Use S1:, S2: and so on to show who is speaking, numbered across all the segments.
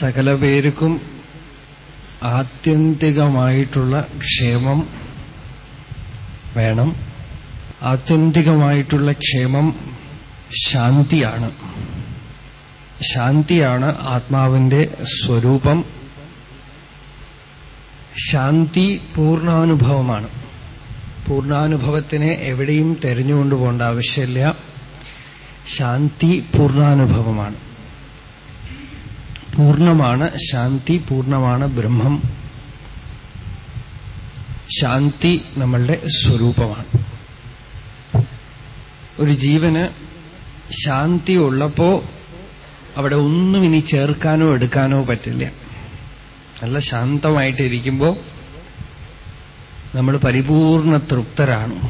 S1: സകല പേർക്കും ആത്യന്തികമായിട്ടുള്ള ക്ഷേമം വേണം. ആത്യന്തികമായിട്ടുള്ള ക്ഷേമം ശാന്തിയാണ്. ശാന്തിയാണ് ആത്മാവിന്റെ സ്വരൂപം. ശാന്തി പൂർണാനുഭവമാണ്. പൂർണാനുഭവത്തിനെ എവിടെയും തെരഞ്ഞുകൊണ്ടു പോകേണ്ട ആവശ്യമില്ല. ശാന്തി പൂർണാനുഭവമാണ്. പൂർണമാണ് ശാന്തി പൂർണമാണ് ബ്രഹ്മം. ശാന്തി നമ്മളുടെ സ്വരൂപമാണ്. ഒരു ജീവന് ശാന്തി ഉള്ളപ്പോ അവിടെ ഒന്നും ഇനി ചേർക്കാനോ എടുക്കാനോ പറ്റില്ല. നല്ല ശാന്തമായിട്ടിരിക്കുമ്പോ നമ്മൾ പരിപൂർണ തൃപ്തരാണ്.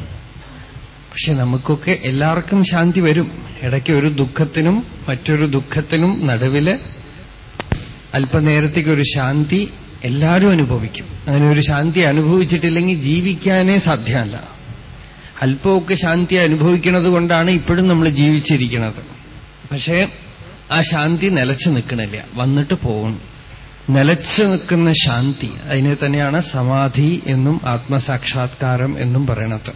S1: പക്ഷെ നമുക്കൊക്കെ എല്ലാവർക്കും ശാന്തി വരും. ഇടയ്ക്ക് ഒരു ദുഃഖത്തിനും മറ്റൊരു ദുഃഖത്തിനും നടുവിൽ അല്പനേരത്തേക്ക് ഒരു ശാന്തി എല്ലാവരും അനുഭവിക്കും. അങ്ങനെ ഒരു ശാന്തി അനുഭവിച്ചിട്ടില്ലെങ്കിൽ ജീവിക്കാനേ സാധ്യമല്ല. അല്പമൊക്കെ ശാന്തി അനുഭവിക്കുന്നത് കൊണ്ടാണ് ഇപ്പോഴും നമ്മൾ ജീവിച്ചിരിക്കുന്നത്. പക്ഷേ ആ ശാന്തി നിലച്ചു നിൽക്കണില്ല. വന്നിട്ട് പോകണം നിലച്ചു നിൽക്കുന്ന ശാന്തി അതിനെ തന്നെയാണ് സമാധി എന്നും ആത്മസാക്ഷാത്കാരം എന്നും പറയണത്.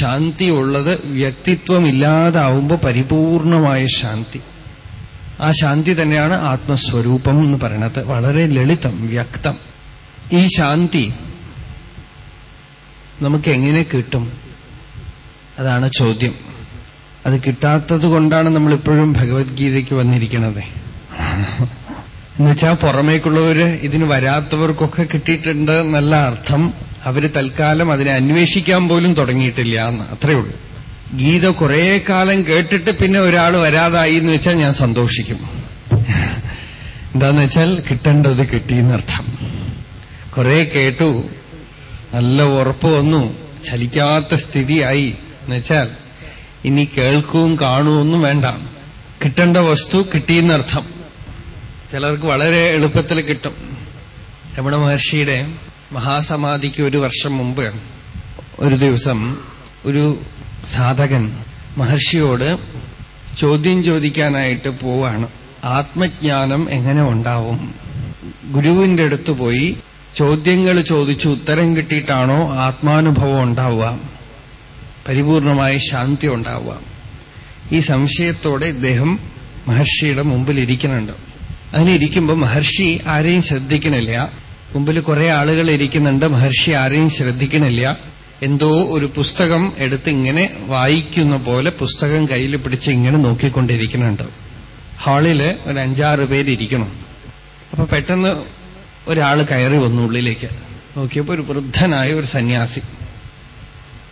S1: ശാന്തി ഉള്ളത് വ്യക്തിത്വമില്ലാതാവുമ്പോൾ പരിപൂർണമായ ശാന്തി. ആ ശാന്തി തന്നെയാണ് ആത്മസ്വരൂപം എന്ന് പറയുന്നത് വളരെ ലളിതം വ്യക്തം. ഈ ശാന്തി നമുക്ക് എങ്ങനെ കിട്ടും? അതാണ് ചോദ്യം. അത് കിട്ടാത്തത് കൊണ്ടാണ് നമ്മളിപ്പോഴും ഭഗവത്ഗീതയ്ക്ക് വന്നിരിക്കുന്നത് എന്നുവെച്ചാൽ പുറമേക്കുള്ളവര് ഇതിന് വരാത്തവർക്കൊക്കെ കിട്ടിയിട്ടുണ്ട് എന്നല്ല അർത്ഥം. അവർ തൽക്കാലം അതിനെ അന്വേഷിക്കാൻ പോലും തുടങ്ങിയിട്ടില്ല എന്ന്. അത്രയേ ഉള്ളൂ. ഗീത കുറേ കാലം കേട്ടിട്ട് പിന്നെ ഒരാൾ വരാതായി എന്ന് വെച്ചാൽ ഞാൻ സന്തോഷിക്കും. എന്താന്ന് വെച്ചാൽ കിട്ടേണ്ടത് കിട്ടിയെന്നർത്ഥം കുറേ കേട്ടു. നല്ല ഉറപ്പ് വന്നു. ചലിക്കാത്ത സ്ഥിതിയായി എന്നുവെച്ചാൽ ഇനി കേൾക്കുകയും കാണുകയൊന്നും വേണ്ട. കിട്ടേണ്ട വസ്തു കിട്ടിയെന്നർത്ഥം ചിലർക്ക് വളരെ എളുപ്പത്തിൽ കിട്ടും. രമണ മഹർഷിയുടെ മഹാസമാധിക്ക് ഒരു വർഷം മുമ്പ് ഒരു ദിവസം ഒരു സാധകൻ മഹർഷിയോട് ചോദ്യം ചോദിക്കാനായിട്ട് പോവാണ്. ആത്മജ്ഞാനം എങ്ങനെ ഉണ്ടാവും? ഗുരുവിന്റെ അടുത്ത് പോയി ചോദ്യങ്ങൾ ചോദിച്ചു ഉത്തരം കിട്ടിയിട്ടാണോ ആത്മാനുഭവം ഉണ്ടാവുക? പരിപൂർണമായ ശാന്തി ഉണ്ടാവുക. ഈ സംശയത്തോടെ ഇദ്ദേഹം മഹർഷിയുടെ മുമ്പിൽ ഇരിക്കുന്നുണ്ട്. അതിനിരിക്കുമ്പോൾ മഹർഷി ആരെയും ശ്രദ്ധിക്കണില്ല. മുമ്പിൽ കുറെ ആളുകൾ ഇരിക്കുന്നുണ്ട് മഹർഷി ആരെയും ശ്രദ്ധിക്കണില്ല. എന്തോ ഒരു പുസ്തകം എടുത്ത് ഇങ്ങനെ വായിക്കുന്ന പോലെ പുസ്തകം കയ്യിൽ പിടിച്ച് ഇങ്ങനെ നോക്കിക്കൊണ്ടിരിക്കുന്നുണ്ട്. ഹാളിൽ ഒരു അഞ്ചാറ് പേരിയ്ക്കണം അപ്പൊ പെട്ടെന്ന് ഒരാൾ കയറി വന്നു ഉള്ളിലേക്ക്. നോക്കിയപ്പോ ഒരു വൃദ്ധനായ ഒരു സന്യാസി.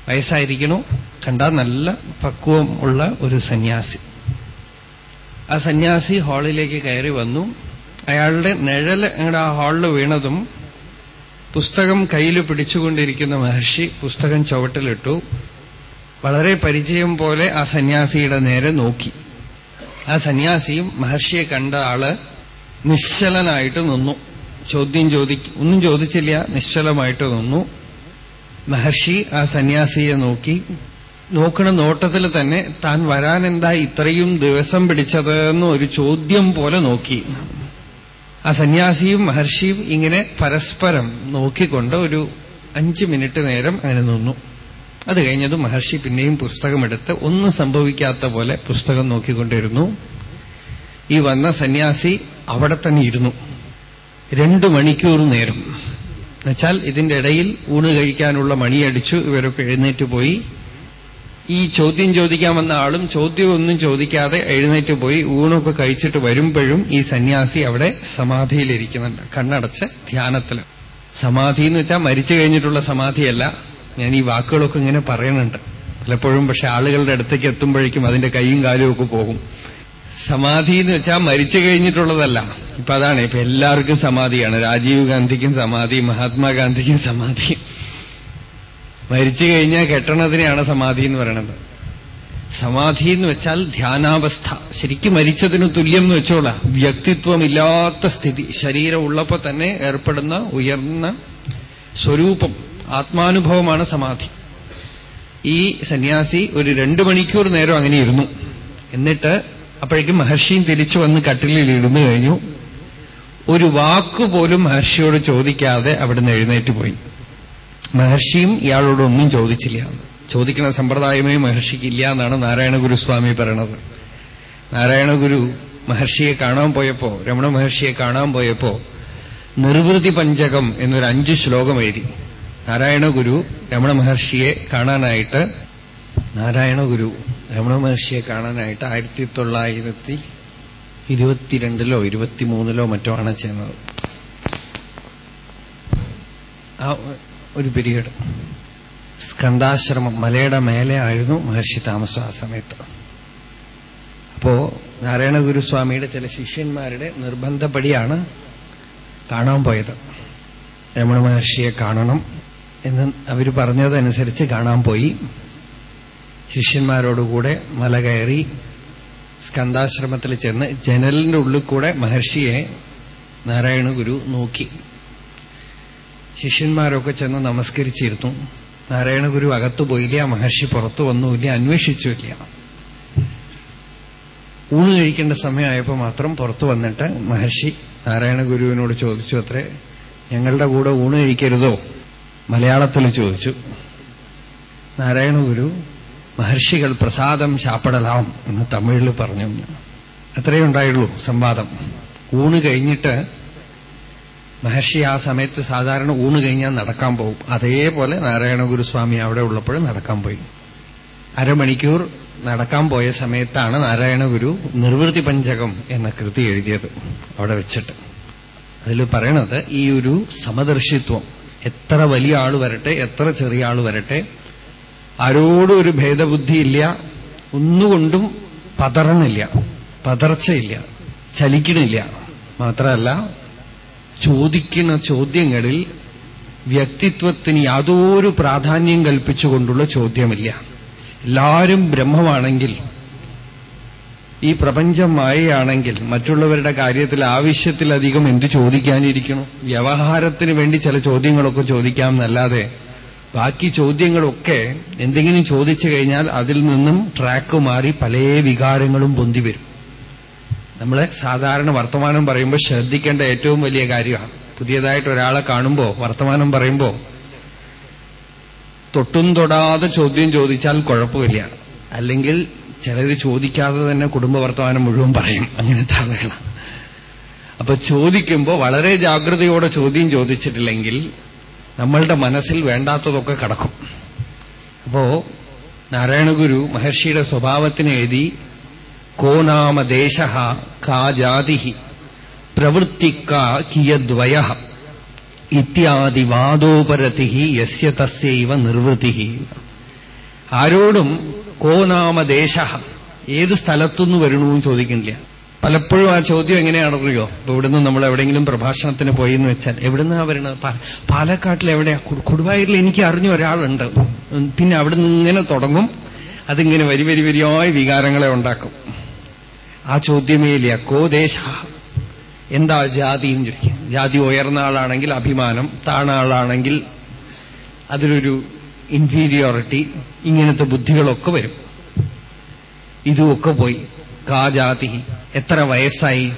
S1: വയസ്സായിരിക്കണു കണ്ടാൽ നല്ല പക്വം ഉള്ള ഒരു സന്യാസി. ആ സന്യാസി ഹാളിലേക്ക് കയറി വന്നു. അയാളുടെ നിഴൽ ഞങ്ങളുടെ ആ ഹാളിൽ വീണതും പുസ്തകം കയ്യിൽ പിടിച്ചുകൊണ്ടിരിക്കുന്ന മഹർഷി പുസ്തകം ചുവട്ടിലിട്ടു. വളരെ പരിചയം പോലെ ആ സന്യാസിയുടെ നേരെ നോക്കി. ആ സന്യാസിയും മഹർഷിയെ കണ്ട ആൾ നിശ്ചലനായിട്ട് നിന്നു. ചോദ്യം ചോദി ഒന്നും ചോദിച്ചില്ല നിശ്ചലമായിട്ട് നിന്നു. മഹർഷി ആ സന്യാസിയെ നോക്കി. നോക്കണ നോട്ടത്തിൽ തന്നെ താൻ വരാൻ എന്താ ഇത്രയും ദിവസം പിടിച്ചത് എന്ന് ഒരു ചോദ്യം പോലെ നോക്കി. ആ സന്യാസിയും മഹർഷിയും ഇങ്ങനെ പരസ്പരം നോക്കിക്കൊണ്ട് ഒരു അഞ്ച് മിനിറ്റ് നേരം അങ്ങനെ നിന്നു. അത് കഴിഞ്ഞതും മഹർഷി പിന്നെയും പുസ്തകമെടുത്ത് ഒന്നും സംഭവിക്കാത്ത പോലെ പുസ്തകം നോക്കിക്കൊണ്ടിരുന്നു. ഈ വന്ന സന്യാസി അവിടെ തന്നെ ഇരുന്നു. രണ്ടു മണിക്കൂർ നേരം. എന്നുവെച്ചാൽ ഇതിന്റെ ഇടയിൽ ഊണ് കഴിക്കാനുള്ള മണിയടിച്ചു ഇവരൊക്കെ എഴുന്നേറ്റ് പോയി. ഈ ചോദ്യം ചോദിക്കാൻ വന്ന ആളും ചോദ്യമൊന്നും ചോദിക്കാതെ എഴുന്നേറ്റ് പോയി ഊണൊക്കെ കഴിച്ചിട്ട് വരുമ്പോഴും ഈ സന്യാസി അവിടെ സമാധിയിലിരിക്കുന്നുണ്ട്. കണ്ണടച്ച് ധ്യാനത്തിൽ സമാധി എന്ന് വെച്ചാൽ മരിച്ചു കഴിഞ്ഞിട്ടുള്ള സമാധിയല്ല. ഞാൻ ഈ വാക്കുകളൊക്കെ ഇങ്ങനെ പറയുന്നുണ്ട്. പലപ്പോഴും പക്ഷെ ആളുകളുടെ അടുത്തേക്ക് എത്തുമ്പോഴേക്കും അതിന്റെ കൈയും കാലും ഒക്കെ പോകും. സമാധി എന്ന് വെച്ചാൽ മരിച്ചു കഴിഞ്ഞിട്ടുള്ളതല്ല. ഇപ്പൊ അതാണ്. ഇപ്പൊ എല്ലാവർക്കും സമാധിയാണ്. രാജീവ് ഗാന്ധിക്കും സമാധി മഹാത്മാഗാന്ധിക്കും സമാധി. മരിച്ചു കഴിഞ്ഞാൽ കെട്ടണതിനെയാണ് സമാധി എന്ന് പറയണത്. സമാധി എന്ന് വെച്ചാൽ ധ്യാനാവസ്ഥ. ശരിക്കും മരിച്ചതിന് തുല്യം എന്ന് വെച്ചോളാം. വ്യക്തിത്വമില്ലാത്ത സ്ഥിതി. ശരീരം ഉള്ളപ്പോ തന്നെ ഏർപ്പെടുന്ന ഉയർന്ന സ്വരൂപം ആത്മാനുഭവമാണ് സമാധി. ഈ സന്യാസി ഒരു രണ്ടു മണിക്കൂർ നേരം അങ്ങനെ ഇരുന്നു. എന്നിട്ട് അപ്പോഴേക്കും മഹർഷിയും തിരിച്ചു വന്ന് കട്ടിലിൽ ഇരുന്നു കഴിഞ്ഞു. ഒരു വാക്കുപോലും മഹർഷിയോട് ചോദിക്കാതെ അവിടുന്ന് എഴുന്നേറ്റ് പോയി. മഹർഷിയും ഇയാളോട് ഒന്നും ചോദിച്ചില്ല. ചോദിക്കുന്ന സമ്പ്രദായമേ മഹർഷിക്കില്ല എന്നാണ് നാരായണ ഗുരുസ്വാമി പറയണത്. നാരായണ ഗുരു മഹർഷിയെ കാണാൻ പോയപ്പോ രമണ മഹർഷിയെ കാണാൻ പോയപ്പോ നിർവൃതി പഞ്ചകം എന്നൊരു അഞ്ച് ശ്ലോകം എഴുതി. നാരായണ ഗുരു രമണ മഹർഷിയെ കാണാനായിട്ട് നാരായണ ഗുരു രമണ മഹർഷിയെ കാണാനായിട്ട് ആയിരത്തി തൊള്ളായിരത്തി ഇരുപത്തിരണ്ടിലോ ഇരുപത്തിമൂന്നിലോ മറ്റോ ആണ് ചെയ്യുന്നത് ഒരു പിരീഡ്. സ്കന്ധാശ്രമം മലയുടെ മേലെ ആയിരുന്നു മഹർഷി താമസം ആ സമയത്ത്. അപ്പോ നാരായണ ഗുരുസ്വാമിയുടെ ചില ശിഷ്യന്മാരുടെ നിർബന്ധപടിയാണ് കാണാൻ പോയത്. രമണ മഹർഷിയെ കാണണം എന്ന് അവർ പറഞ്ഞതനുസരിച്ച് കാണാൻ പോയി. ശിഷ്യന്മാരോടുകൂടെ മല കയറി സ്കന്ധാശ്രമത്തിൽ ചെന്ന് ജനലിന്റെ ഉള്ളിൽ കൂടെ മഹർഷിയെ നാരായണ ഗുരു നോക്കി. ശിഷ്യന്മാരൊക്കെ ചെന്ന് നമസ്കരിച്ചിരുന്നു. നാരായണ ഗുരു അകത്തു പോയില്ല മഹർഷി പുറത്തു വന്നുമില്ല അന്വേഷിച്ചില്ല ഊണ് കഴിക്കേണ്ട സമയമായപ്പോൾ മാത്രം പുറത്തു വന്നിട്ട് മഹർഷി നാരായണ ഗുരുവിനോട് ചോദിച്ചു അത്രേ ഞങ്ങളുടെ കൂടെ ഊണ് കഴിക്കരുതോ? മലയാളത്തിൽ ചോദിച്ചു. നാരായണ ഗുരു മഹർഷികൾ പ്രസാദം ശാപ്പടലാം എന്ന് തമിഴിൽ പറഞ്ഞു. അത്രയേ ഉണ്ടായുള്ളൂ സംവാദം. ഊണ് കഴിഞ്ഞിട്ട് മഹർഷി ആ സമയത്ത് സാധാരണ ഊണ് കഴിഞ്ഞാൽ നടക്കാൻ പോകും. അതേപോലെ നാരായണ ഗുരുസ്വാമി അവിടെ ഉള്ളപ്പോൾ നടക്കാൻ പോയി. അരമണിക്കൂർ നടക്കാൻ പോയ സമയത്താണ് നാരായണ ഗുരു നിർവൃത്തി പഞ്ചകം എന്ന കൃതി എഴുതിയത് അവിടെ വെച്ചിട്ട്. അതിൽ പറയണത് ഈ ഒരു സമദർശിത്വം എത്ര വലിയ ആൾ വരട്ടെ എത്ര ചെറിയ ആൾ വരട്ടെ ആരോടും ഒരു ഭേദബുദ്ധിയില്ല ഒന്നുകൊണ്ടും പതറണില്ല പതർച്ചയില്ല ചലിക്കണില്ല. മാത്രമല്ല ചോദിക്കുന്ന ചോദ്യങ്ങളിൽ വ്യക്തിത്വത്തിന് യാതൊരു പ്രാധാന്യം കൽപ്പിച്ചുകൊണ്ടുള്ള ചോദ്യമില്ല. എല്ലാവരും ബ്രഹ്മമാണെങ്കിൽ ഈ പ്രപഞ്ചം മായയാണെങ്കിൽ മറ്റുള്ളവരുടെ കാര്യത്തിൽ ആവശ്യത്തിലധികം എന്ത് ചോദിക്കാനിരിക്കണം വ്യവഹാരത്തിന് വേണ്ടി ചില ചോദ്യങ്ങളൊക്കെ ചോദിക്കാം എന്നല്ലാതെ ബാക്കി ചോദ്യങ്ങളൊക്കെ എന്തെങ്കിലും ചോദിച്ചു കഴിഞ്ഞാൽ അതിൽ നിന്നും ട്രാക്ക് മാറി പല വികാരങ്ങളും പൊന്തി വരും. നമ്മൾ സാധാരണ വർത്തമാനം പറയുമ്പോൾ ശ്രദ്ധിക്കേണ്ട ഏറ്റവും വലിയ കാര്യമാണ്. പുതിയതായിട്ട് ഒരാളെ കാണുമ്പോൾ വർത്തമാനം പറയുമ്പോൾ തൊട്ടും തൊടാതെ ചോദ്യം ചോദിച്ചാൽ കുഴപ്പമില്ല. അല്ലെങ്കിൽ ചിലർ ചോദിക്കാതെ തന്നെ കുടുംബ വർത്തമാനം മുഴുവൻ പറയും. അങ്ങനത്തെ ആളുകളാണ് അപ്പൊ ചോദിക്കുമ്പോൾ വളരെ ജാഗ്രതയോടെ ചോദ്യം ചോദിച്ചിട്ടില്ലെങ്കിൽ നമ്മളുടെ മനസ്സിൽ വേണ്ടാത്തതൊക്കെ കടക്കും. അപ്പോ നാരായണഗുരു മഹർഷിയുടെ സ്വഭാവത്തിന് എഴുതി കോ നാമ ദേശ കാ ജാതി പ്രവൃത്തി കിയദ്വയ ഇത്യാദി വാദോപരതി യസ്യ തസ്യൈവ നിർവൃത്തി ആരോടും കോ നാമ ദേശ ഏത് സ്ഥലത്തുനിന്ന് വരണമെന്ന് ചോദിക്കുന്നില്ല. പലപ്പോഴും ആ ചോദ്യം എങ്ങനെയാണെന്നറിയോ? ഇപ്പൊ ഇവിടുന്ന് നമ്മൾ എവിടെയെങ്കിലും പ്രഭാഷണത്തിന് പോയി എന്ന് വെച്ചാൽ എവിടുന്നാ വരണത്? പാലക്കാട്ടിൽ എവിടെയാ? കൊടുവായൂരിൽ എനിക്ക് അറിഞ്ഞ ഒരാളുണ്ട്. പിന്നെ അവിടെ നിന്ന് ഇങ്ങനെ തുടങ്ങും. അതിങ്ങനെ വരി വരി വരിയായ വികാരങ്ങളെ ഉണ്ടാക്കും. ആ ചോദ്യമേ ഇല്ല. കോ ദേശ? എന്താ ജാതി എന്ന് ചോദിക്കാം. ജാതി ഉയർന്ന ആളാണെങ്കിൽ അഭിമാനം താണ ആളാണെങ്കിൽ അതിലൊരു ഇൻഫീരിയോറിറ്റി ഇങ്ങനത്തെ ബുദ്ധികളൊക്കെ വരും. ഇതുമൊക്കെ പോയി. കാ ജാതി? എത്ര വയസ്സായി?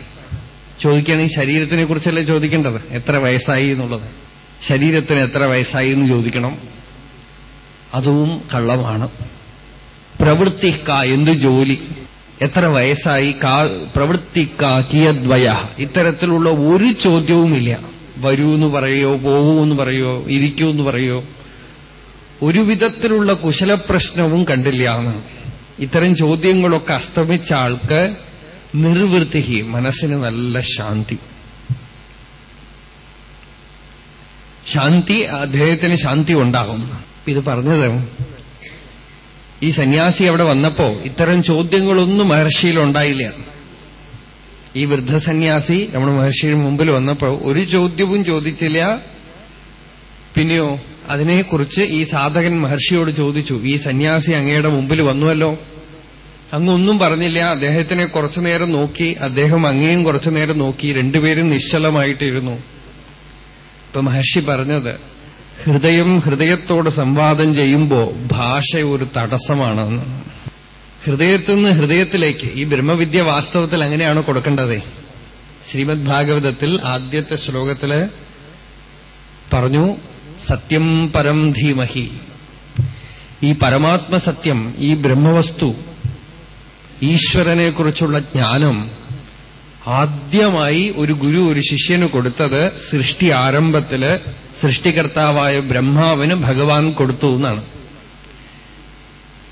S1: ചോദിക്കുകയാണെങ്കിൽ ശരീരത്തിനെ കുറിച്ചല്ലേ ചോദിക്കേണ്ടത്? എത്ര വയസ്സായി എന്നുള്ളത്. ശരീരത്തിന് എത്ര വയസ്സായി എന്ന് ചോദിക്കണം. അതും കള്ളമാണ്. പ്രവൃത്തി കാ എന്ത് ജോലി? എത്ര വയസ്സായി കാ പ്രവൃത്തിക്ക കിയദ്വയ ഇത്തരത്തിലുള്ള ഒരു ചോദ്യവുമില്ല. വരൂ എന്ന് പറയോ പോകൂ എന്ന് പറയോ ഇരിക്കൂ എന്ന് പറയോ ഒരുവിധത്തിലുള്ള കുശലപ്രശ്നവും കണ്ടില്ല. എന്ന് ഇത്തരം ചോദ്യങ്ങളൊക്കെ അസ്തമിച്ച ആൾക്ക് നിർവൃത്തി മനസ്സിന് നല്ല ശാന്തി. ശാന്തി അദ്ദേഹത്തിന് ശാന്തി ഉണ്ടാകും. ഇത് പറഞ്ഞത് ഈ സന്യാസി അവിടെ വന്നപ്പോ ഇത്തരം ചോദ്യങ്ങളൊന്നും മഹർഷിയിൽ ഉണ്ടായില്ല. ഈ വൃദ്ധസന്യാസി നമ്മുടെ മഹർഷിയുടെ മുമ്പിൽ വന്നപ്പോ ഒരു ചോദ്യവും ചോദിച്ചില്ല. പിന്നെയോ അതിനെക്കുറിച്ച് ഈ സാധകൻ മഹർഷിയോട് ചോദിച്ചു ഈ സന്യാസി അങ്ങയുടെ മുമ്പിൽ വന്നുവല്ലോ? അങ്ങൊന്നും പറഞ്ഞില്ല. അദ്ദേഹത്തിനെ കുറച്ചു നേരം നോക്കി അദ്ദേഹം അങ്ങേയും കുറച്ചു നേരം നോക്കി രണ്ടുപേരും നിശ്ചലമായിട്ടിരുന്നു. ഇപ്പൊ മഹർഷി പറഞ്ഞത് ഹൃദയം ഹൃദയത്തോട് സംവാദം ചെയ്യുമ്പോൾ ഭാഷ ഒരു തടസ്സമാണെന്ന്. ഹൃദയത്തിൽ നിന്ന് ഹൃദയത്തിലേക്ക് ഈ ബ്രഹ്മവിദ്യ വാസ്തവത്തിൽ അങ്ങനെയാണ് കൊടുക്കേണ്ടത്? ശ്രീമദ് ഭാഗവതത്തിൽ ആദ്യത്തെ ശ്ലോകത്തിൽ പറഞ്ഞു സത്യം പരം ധീമഹി. ഈ പരമാത്മസത്യം ഈ ബ്രഹ്മവസ്തു ഈശ്വരനെക്കുറിച്ചുള്ള ജ്ഞാനം ആദ്യമായി ഒരു ഗുരു ഒരു ശിഷ്യന് കൊടുത്തത് സൃഷ്ടി ആരംഭത്തിൽ സൃഷ്ടികർത്താവായ ബ്രഹ്മാവിന് ഭഗവാൻ കൊടുത്തു എന്നാണ്.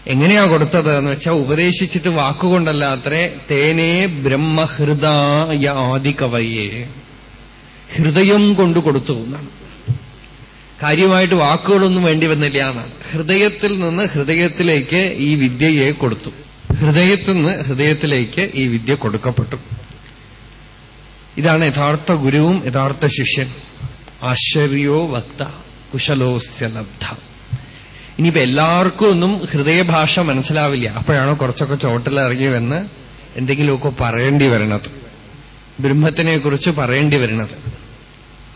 S1: എങ്ങനെയാ കൊടുത്തത് എന്ന് വെച്ചാൽ ഉപദേശിച്ചിട്ട് വാക്കുകൊണ്ടല്ല അത്രേ തേനേ ബ്രഹ്മഹൃദായ ആദികവയെ ഹൃദയം കൊണ്ട് കൊടുത്തു എന്നാണ്. കാര്യമായിട്ട് വാക്കുകളൊന്നും വേണ്ടി വന്നില്ല എന്നാണ്. ഹൃദയത്തിൽ നിന്ന് ഹൃദയത്തിലേക്ക് ഈ വിദ്യയെ കൊടുത്തു. ഹൃദയത്തിൽ നിന്ന് ഹൃദയത്തിലേക്ക് ഈ വിദ്യ കൊടുക്കപ്പെട്ടു. ഇതാണ് യഥാർത്ഥ ഗുരുവും യഥാർത്ഥ ശിഷ്യൻ. ആശ്ചര്യോ വക്ത കുശലോസ്യ ലബ്ധ. ഇനിയിപ്പോ എല്ലാവർക്കും ഒന്നും ഹൃദയഭാഷ മനസ്സിലാവില്ല. അപ്പോഴാണോ കുറച്ചൊക്കെ ചോട്ടിലിറങ്ങി വന്ന് എന്തെങ്കിലുമൊക്കെ പറയേണ്ടി വരണത്. ബ്രഹ്മത്തിനെക്കുറിച്ച് പറയേണ്ടി വരണത്.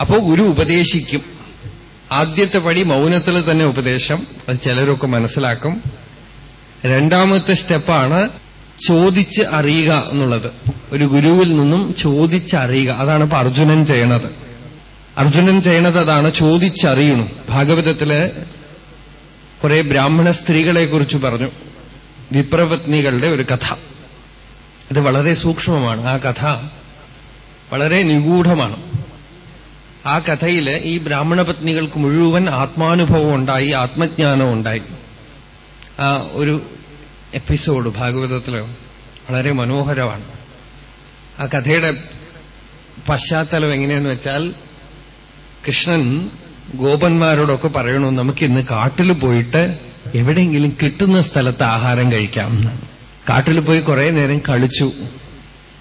S1: അപ്പോ ഗുരു ഉപദേശിക്കും. ആദ്യത്തെ പടി മൗനത്തിൽ തന്നെ ഉപദേശം. അത് ചിലരൊക്കെ മനസ്സിലാക്കും. രണ്ടാമത്തെ സ്റ്റെപ്പാണ് ചോദിച്ച് അറിയുക എന്നുള്ളത്. ഒരു ഗുരുവിൽ നിന്നും ചോദിച്ചറിയുക അതാണ് ഇപ്പൊ അർജുനൻ ചെയ്യണത്. അർജുനൻ ചെയ്യണത് അതാണ് ചോദിച്ചറിയണു ഭാഗവതത്തിൽ കുറെ ബ്രാഹ്മണ സ്ത്രീകളെക്കുറിച്ച് പറഞ്ഞു. വിപ്രപത്നികളുടെ ഒരു കഥ. ഇത് വളരെ സൂക്ഷ്മമാണ്. ആ കഥ വളരെ നിഗൂഢമാണ്. ആ കഥയിൽ ഈ ബ്രാഹ്മണ പത്നികൾക്ക് മുഴുവൻ ആത്മാനുഭവം ഉണ്ടായി ആത്മജ്ഞാനം ഉണ്ടായി. ഒരു എപ്പിസോഡ് ഭാഗവതത്തിൽ വളരെ മനോഹരമാണ്. ആ കഥയുടെ പശ്ചാത്തലം എങ്ങനെയെന്ന് വെച്ചാൽ കൃഷ്ണൻ ഗോപന്മാരോടൊക്കെ പറയണു നമുക്കിന്ന് കാട്ടിൽ പോയിട്ട് എവിടെയെങ്കിലും കിട്ടുന്ന സ്ഥലത്ത് ആഹാരം കഴിക്കാം കാട്ടിൽ പോയി കുറെ നേരം കളിച്ചു.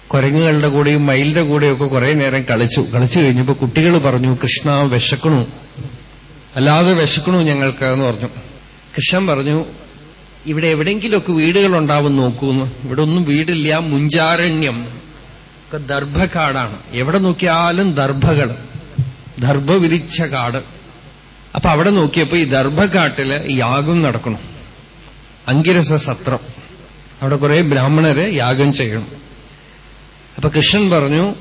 S1: കുരങ്ങുകളുടെ കൂടെയും മയിലിന്റെ കൂടെയൊക്കെ കുറെ നേരം കളിച്ചു. കളിച്ചു കഴിഞ്ഞപ്പോ കുട്ടികൾ പറഞ്ഞു കൃഷ്ണ വിശക്കണു. അല്ലാതെ വിശക്കണു ഞങ്ങൾക്ക് എന്ന് പറഞ്ഞു. കൃഷ്ണൻ പറഞ്ഞു ഇവിടെ എവിടെയെങ്കിലുമൊക്കെ വീടുകളുണ്ടാവും നോക്കൂന്ന് ഇവിടെ ഒന്നും വീടില്ല. മുഞ്ചാരണ്യം. ഒക്കെ ദർഭക്കാടാണ് എവിടെ നോക്കിയാലും ദർഭകൾ ദർഭ വിരിച്ച കാട്. അപ്പൊ അവിടെ നോക്കിയപ്പോ ഈ ദർഭക്കാട്ടിൽ യാഗം നടക്കണം. അങ്കിരസ സത്രം. അവിടെ കുറെ ബ്രാഹ്മണര് യാഗം ചെയ്യണം. അപ്പൊ കൃഷ്ണൻ പറഞ്ഞു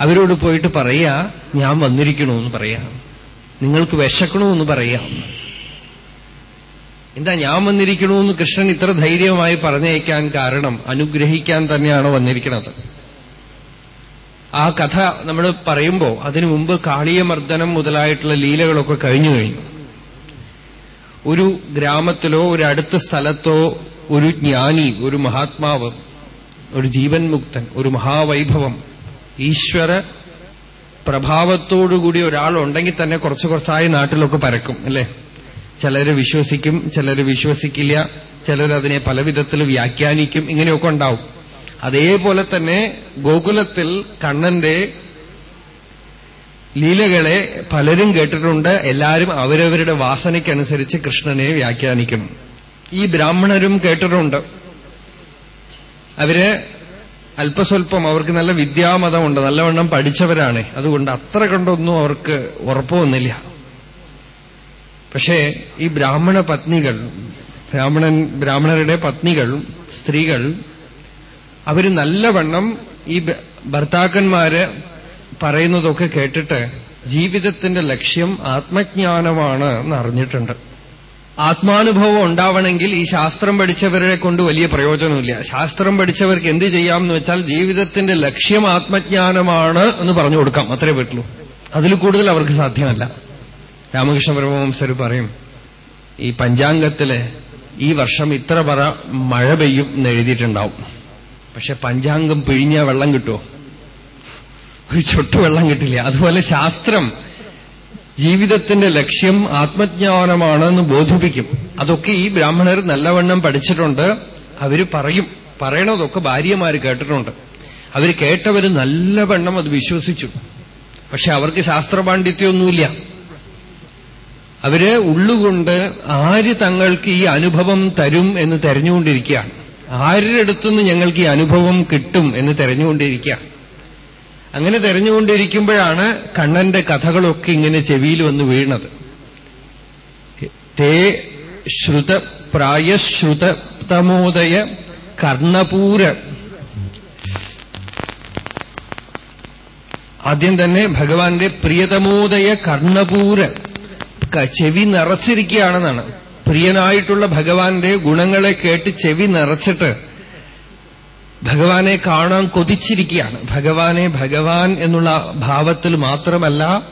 S1: അവരോട് പോയിട്ട് പറയാ ഞാൻ വന്നിരിക്കണമെന്ന് പറയാ. നിങ്ങൾക്ക് വിശക്കണമെന്ന് പറയാം. എന്താ ഞാൻ വന്നിരിക്കണമെന്ന് കൃഷ്ണൻ ഇത്ര ധൈര്യമായി പറഞ്ഞേക്കാൻ കാരണം അനുഗ്രഹിക്കാൻ തന്നെയാണ് വന്നിരിക്കുന്നത് ആ കഥ നമ്മൾ പറയുമ്പോൾ അതിനു മുമ്പ് കാളിയമർദ്ദനം മുതലായിട്ടുള്ള ലീലകളൊക്കെ കഴിഞ്ഞു കഴിഞ്ഞു. ഒരു ഗ്രാമത്തിലോ ഒരു അടുത്ത സ്ഥലത്തോ ഒരു ജ്ഞാനി ഒരു മഹാത്മാവ് ഒരു ജീവൻ മുക്തൻ ഒരു മഹാവൈഭവം ഈശ്വര പ്രഭാവത്തോടുകൂടി ഒരാളുണ്ടെങ്കിൽ തന്നെ കുറച്ച് കുറച്ചായി നാട്ടിലൊക്കെ പരക്കും അല്ലേ? ചിലര് വിശ്വസിക്കും ചിലർ വിശ്വസിക്കില്ല ചിലരതിനെ പല വിധത്തിൽ വ്യാഖ്യാനിക്കും ഇങ്ങനെയൊക്കെ ഉണ്ടാവും. അതേപോലെ തന്നെ ഗോകുലത്തിൽ കണ്ണന്റെ ലീലകളെ പലരും കേട്ടിട്ടുണ്ട്. എല്ലാവരും അവരവരുടെ വാസനയ്ക്കനുസരിച്ച് കൃഷ്ണനെ വ്യാഖ്യാനിക്കും. ഈ ബ്രാഹ്മണരും കേട്ടിട്ടുണ്ട്. അവർ അല്പസ്വല്പം അവർക്ക് നല്ല വിദ്യാമതമുണ്ട് നല്ലവണ്ണം പഠിച്ചവരാണ്. അതുകൊണ്ട് അത്ര കണ്ടൊന്നും അവർക്ക് ഉറപ്പുവന്നില്ല പക്ഷേ ഈ ബ്രാഹ്മണ പത്നികൾ ബ്രാഹ്മണൻ ബ്രാഹ്മണരുടെ പത്നികൾ സ്ത്രീകൾ അവർ നല്ലവണ്ണം ഈ ഭർത്താക്കന്മാര് പറയുന്നതൊക്കെ കേട്ടിട്ട് ജീവിതത്തിന്റെ ലക്ഷ്യം ആത്മജ്ഞാനമാണ് എന്ന് അറിഞ്ഞിട്ടുണ്ട് ആത്മാനുഭവം ഉണ്ടാവണമെങ്കിൽ ഈ ശാസ്ത്രം പഠിച്ചവരെ കൊണ്ട് വലിയ പ്രയോജനമില്ല. ശാസ്ത്രം പഠിച്ചവർക്ക് എന്ത് ചെയ്യാമെന്ന് വെച്ചാൽ ജീവിതത്തിന്റെ ലക്ഷ്യം ആത്മജ്ഞാനമാണ് എന്ന് പറഞ്ഞു കൊടുക്കാം. അത്രേ പറ്റുള്ളൂ. അതിൽ കൂടുതൽ അവർക്ക് സാധ്യമല്ല. രാമകൃഷ്ണ പരമവംസർ പറയും ഈ പഞ്ചാംഗത്തിൽ ഈ വർഷം ഇത്ര പറ മഴ പെയ്യും എന്ന് എഴുതിയിട്ടുണ്ടാവും. പക്ഷെ പഞ്ചാംഗം പിഴിഞ്ഞ വെള്ളം കിട്ടുമോ ഒരു ചൊട്ട് വെള്ളം കിട്ടില്ല. അതുപോലെ ശാസ്ത്രം ജീവിതത്തിന്റെ ലക്ഷ്യം ആത്മജ്ഞാനമാണെന്ന് ബോധിപ്പിക്കും. അതൊക്കെ ഈ ബ്രാഹ്മണർ നല്ലവണ്ണം പഠിച്ചിട്ടുണ്ട്. അവർ പറയും. പറയണതൊക്കെ ഭാര്യമാര് കേട്ടിട്ടുണ്ട്. അവർ കേട്ടവർ നല്ലവണ്ണം അത് വിശ്വസിച്ചു. പക്ഷെ അവർക്ക് ശാസ്ത്രപാണ്ഡിത്യമൊന്നുമില്ല അവർ ഉള്ളുകൊണ്ട് ആര് തങ്ങൾക്ക് ഈ അനുഭവം തരും എന്ന് തെരഞ്ഞുകൊണ്ടിരിക്കുകയാണ്. ആരുടെ അടുത്തുനിന്ന് ഞങ്ങൾക്ക് ഈ അനുഭവം കിട്ടും എന്ന് തെരഞ്ഞുകൊണ്ടിരിക്കുകയാണ്. അങ്ങനെ തെരഞ്ഞുകൊണ്ടിരിക്കുമ്പോഴാണ് കണ്ണന്റെ കഥകളൊക്കെ ഇങ്ങനെ ചെവിയിൽ വന്ന് വീണത്. തേ ശ്രുത പ്രായശ്രുതമോദയ കർണപൂര. ആദ്യം തന്നെ ഭഗവാന്റെ പ്രിയതമോദയ കർണപൂര. ചെവി നിറച്ചിരിക്കുകയാണെന്നാണ്. പ്രിയനായിട്ടുള്ള ഭഗവാന്റെ ഗുണങ്ങളെ കേട്ട് ചെവി നിറച്ചിട്ട് ഭഗവാനെ കാണാൻ കൊതിച്ചിരിക്കുകയാണ്. ഭഗവാനെ ഭഗവാൻ എന്നുള്ള ഭാവത്തിൽ മാത്രമല്ല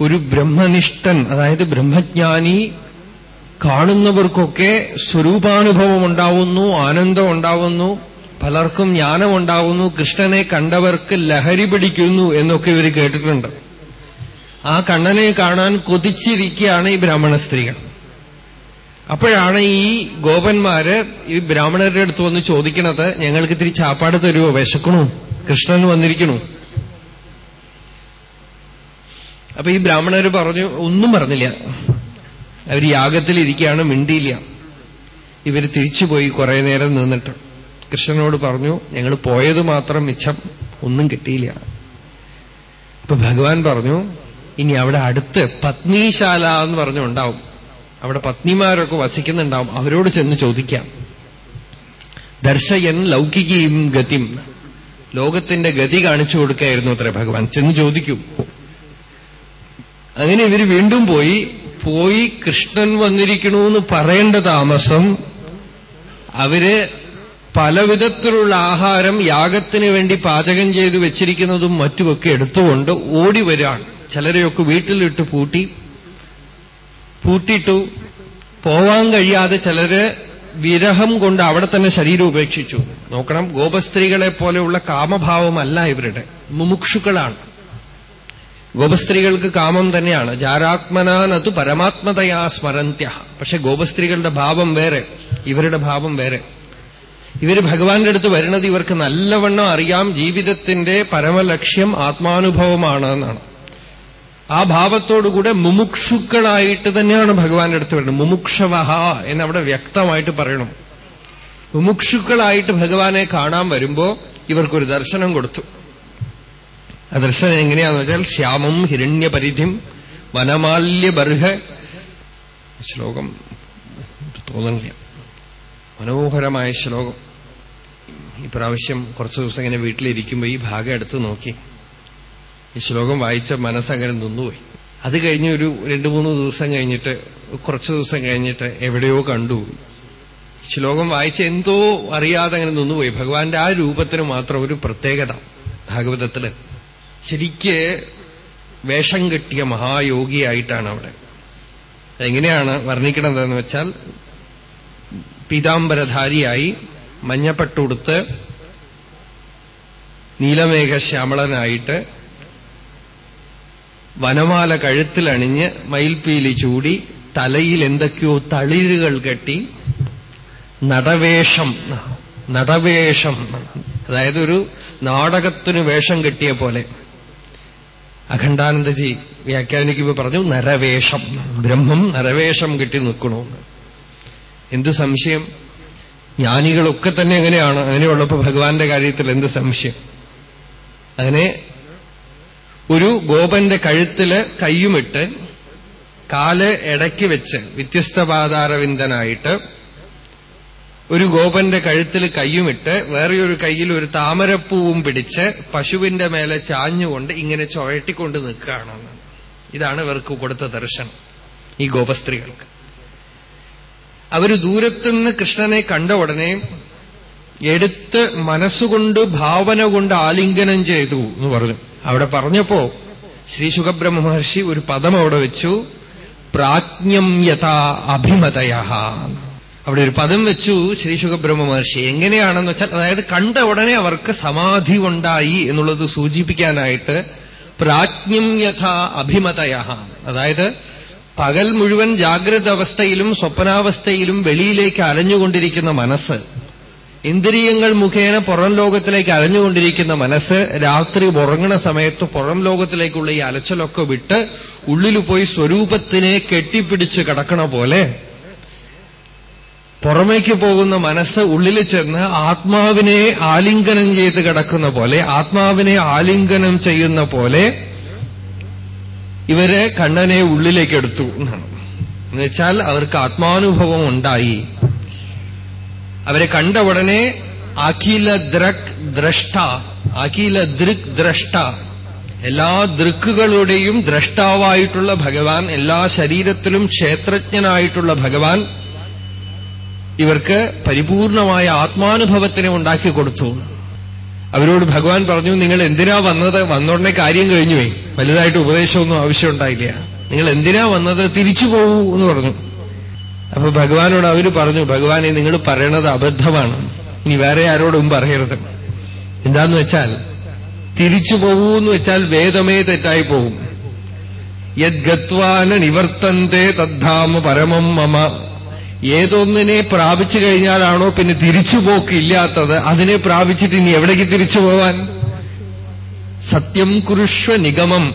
S1: ഒരു ബ്രഹ്മനിഷ്ഠൻ അതായത് ബ്രഹ്മജ്ഞാനി കാണുന്നവർക്കൊക്കെ സ്വരൂപാനുഭവം ഉണ്ടാവുന്നു ആനന്ദം ഉണ്ടാവുന്നു പലർക്കും ജ്ഞാനമുണ്ടാവുന്നു കൃഷ്ണനെ കണ്ടവർക്ക് ലഹരി പിടിക്കുന്നു എന്നൊക്കെ ഇവർ കേട്ടിട്ടുണ്ട്. ആ കണ്ണനെ കാണാൻ കൊതിച്ചിരിക്കുകയാണ് ഈ ബ്രാഹ്മണ സ്ത്രീകൾ. അപ്പോഴാണ് ഈ ഗോപന്മാര് ഈ ബ്രാഹ്മണരുടെ അടുത്ത് വന്ന് ചോദിക്കണത് ഞങ്ങൾക്ക് ഇത്തിരി ചാപ്പാട് തരുമോ വിശക്കണു? കൃഷ്ണൻ വന്നിരിക്കണു. അപ്പൊ ഈ ബ്രാഹ്മണർ പറഞ്ഞു ഒന്നും പറഞ്ഞില്ല. അവർ യാഗത്തിലിരിക്കുകയാണ് മിണ്ടിയില്ല. ഇവർ തിരിച്ചുപോയി കുറെ നേരം നിന്നിട്ട്. കൃഷ്ണനോട് പറഞ്ഞു ഞങ്ങൾ പോയത് മാത്രം മിച്ചം ഒന്നും കിട്ടിയില്ല. അപ്പൊ ഭഗവാൻ പറഞ്ഞു ഇനി അവിടെ അടുത്ത് പത്നിശാല എന്ന് പറഞ്ഞുണ്ടാവും. അവിടെ പത്നിമാരൊക്കെ വസിക്കുന്നുണ്ടാവും. അവരോട് ചെന്ന് ചോദിക്കാം. ദർശയൻ ലൗകികയും ഗതിം. ലോകത്തിന്റെ ഗതി കാണിച്ചു കൊടുക്കായിരുന്നു അത്ര ഭഗവാൻ. ചെന്ന് ചോദിക്കും. അങ്ങനെ ഇവർ വീണ്ടും പോയി. പോയി കൃഷ്ണൻ വന്നിരിക്കണമെന്ന് പറയേണ്ട താമസം അവർ പലവിധത്തിലുള്ള ആഹാരം യാഗത്തിന് വേണ്ടി പാചകം ചെയ്തു വെച്ചിരിക്കുന്നതും മറ്റുമൊക്കെ എടുത്തുകൊണ്ട് ഓടി വരികയാണ് ചിലരെയൊക്കെ വീട്ടിലിട്ട് പൂട്ടി. പൂട്ടിയിട്ടു പോവാൻ കഴിയാതെ ചിലര് വിരഹം കൊണ്ട് അവിടെ തന്നെ ശരീരം ഉപേക്ഷിച്ചു. നോക്കണം ഗോപസ്ത്രീകളെ പോലെയുള്ള കാമഭാവമല്ല ഇവരുടെ. മുമുക്ഷുക്കളാണ്. ഗോപസ്ത്രീകൾക്ക് കാമം തന്നെയാണ്. ജാരാത്മനാനതു പരമാത്മതയാ സ്മരന്ത്യ. പക്ഷെ ഗോപസ്ത്രീകളുടെ ഭാവം വേറെ ഇവരുടെ ഭാവം വേറെ. ഇവർ ഭഗവാന്റെ അടുത്ത് വരുന്നത് ഇവർക്ക് നല്ലവണ്ണം അറിയാം. ജീവിതത്തിന്റെ പരമലക്ഷ്യം ആത്മാനുഭവമാണ് എന്നാണ്. ആ ഭാവത്തോടുകൂടെ മുമുക്ഷുക്കളായിട്ട് തന്നെയാണ് ഭഗവാന്റെ അടുത്ത് വരുന്നത്. മുമുക്ഷവഹ എന്നവിടെ വ്യക്തമായിട്ട് പറയണം. മുമുക്ഷുക്കളായിട്ട് ഭഗവാനെ കാണാൻ വരുമ്പോ ഇവർക്കൊരു ദർശനം കൊടുത്തു. ആ ദർശനം എങ്ങനെയാന്ന് വെച്ചാൽ ശ്യാമം ഹിരണ്യപരിധിം വനമാല്യബർഹ. ശ്ലോകം തോന്നുന്നില്ല മനോഹരമായ ശ്ലോകം. ഇപ്രാവശ്യം പ്രാവശ്യം കുറച്ചു ദിവസം ഇങ്ങനെ വീട്ടിലിരിക്കുമ്പോൾ ഈ ഭാഗം എടുത്തു നോക്കി. ഈ ശ്ലോകം വായിച്ച മനസ്സങ്ങനെ നിന്നുപോയി. അത് കഴിഞ്ഞ് ഒരു രണ്ടു മൂന്ന് ദിവസം കഴിഞ്ഞിട്ട് കുറച്ച് ദിവസം കഴിഞ്ഞിട്ട് എവിടെയോ കണ്ടു. ശ്ലോകം വായിച്ച് എന്തോ അറിയാതെ അങ്ങനെ നിന്നുപോയി. ഭഗവാന്റെ ആ രൂപത്തിന് മാത്രം ഒരു പ്രത്യേകത ഭാഗവതത്തിൽ. ശരിക്ക് വേഷം കെട്ടിയ മഹായോഗിയായിട്ടാണ് അവിടെ എങ്ങനെയാണ് വർണിക്കണതെന്ന് വെച്ചാൽ പീതാംബരധാരിയായി മഞ്ഞപ്പെട്ടുടുത്ത് നീലമേഘശ്യാമളനായിട്ട് വനമാല കഴുത്തിലണിഞ്ഞ് മയിൽപ്പീലി ചൂടി തലയിൽ എന്തൊക്കെയോ തളിരുകൾ കെട്ടി നടവേഷം നടവേഷം അതായത് ഒരു നാടകത്തിന് വേഷം കെട്ടിയ പോലെ. അഖണ്ഡാനന്ദജി വ്യാഖ്യാനിക്കുമ്പോൾ പറഞ്ഞു നരവേഷം ബ്രഹ്മം നരവേഷം കെട്ടി നിൽക്കണമെന്ന് എന്ത് സംശയം? ജ്ഞാനികളൊക്കെ തന്നെ എങ്ങനെയാണ്? അങ്ങനെയുള്ളപ്പോ ഭഗവാന്റെ കാര്യത്തിൽ എന്ത് സംശയം? അങ്ങനെ ഒരു ഗോപന്റെ കഴുത്തിൽ കയ്യുമിട്ട് കാൽ ഇടയ്ക്ക് വെച്ച് വ്യത്യസ്തപാതാരവിന്ദനായിട്ട് ഒരു ഗോപന്റെ കഴുത്തിൽ കയ്യുമിട്ട് വേറെയൊരു കയ്യിൽ ഒരു താമരപ്പൂവും പിടിച്ച് പശുവിന്റെ മേലെ ചാഞ്ഞുകൊണ്ട് ഇങ്ങനെ ചുഴട്ടിക്കൊണ്ട് നിൽക്കുകയാണ്. ഇതാണ് ഇവർക്ക് കൊടുത്ത ദർശനം ഈ ഗോപസ്ത്രീകൾക്ക്. അവർ ദൂരത്തുനിന്ന് കൃഷ്ണനെ കണ്ട ഉടനെ എടുത്ത് മനസ്സുകൊണ്ട് ഭാവന കൊണ്ട് ആലിംഗനം ചെയ്തു എന്ന് പറഞ്ഞു. അവിടെ പറഞ്ഞപ്പോ ശ്രീ സുഖബ്രഹ്മ മഹർഷി ഒരു പദം അവിടെ വെച്ചു. പ്രാജ്ഞം യഥാ അഭിമതയ അവിടെ ഒരു പദം വെച്ചു ശ്രീ സുഖബ്രഹ്മ മഹർഷി എങ്ങനെയാണെന്ന് വെച്ചാൽ അതായത് കണ്ട ഉടനെ അവർക്ക് സമാധി ഉണ്ടായി എന്നുള്ളത് സൂചിപ്പിക്കാനായിട്ട് പ്രാജ്ഞം യഥാ അഭിമതയ അതായത് പകൽ മുഴുവൻ ജാഗ്രത അവസ്ഥയിലും സ്വപ്നാവസ്ഥയിലും വെളിയിലേക്ക് അലഞ്ഞുകൊണ്ടിരിക്കുന്ന മനസ്സ്. ഇന്ദ്രിയങ്ങൾ മുഖേന പുറം ലോകത്തിലേക്ക് അലഞ്ഞുകൊണ്ടിരിക്കുന്ന മനസ്സ് രാത്രി ഉറങ്ങണ സമയത്ത് പുറം ലോകത്തിലേക്കുള്ള ഈ അലച്ചലൊക്കെ വിട്ട് ഉള്ളിൽ പോയി സ്വരൂപത്തിനെ കെട്ടിപ്പിടിച്ച് കിടക്കണ പോലെ പുറമേക്ക് പോകുന്ന മനസ്സ് ഉള്ളിൽ ചെന്ന് ആത്മാവിനെ ആലിംഗനം ചെയ്ത് കിടക്കുന്ന പോലെ ആത്മാവിനെ ആലിംഗനം ചെയ്യുന്ന പോലെ ഇവരെ കണ്ണനെ ഉള്ളിലേക്കെടുത്തു എന്നാണ്. എന്നുവെച്ചാൽ അവർക്ക് ആത്മാനുഭവം ഉണ്ടായി. അവരെ കണ്ട ഉടനെ അഖില ദ്രക് ദ്രഷ്ട അഖില ദൃക് ദ്രഷ്ട. എല്ലാ ദൃക്കുകളുടെയും ദ്രഷ്ടാവായിട്ടുള്ള ഭഗവാൻ എല്ലാ ശരീരത്തിലും ക്ഷേത്രജ്ഞനായിട്ടുള്ള ഭഗവാൻ ഇവർക്ക് പരിപൂർണമായ ആത്മാനുഭവത്തിനെ ഉണ്ടാക്കി കൊടുത്തു. അവരോട് ഭഗവാൻ പറഞ്ഞു നിങ്ങൾ എന്തിനാ വന്നത്? വന്നോടനെ കാര്യം കഴിഞ്ഞുപോയി വലുതായിട്ട് ഉപദേശമൊന്നും ആവശ്യമുണ്ടായില്ല. നിങ്ങൾ എന്തിനാ വന്നത്? തിരിച്ചു പോകൂ എന്ന് പറഞ്ഞു. അപ്പൊ ഭഗവാനോട് അവർ പറഞ്ഞു ഭഗവാനെ നിങ്ങൾ പറയണത് അബദ്ധമാണ്. ഇനി വേറെ ആരോടും പറയരുത്. എന്താന്ന് വെച്ചാൽ തിരിച്ചു പോകൂ എന്ന് വെച്ചാൽ വേദമേ തെറ്റായി പോകും യദ്ഗത്വാന നിവർത്തന്തേ തദ്ധാമ പരമം മമ. ഏതൊന്നിനെ പ്രാപിച്ചു കഴിഞ്ഞാലാണോ പിന്നെ തിരിച്ചു തിരിച്ചുപോക്കില്ലാത്തത് അതിനെ പ്രാപിച്ചിട്ട് ഇനി എവിടേക്ക് തിരിച്ചു പോവാൻ? സത്യം കുരുഷ്വ നിഗമം.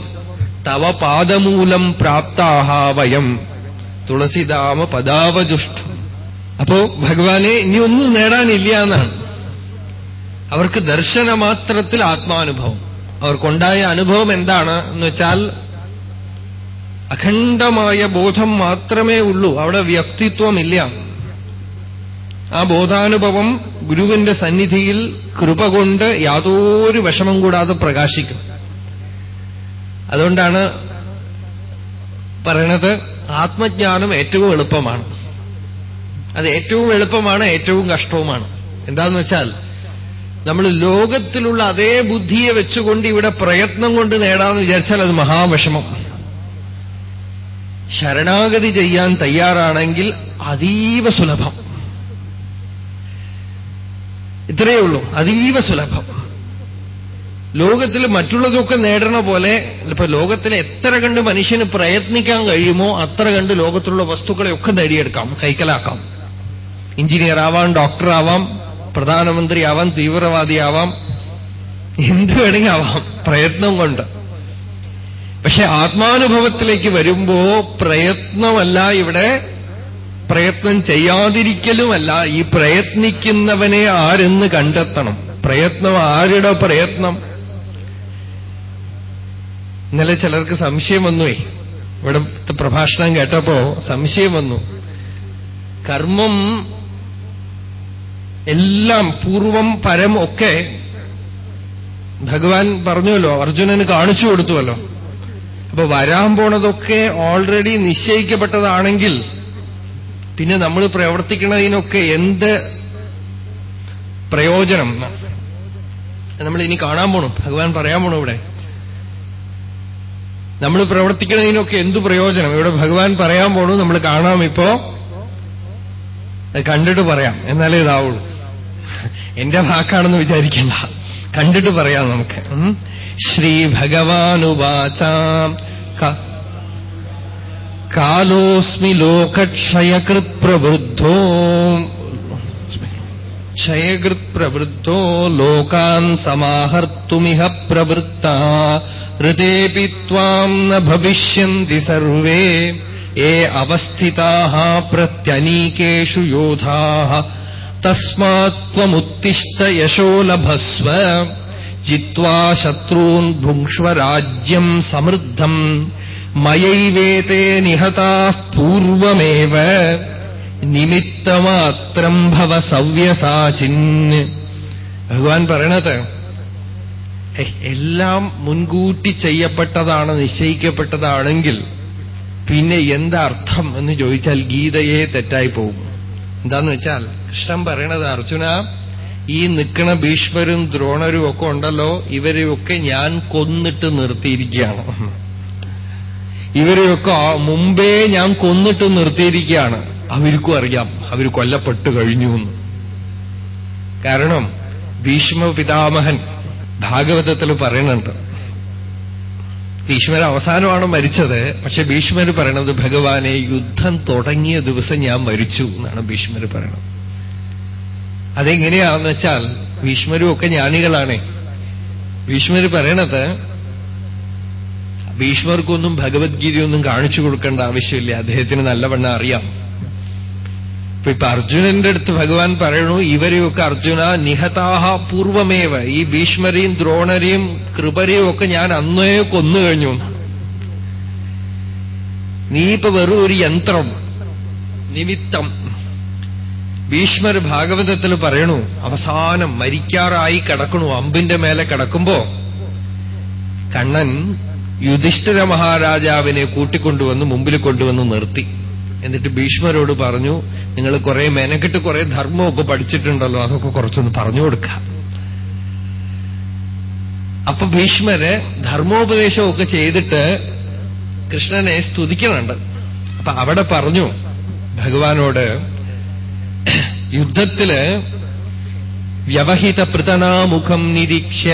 S1: തവ പാദമൂലം പ്രാപ്താഹ വയം. തുളസിതാമ പദാവജുഷ്ടം അപ്പോ ഭഗവാനെ ഇനി ഒന്നും നേടാനില്ല എന്നാണ്. അവർക്ക് ദർശനമാത്രത്തിൽ ആത്മാനുഭവം. അവർക്കുണ്ടായ അനുഭവം എന്താണ് എന്ന് വെച്ചാൽ അഖണ്ഡമായ ബോധം മാത്രമേ ഉള്ളൂ. അവിടെ വ്യക്തിത്വമില്ല. ആ ബോധാനുഭവം ഗുരുവിന്റെ സന്നിധിയിൽ കൃപ കൊണ്ട് യാതൊരു വിഷമം കൂടാതെ പ്രകാശിക്കും. അതുകൊണ്ടാണ് പറയണത് ആത്മജ്ഞാനം ഏറ്റവും എളുപ്പമാണ്. അത് ഏറ്റവും എളുപ്പമാണ് ഏറ്റവും കഷ്ടവുമാണ്. എന്താന്ന് വെച്ചാൽ നമ്മൾ ലോകത്തിലുള്ള അതേ ബുദ്ധിയെ വെച്ചുകൊണ്ട് ഇവിടെ പ്രയത്നം കൊണ്ട് നേടാമെന്ന് വിചാരിച്ചാൽ അത് മഹാവിഷമം. ശരണാഗതി ചെയ്യാൻ തയ്യാറാണെങ്കിൽ അതീവ സുലഭം. ഇത്രയേ ഉള്ളൂ അതീവ സുലഭം. ലോകത്തിൽ മറ്റുള്ളതൊക്കെ നേടണ പോലെ ഇപ്പൊ ലോകത്തിൽ എത്ര കണ്ട് മനുഷ്യന് പ്രയത്നിക്കാൻ കഴിയുമോ അത്ര കണ്ട് ലോകത്തിലുള്ള വസ്തുക്കളെയൊക്കെ നേടിയെടുക്കാം കൈക്കലാക്കാം. എഞ്ചിനീയർ ആവാം ഡോക്ടർ ആവാം പ്രധാനമന്ത്രി ആവാം തീവ്രവാദിയാവാം എന്ത് വേണമെങ്കിൽ ആവാം പ്രയത്നം കൊണ്ട്. പക്ഷെ ആത്മാനുഭവത്തിലേക്ക് വരുമ്പോ പ്രയത്നമല്ല ഇവിടെ പ്രയത്നം ചെയ്യാതിരിക്കലുമല്ല ഈ പ്രയത്നിക്കുന്നവനെ ആരെന്ന് കണ്ടെത്തണം? പ്രയത്നം ആരുടെ പ്രയത്നം? ഇന്നലെ ചിലർക്ക് സംശയം വന്നുവേ. ഇവിടെ പ്രഭാഷണം കേട്ടപ്പോ സംശയം വന്നു. കർമ്മം എല്ലാം പൂർവം പരം ഒക്കെ ഭഗവാൻ പറഞ്ഞുവല്ലോ അർജുനന് കാണിച്ചു കൊടുത്തുവല്ലോ. അപ്പൊ വരാൻ പോണതൊക്കെ ഓൾറെഡി നിശ്ചയിക്കപ്പെട്ടതാണെങ്കിൽ പിന്നെ നമ്മൾ പ്രവർത്തിക്കുന്നതിനൊക്കെ എന്ത് പ്രയോജനം? നമ്മൾ ഇനി കാണാൻ പോണു ഭഗവാൻ പറയാൻ പോണു ഇവിടെ. നമ്മൾ പ്രവർത്തിക്കുന്നതിനൊക്കെ എന്തു പ്രയോജനം? ഇവിടെ ഭഗവാൻ പറയാൻ പോണു നമ്മൾ കാണാം ഇപ്പോ. കണ്ടിട്ട് പറയാം എന്നാലേ ഇതാവുള്ളൂ. എന്റെ വാക്കാണെന്ന് വിചാരിക്കണ്ട. കണ്ടിട്ട് പറയാം നമുക്ക്. ശ്രീ ഭഗവാനുവാച. കാലോസ്മി ലോകക്ഷയകൃത് പ്രവൃദ്ധോ क्षयकृत्प्रवृत्तो लोकान् समाहर्तुमिह प्रवृत्ता। ऋतेऽपि त्वाम् न भविष्यन्ति सर्वे। ये अवस्थिताः प्रत्यनीकेषु योधाः। तस्मात् त्वमुत्तिष्ठयशो लभस्व। जित्वा शत्रून् भुङ्क्ष्व राज्यम् समृद्धम्। मयैवेते निहताः पूर्वमेव। നിമിത്തമാത്രം ഭവ സവ്യസാചിൻ. ഭഗവാൻ പറയണത് എല്ലാം മുൻകൂട്ടി ചെയ്യപ്പെട്ടതാണ് നിശ്ചയിക്കപ്പെട്ടതാണെങ്കിൽ പിന്നെ എന്താർത്ഥം എന്ന് ചോദിച്ചാൽ ഗീതയെ തെറ്റായി പോകും. എന്താന്ന് വെച്ചാൽ കൃഷ്ണൻ പറയണത് അർജുന ഈ നിൽക്കണ ഭീഷ്മരും ദ്രോണരും ഒക്കെ ഉണ്ടല്ലോ ഇവരെയൊക്കെ ഞാൻ കൊന്നിട്ട് നിർത്തിയിരിക്കുകയാണ്. ഇവരെയൊക്കെ മുമ്പേ ഞാൻ കൊന്നിട്ട് നിർത്തിയിരിക്കുകയാണ്. അവർക്കും അറിയാം അവർ കൊല്ലപ്പെട്ടു കഴിഞ്ഞു എന്ന്. കാരണം ഭീഷ്മ പിതാമഹൻ ഭാഗവതത്തിൽ പറയുന്നുണ്ട്. ഭീഷ്മർ അവസാനമാണ് മരിച്ചത്. പക്ഷെ ഭീഷ്മർ പറയണത് ഭഗവാനെ യുദ്ധം തുടങ്ങിയ ദിവസം ഞാൻ മരിച്ചു എന്നാണ് ഭീഷ്മർ പറയണത്. അതെങ്ങനെയാണെന്ന് വെച്ചാൽ ഭീഷ്മരും ഒക്കെ ജ്ഞാനികളാണ്. ഭീഷ്മർ പറയണത് ഭീഷ്മർക്കൊന്നും ഭഗവത്ഗീതയൊന്നും കാണിച്ചു കൊടുക്കേണ്ട ആവശ്യമില്ല. അദ്ദേഹത്തിന് നല്ലവണ്ണം അറിയാം. ഇപ്പൊ ഇപ്പൊ അർജുനന്റെ അടുത്ത് ഭഗവാൻ പറയണു ഇവരെയൊക്കെ അർജുന നിഹതാഹ പൂർവമേവ. ഈ ഭീഷ്മരെയും ദ്രോണരെയും കൃപരെയും ഒക്കെ ഞാൻ അന്നേ കൊന്നു കഴിഞ്ഞു. നീ ഇപ്പൊ വെറും ഒരു യന്ത്രം. നിമിത്തം. ഭീഷ്മർ ഭാഗവതത്തിൽ പറയണു അവസാനം മരിക്കാറായി കിടക്കണു അമ്പിന്റെ മേലെ കിടക്കുമ്പോ കണ്ണൻ യുധിഷ്ഠിര മഹാരാജാവിനെ കൂട്ടിക്കൊണ്ടുവന്ന് മുമ്പിൽ കൊണ്ടുവന്ന് നിർത്തി. എന്നിട്ട് ഭീഷ്മരോട് പറഞ്ഞു നിങ്ങൾ കുറെ മെനക്കെട്ട് കുറെ ധർമ്മമൊക്കെ പഠിച്ചിട്ടുണ്ടല്ലോ അതൊക്കെ കുറച്ചൊന്ന് പറഞ്ഞു കൊടുക്കാം. അപ്പൊ ഭീഷ്മര് ധർമ്മോപദേശമൊക്കെ ചെയ്തിട്ട് കൃഷ്ണനെ സ്തുതിക്കുന്നുണ്ട്. അപ്പൊ അവിടെ പറഞ്ഞു ഭഗവാനോട് യുദ്ധത്തിൽ വ്യവഹിത പൃതനാമുഖം നിരീക്ഷ്യ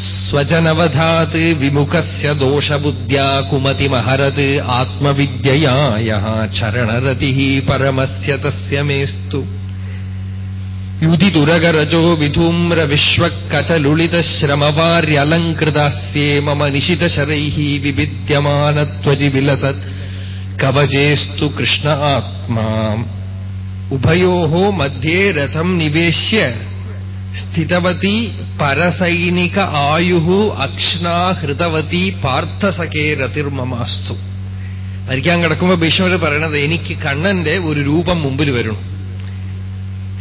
S1: स्वजनवधात् विमुखस्य दोषबुद्ध्या कुमतिमहरत् आत्मविद्यया यः चरणरतिः परमस्य तस्य मेस्तु युधितुरगरजो विधूम्रविश्वकचलुळितश्रमवार्यलङ्कृतास्ये मम निशितशरैः विविद्यमानत्वजि विलसत् कवचेस्तु कृष्ण आत्मा। उभयोः मध्ये रथम् निवेश्य സ്ഥിതവതി പരസൈനിക ആയുഹു അക്ഷ്ണാ ഹൃതവതി പാർത്ഥസഖേ രതിർമമാസ്തു. മരിക്കാൻ കിടക്കുമ്പോ ഭീഷ്മര് പറയണത് എനിക്ക് കണ്ണന്റെ ഒരു രൂപം മുമ്പിൽ വരണം.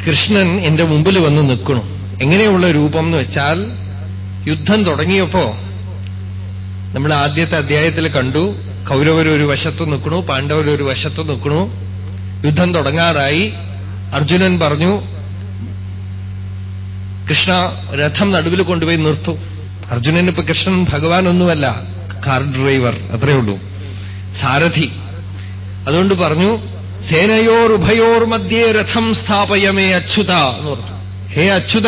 S1: കൃഷ്ണൻ എന്റെ മുമ്പിൽ വന്ന് നിൽക്കണം. എങ്ങനെയുള്ള രൂപം എന്ന് വെച്ചാൽ യുദ്ധം തുടങ്ങിയപ്പോ നമ്മൾ ആദ്യത്തെ അധ്യായത്തിൽ കണ്ടു കൗരവർ ഒരു വശത്ത് നിൽക്കണു പാണ്ഡവർ ഒരു വശത്ത് നിൽക്കണു. യുദ്ധം തുടങ്ങാറായി. അർജുനൻ പറഞ്ഞു കൃഷ്ണ രഥം നടുവിൽ കൊണ്ടുപോയി നിർത്തും. അർജുനന് ഇപ്പൊ കൃഷ്ണൻ ഭഗവാനൊന്നുമല്ല കാർ ഡ്രൈവർ അത്രയേ ഉള്ളൂ. സാരഥി. അതുകൊണ്ട് പറഞ്ഞു സേനയോർ ഉഭയോർ മധ്യേ രഥം സ്ഥാപയമേ അച്യുത എന്ന് പറഞ്ഞു. ഹേ അച്യുത.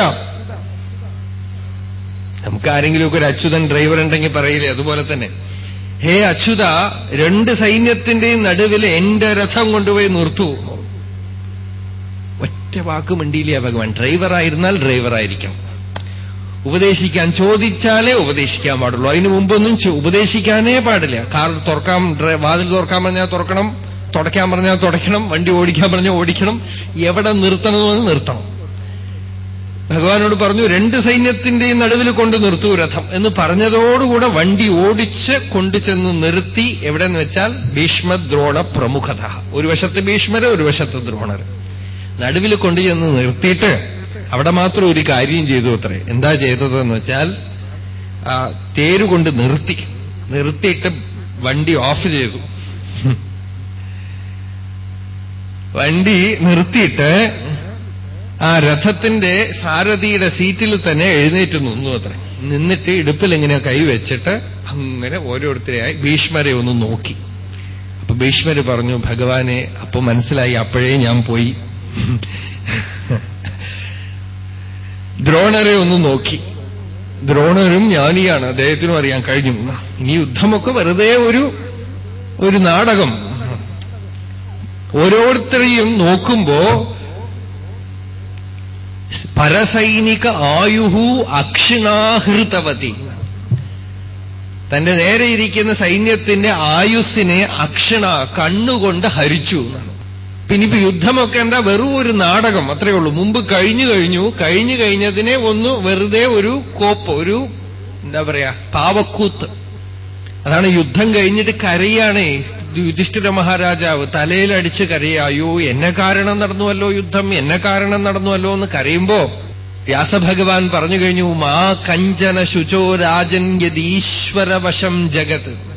S1: നമുക്ക് ആരെങ്കിലുമൊക്കെ ഒരു അച്യുതൻ ഡ്രൈവർ ഉണ്ടെങ്കിൽ പറയില്ലേ അതുപോലെ തന്നെ. ഹേ അച്യുത രണ്ട് സൈന്യത്തിന്റെയും നടുവിൽ എന്റെ രഥം കൊണ്ടുപോയി നിർത്തൂ ഒറ്റ വാക്ക് മിണ്ടിയില്ല ഭഗവാൻ? ഡ്രൈവറായിരുന്നാൽ ഡ്രൈവറായിരിക്കണം. ഉപദേശിക്കാൻ ചോദിച്ചാലേ ഉപദേശിക്കാൻ പാടുള്ളൂ. അതിനു മുമ്പൊന്നും ഉപദേശിക്കാനേ പാടില്ല. കാർ തുറക്കാൻ വാതിൽ തുറക്കാൻ പറഞ്ഞാൽ തുറക്കണം തുടയ്ക്കാൻ പറഞ്ഞാൽ തുടയ്ക്കണം വണ്ടി ഓടിക്കാൻ പറഞ്ഞാൽ ഓടിക്കണം എവിടെ നിർത്തണമെന്ന് നിർത്തണം. ഭഗവാനോട് പറഞ്ഞു രണ്ട് സൈന്യത്തിന്റെയും നടുവിൽ കൊണ്ട് നിർത്തൂ രഥം. എന്ന് പറഞ്ഞതോടുകൂടെ വണ്ടി ഓടിച്ച് കൊണ്ടുചെന്ന് നിർത്തി എവിടെന്ന് വെച്ചാൽ ഭീഷ്മദ്രോണ പ്രമുഖത ഒരു വശത്ത് ഭീഷ്മര് ഒരു വശത്ത് ദ്രോണര്. നടുവിൽ കൊണ്ടുചെന്ന് നിർത്തിയിട്ട് അവിടെ മാത്രം ഒരു കാര്യം ചെയ്തു അത്രേ. എന്താ ചെയ്തതെന്ന് വെച്ചാൽ തേരുകൊണ്ട് നിർത്തി. നിർത്തിയിട്ട് വണ്ടി ഓഫ് ചെയ്തു. വണ്ടി നിർത്തിയിട്ട് ആ രഥത്തിന്റെ സാരഥിയുടെ സീറ്റിൽ തന്നെ എഴുന്നേറ്റ് നിന്നു അത്ര. നിന്നിട്ട് ഇടുപ്പിൽ ഇങ്ങനെ കൈവച്ചിട്ട് അങ്ങനെ ഓരോരുത്തരെയായി ഭീഷ്മരെ ഒന്ന് നോക്കി. അപ്പൊ ഭീഷ്മര് പറഞ്ഞു ഭഗവാനെ അപ്പൊ മനസ്സിലായി അപ്പോഴേ ഞാൻ പോയി. ദ്രോണരെ ഒന്ന് നോക്കി. ദ്രോണരും ജ്ഞാനിയാണ്. അദ്ദേഹത്തിനും അറിയാൻ കഴിഞ്ഞു. ഇനി യുദ്ധമൊക്കെ വെറുതെ ഒരു ഒരു നാടകം. ഓരോരുത്തരെയും നോക്കുമ്പോ പരസൈനിക ആയുഹു അക്ഷിണാഹൃതവതി. തന്റെ നേരെ ഇരിക്കുന്ന സൈന്യത്തിന്റെ ആയുസ്സിനെ അക്ഷണ കണ്ണുകൊണ്ട് ഹരിച്ചു എന്നാണ്. പിന്നിപ്പോ യുദ്ധമൊക്കെ എന്താ വെറും ഒരു നാടകം അത്രയേ ഉള്ളൂ. മുമ്പ് കഴിഞ്ഞു കഴിഞ്ഞു. കഴിഞ്ഞു കഴിഞ്ഞതിനെ ഒന്ന് വെറുതെ ഒരു കോപ്പ് ഒരു എന്താ പറയാ പാവക്കൂത്ത്. അതാണ് യുദ്ധം കഴിഞ്ഞിട്ട് കരയാണേ യുധിഷ്ഠിര മഹാരാജാവ്. തലയിലടിച്ച് അയ്യോ എന്നെ കാരണം നടന്നുവല്ലോ യുദ്ധം എന്നെ കാരണം നടന്നുവല്ലോ എന്ന് കരയുമ്പോ വ്യാസഭഗവാൻ പറഞ്ഞു കഴിഞ്ഞു മാ കഞ്ചന ശുചോ രാജൻ യദീശ്വരവശം ജഗത്.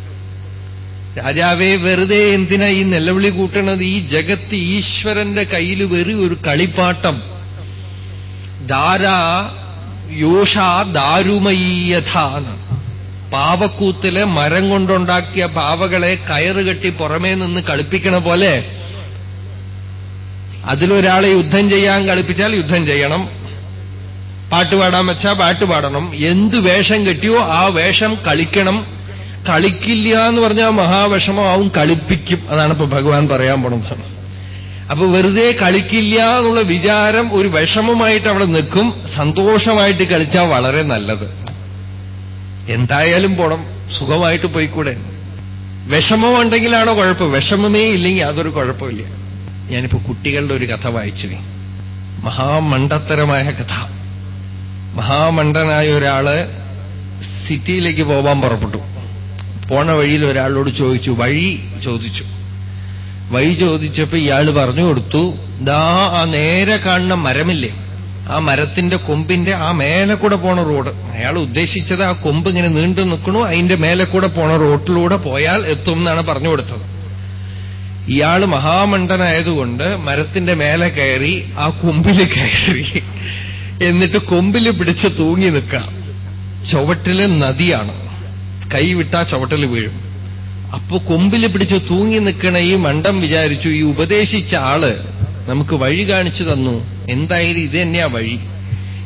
S1: രാജാവേ വെറുതെ എന്തിനാ ഈ നിലവിളി കൂട്ടണത്? ഈ ജഗത്ത് ഈശ്വരന്റെ കയ്യിൽ വെറി ഒരു കളിപ്പാട്ടം. ദാരാ യോഷ ദാരുമയീയഥാണ് പാവക്കൂത്തിലെ മരം കൊണ്ടുണ്ടാക്കിയ പാവകളെ കയറുകെട്ടി പുറമേ നിന്ന് കളിപ്പിക്കണ പോലെ. അതിലൊരാളെ യുദ്ധം ചെയ്യാൻ കളിപ്പിച്ചാൽ യുദ്ധം ചെയ്യണം. പാട്ടുപാടാൻ വെച്ചാൽ പാട്ടുപാടണം എന്ത് വേഷം കെട്ടിയോ ആ വേഷം കളിക്കണം. കളിക്കില്ല എന്ന് പറഞ്ഞാൽ മഹാവിഷമാവും കളിപ്പിക്കും. അതാണ് ഇപ്പൊ ഭഗവാൻ പറയാൻ പോണത്. അപ്പൊ വെറുതെ കളിക്കില്ല എന്നുള്ള വിചാരം ഒരു വിഷമമായിട്ട് അവിടെ നിൽക്കും. സന്തോഷമായിട്ട് കളിച്ചാൽ വളരെ നല്ലത്. എന്തായാലും പോണം. സുഖമായിട്ട് പോയിക്കൂടെ. വിഷമമുണ്ടെങ്കിലാണോ കുഴപ്പം? വിഷമമേ ഇല്ലെങ്കിൽ അതൊരു കുഴപ്പമില്ല. ഞാനിപ്പോ കുട്ടികളുടെ ഒരു കഥ വായിച്ചു മഹാമണ്ടത്തരമായ കഥ. മഹാമണ്ഡനായ ഒരാൾ സിറ്റിയിലേക്ക് പോവാൻ പുറപ്പെട്ടു. പോണ വഴിയിൽ ഒരാളോട് ചോദിച്ചു വഴി? ചോദിച്ചു. വഴി ചോദിച്ചപ്പോ ഇയാൾ പറഞ്ഞു കൊടുത്തു ദാ ആ നേരെ കാണുന്ന മരമില്ലേ? ആ മരത്തിന്റെ കൊമ്പിന്റെ ആ മേലെ കൂടെ പോണ റോഡ്. അയാൾ ഉദ്ദേശിച്ചത് ആ കൊമ്പ് ഇങ്ങനെ നീണ്ടു നിൽക്കണു അതിന്റെ മേലെ കൂടെ പോണ റോട്ടിലൂടെ പോയാൽ എത്തും എന്നാണ് പറഞ്ഞു കൊടുത്തത്. ഇയാൾ മഹാമണ്ഡനായതുകൊണ്ട് മരത്തിന്റെ മേലെ കയറി ആ കൊമ്പിൽ കയറി. എന്നിട്ട് കൊമ്പിൽ പിടിച്ച് തൂങ്ങി നിൽക്കാം ചുവട്ടിൽ നദിയാണ്. കൈ ചവിട്ടൽ ചുവട്ടിൽ വീഴും. അപ്പൊ കൊമ്പിൽ പിടിച്ചു തൂങ്ങി നിൽക്കണ ഈ മണ്ടം വിചാരിച്ചു ഈ ഉപദേശിച്ച ആൾ നമുക്ക് വഴി കാണിച്ചു തന്നു. എന്തായാലും ഇത് തന്നെയാ വഴി.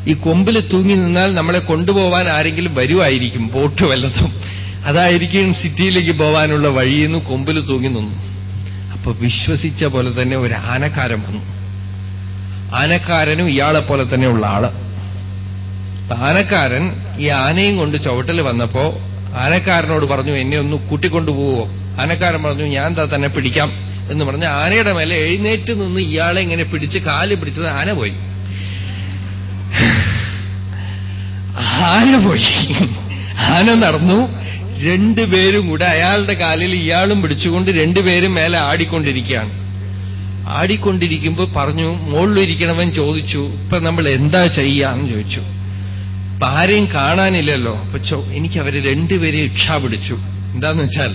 S1: ഈ കൊമ്പിൽ തൂങ്ങി നിന്നാൽ നമ്മളെ കൊണ്ടുപോവാൻ ആരെങ്കിലും വരുമായിരിക്കും ബോട്ട് വല്ലതും. അതായിരിക്കും സിറ്റിയിലേക്ക് പോവാനുള്ള വഴിയെന്ന് കൊമ്പിൽ തൂങ്ങി നിന്നു. അപ്പൊ വിശ്വസിച്ച പോലെ തന്നെ ഒരു ആനക്കാരൻ വന്നു. ആനക്കാരനും ഇയാളെ പോലെ തന്നെയുള്ള ആൾ. ആനക്കാരൻ ഈ ആനയും കൊണ്ട് ചുവട്ടിൽ വന്നപ്പോ ആനക്കാരനോട് പറഞ്ഞു എന്നെ ഒന്ന് കൂട്ടിക്കൊണ്ടുപോവോ? ആനക്കാരൻ പറഞ്ഞു ഞാൻ എന്താ തന്നെ പിടിക്കാം. എന്ന് പറഞ്ഞ് ആനയുടെ മേലെ എഴുന്നേറ്റ് നിന്ന് ഇയാളെ ഇങ്ങനെ പിടിച്ച് കാൽ പിടിച്ചത് ആന പോയി. ആന പോയി. ആന നടന്നു. രണ്ടുപേരും കൂടെ അയാളുടെ കാലിൽ ഇയാളും പിടിച്ചുകൊണ്ട് രണ്ടുപേരും മേലെ ആടിക്കൊണ്ടിരിക്കുകയാണ്. ആടിക്കൊണ്ടിരിക്കുമ്പോ പറഞ്ഞു മുകളിലിരിക്കണവൻ ചോദിച്ചു ഇപ്പൊ നമ്മൾ എന്താ ചെയ്യാന്ന് ചോദിച്ചു. അപ്പൊ ആരെയും കാണാനില്ലല്ലോ. അപ്പൊ എനിക്ക് അവർ രണ്ടുപേരെ ഇക്ഷ പിടിച്ചു. എന്താന്ന് വെച്ചാൽ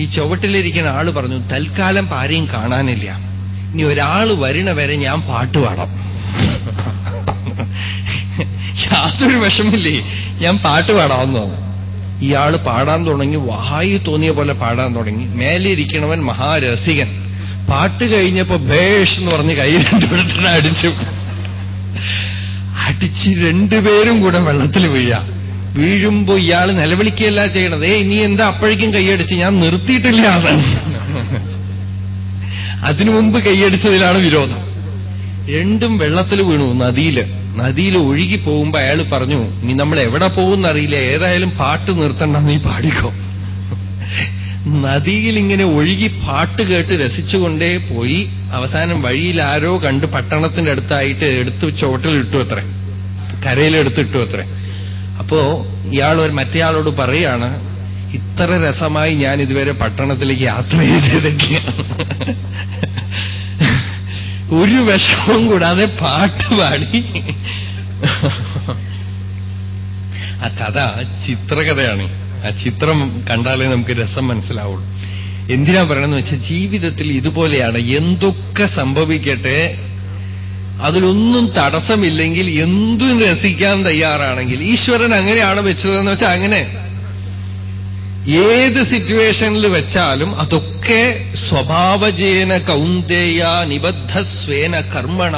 S1: ഈ ചുവട്ടിലിരിക്കുന്ന ആൾ പറഞ്ഞു തൽക്കാലം ആരെയും കാണാനില്ല. ഇനി ഒരാൾ വരണ വരെ ഞാൻ പാട്ട് പാടാം. യാതൊരു വിഷമില്ലേ? ഞാൻ പാട്ട് പാടാമെന്ന് പറഞ്ഞു. ഇയാൾ പാടാൻ തുടങ്ങി വായു തോന്നിയ പോലെ പാടാൻ തുടങ്ങി. മേലെ ഇരിക്കണവൻ മഹാരസികൻ. പാട്ട് കഴിഞ്ഞപ്പോ ഭേഷ് എന്ന് പറഞ്ഞ് കൈ രണ്ടു അടിച്ചു. അടിച്ച് രണ്ടുപേരും കൂടെ വെള്ളത്തിൽ വീഴാം. വീഴുമ്പോ ഇയാൾ നിലവിളിക്കുകയല്ല ചെയ്യണത്. ഏ നീ എന്താ അപ്പോഴേക്കും കൈയടിച്ച്? ഞാൻ നിർത്തിയിട്ടില്ല അതാണ്. അതിനു മുമ്പ് കൈയടിച്ചതിലാണ് വിരോധം. രണ്ടും വെള്ളത്തിൽ വീണു നദിയിൽ. നദിയിൽ ഒഴുകി പോകുമ്പോ അയാൾ പറഞ്ഞു നീ നമ്മൾ എവിടെ പോകുന്നറിയില്ല. ഏതായാലും പാട്ട് നിർത്തണ്ട നീ പാടിക്കോ. നദിയിൽ ഇങ്ങനെ ഒഴുകി പാട്ട് കേട്ട് രസിച്ചുകൊണ്ടേ പോയി. അവസാനം വഴിയിൽ ആരോ കണ്ട് പട്ടണത്തിന്റെ അടുത്തായിട്ട് എടുത്ത് ചോട്ടിലിട്ടു അത്രേ. കരയിലെടുത്തിട്ടു അത്രേ. അപ്പോ ഇയാൾ ഒരു മറ്റേയാളോട് പറയാണ് ഇത്ര രസമായി ഞാൻ ഇതുവരെ പട്ടണത്തിലേക്ക് യാത്ര ചെയ്തിട്ടില്ല. ഒരു വിഷമവും കൂടാതെ പാട്ട് പാടി. ആ കഥ ചിത്രകഥയാണ്. ആ ചിത്രം കണ്ടാലേ നമുക്ക് രസം മനസ്സിലാവുള്ളൂ. എന്തിനാ പറയണമെന്ന് വെച്ചാൽ ജീവിതത്തിൽ ഇതുപോലെയാണ് എന്തൊക്കെ സംഭവിക്കട്ടെ അതിലൊന്നും തടസ്സമില്ലെങ്കിൽ എന്തും രസിക്കാൻ തയ്യാറാണെങ്കിൽ ഈശ്വരൻ അങ്ങനെയാണ് വെച്ചതെന്ന് വെച്ചാൽ അങ്ങനെ. ഏത് സിറ്റുവേഷനിൽ വെച്ചാലും അതൊക്കെ സ്വഭാവജേന കൗന്ദേയ നിബദ്ധസ്വേന കർമ്മണ.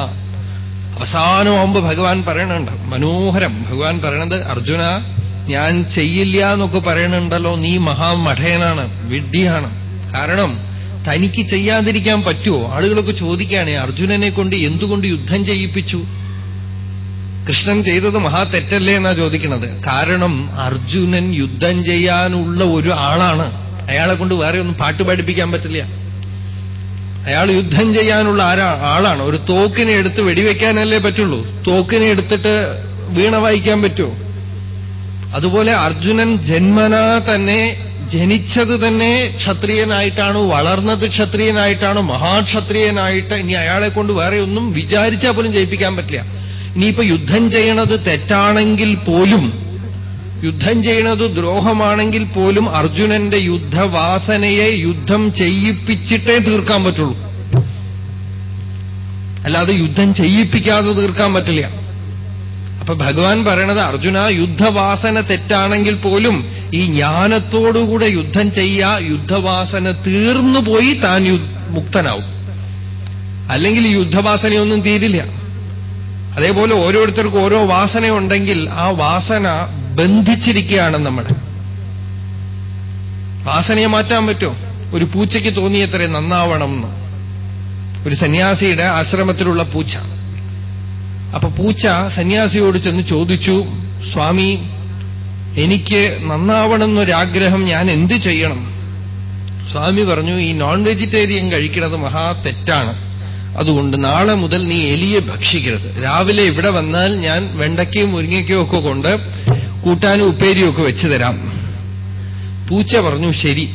S1: അവസാനമാകുമ്പോ ഭഗവാൻ പറയണുണ്ട് മനോഹരം. ഭഗവാൻ പറയണത് അർജുന ഞാൻ ചെയ്യില്ല എന്നൊക്കെ പറയണുണ്ടല്ലോ നീ മഹാമഠേനാണ് വിഡ്ഢിയാണ്. കാരണം തനിക്ക് ചെയ്യാതിരിക്കാൻ പറ്റുമോ ആളുകളൊക്കെ ചോദിക്കുകയാണ് അർജുനനെ കൊണ്ട് എന്തുകൊണ്ട് യുദ്ധം ചെയ്യിപ്പിച്ചു? കൃഷ്ണൻ ചെയ്തത് മഹാ തെറ്റല്ലേ എന്നാ ചോദിക്കുന്നത്. കാരണം അർജുനൻ യുദ്ധം ചെയ്യാനുള്ള ഒരു ആളാണ്. അയാളെ കൊണ്ട് വേറെ ഒന്നും പാട്ട് പഠിപ്പിക്കാൻ പറ്റില്ല. അയാൾ യുദ്ധം ചെയ്യാനുള്ള ആരാ ആളാണ്. ഒരു തോക്കിനെ എടുത്ത് വെടിവെക്കാനല്ലേ പറ്റുള്ളൂ. തോക്കിനെ എടുത്തിട്ട് വീണ വായിക്കാൻ പറ്റുമോ? അതുപോലെ അർജുനൻ ജന്മനാ തന്നെ ജനിച്ചത് തന്നെ ക്ഷത്രിയനായിട്ടാണ് വളർന്നത് ക്ഷത്രിയനായിട്ടാണ് മഹാക്ഷത്രിയനായിട്ട് ഇനി അയാളെ കൊണ്ട് വേറെ ഒന്നും വിചാരിച്ചാൽ പോലും ജയിപ്പിക്കാൻ പറ്റില്ല. ഇനിയിപ്പോ യുദ്ധം ചെയ്യണത് തെറ്റാണെങ്കിൽ പോലും യുദ്ധം ചെയ്യണത് ദ്രോഹമാണെങ്കിൽ പോലും അർജുനന്റെ യുദ്ധവാസനയെ യുദ്ധം ചെയ്യിപ്പിച്ചിട്ടേ തീർക്കാൻ പറ്റുള്ളൂ. അല്ലാതെ യുദ്ധം ചെയ്യിപ്പിക്കാതെ തീർക്കാൻ പറ്റില്ല. അപ്പൊ ഭഗവാൻ പറയണത് അർജുന യുദ്ധവാസന തെറ്റാണെങ്കിൽ പോലും ഈ ജ്ഞാനത്തോടുകൂടെ യുദ്ധം ചെയ്യാ യുദ്ധവാസന തീർന്നുപോയി താൻ മുക്തനാവും. അല്ലെങ്കിൽ ഈ യുദ്ധവാസനയൊന്നും തീരില്ല. അതേപോലെ ഓരോരുത്തർക്കും ഓരോ വാസനയുണ്ടെങ്കിൽ ആ വാസന ബന്ധിച്ചിരിക്കുകയാണ് നമ്മളെ. വാസനയെ മാറ്റാൻ പറ്റുമോ? ഒരു പൂച്ചയ്ക്ക് തോന്നിയത്രേ നന്നാവണം എന്ന്. ഒരു സന്യാസിയുടെ ആശ്രമത്തിലുള്ള പൂച്ച. അപ്പൊ പൂച്ച സന്യാസിയോട് ചെന്ന് ചോദിച്ചു സ്വാമി എനിക്ക് നന്നാവണമെന്നൊരാഗ്രഹം ഞാൻ എന്ത് ചെയ്യണം? സ്വാമി പറഞ്ഞു ഈ നോൺ വെജിറ്റേറിയൻ കഴിക്കുന്നത് മഹാ തെറ്റാണ്. അതുകൊണ്ട് നാളെ മുതൽ നീ എലിയെ ഭക്ഷിക്കരുത്. രാവിലെ ഇവിടെ വന്നാൽ ഞാൻ വെണ്ടയ്ക്കയും മുരിങ്ങയ്ക്കയും ഒക്കെ കൊണ്ട് കൂട്ടാനും ഉപ്പേരിയും ഒക്കെ വെച്ചു തരാം. പൂച്ച പറഞ്ഞു ശരി.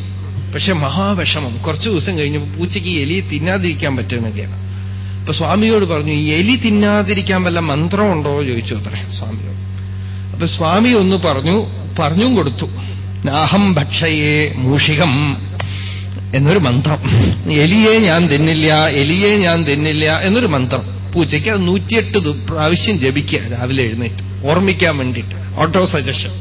S1: പക്ഷെ മഹാവിഷമം. കുറച്ചു ദിവസം കഴിഞ്ഞപ്പോൾ പൂച്ചയ്ക്ക് എലിയെ തിന്നാതിരിക്കാൻ പറ്റുന്നില്ല അപ്പൊ സ്വാമിയോട് പറഞ്ഞു ഈ എലി തിന്നാതിരിക്കാൻ വല്ല മന്ത്രമുണ്ടോ? ചോദിച്ചു അത്രേ സ്വാമിയോട്. അപ്പൊ സ്വാമി ഒന്ന് പറഞ്ഞു പറഞ്ഞും കൊടുത്തു. നാഹം ഭക്ഷയേ മൂഷികം എന്നൊരു മന്ത്രം. എലിയെ ഞാൻ തിന്നില്ല എലിയെ ഞാൻ തിന്നില്ല എന്നൊരു മന്ത്രം. പൂച്ചയ്ക്ക് അത് നൂറ്റിയെട്ട് പ്രാവശ്യം ജപിക്കുക രാവിലെ എഴുന്നേറ്റ്. ഓർമ്മിക്കാൻ വേണ്ടിയിട്ട്. ഓട്ടോ സജഷൻ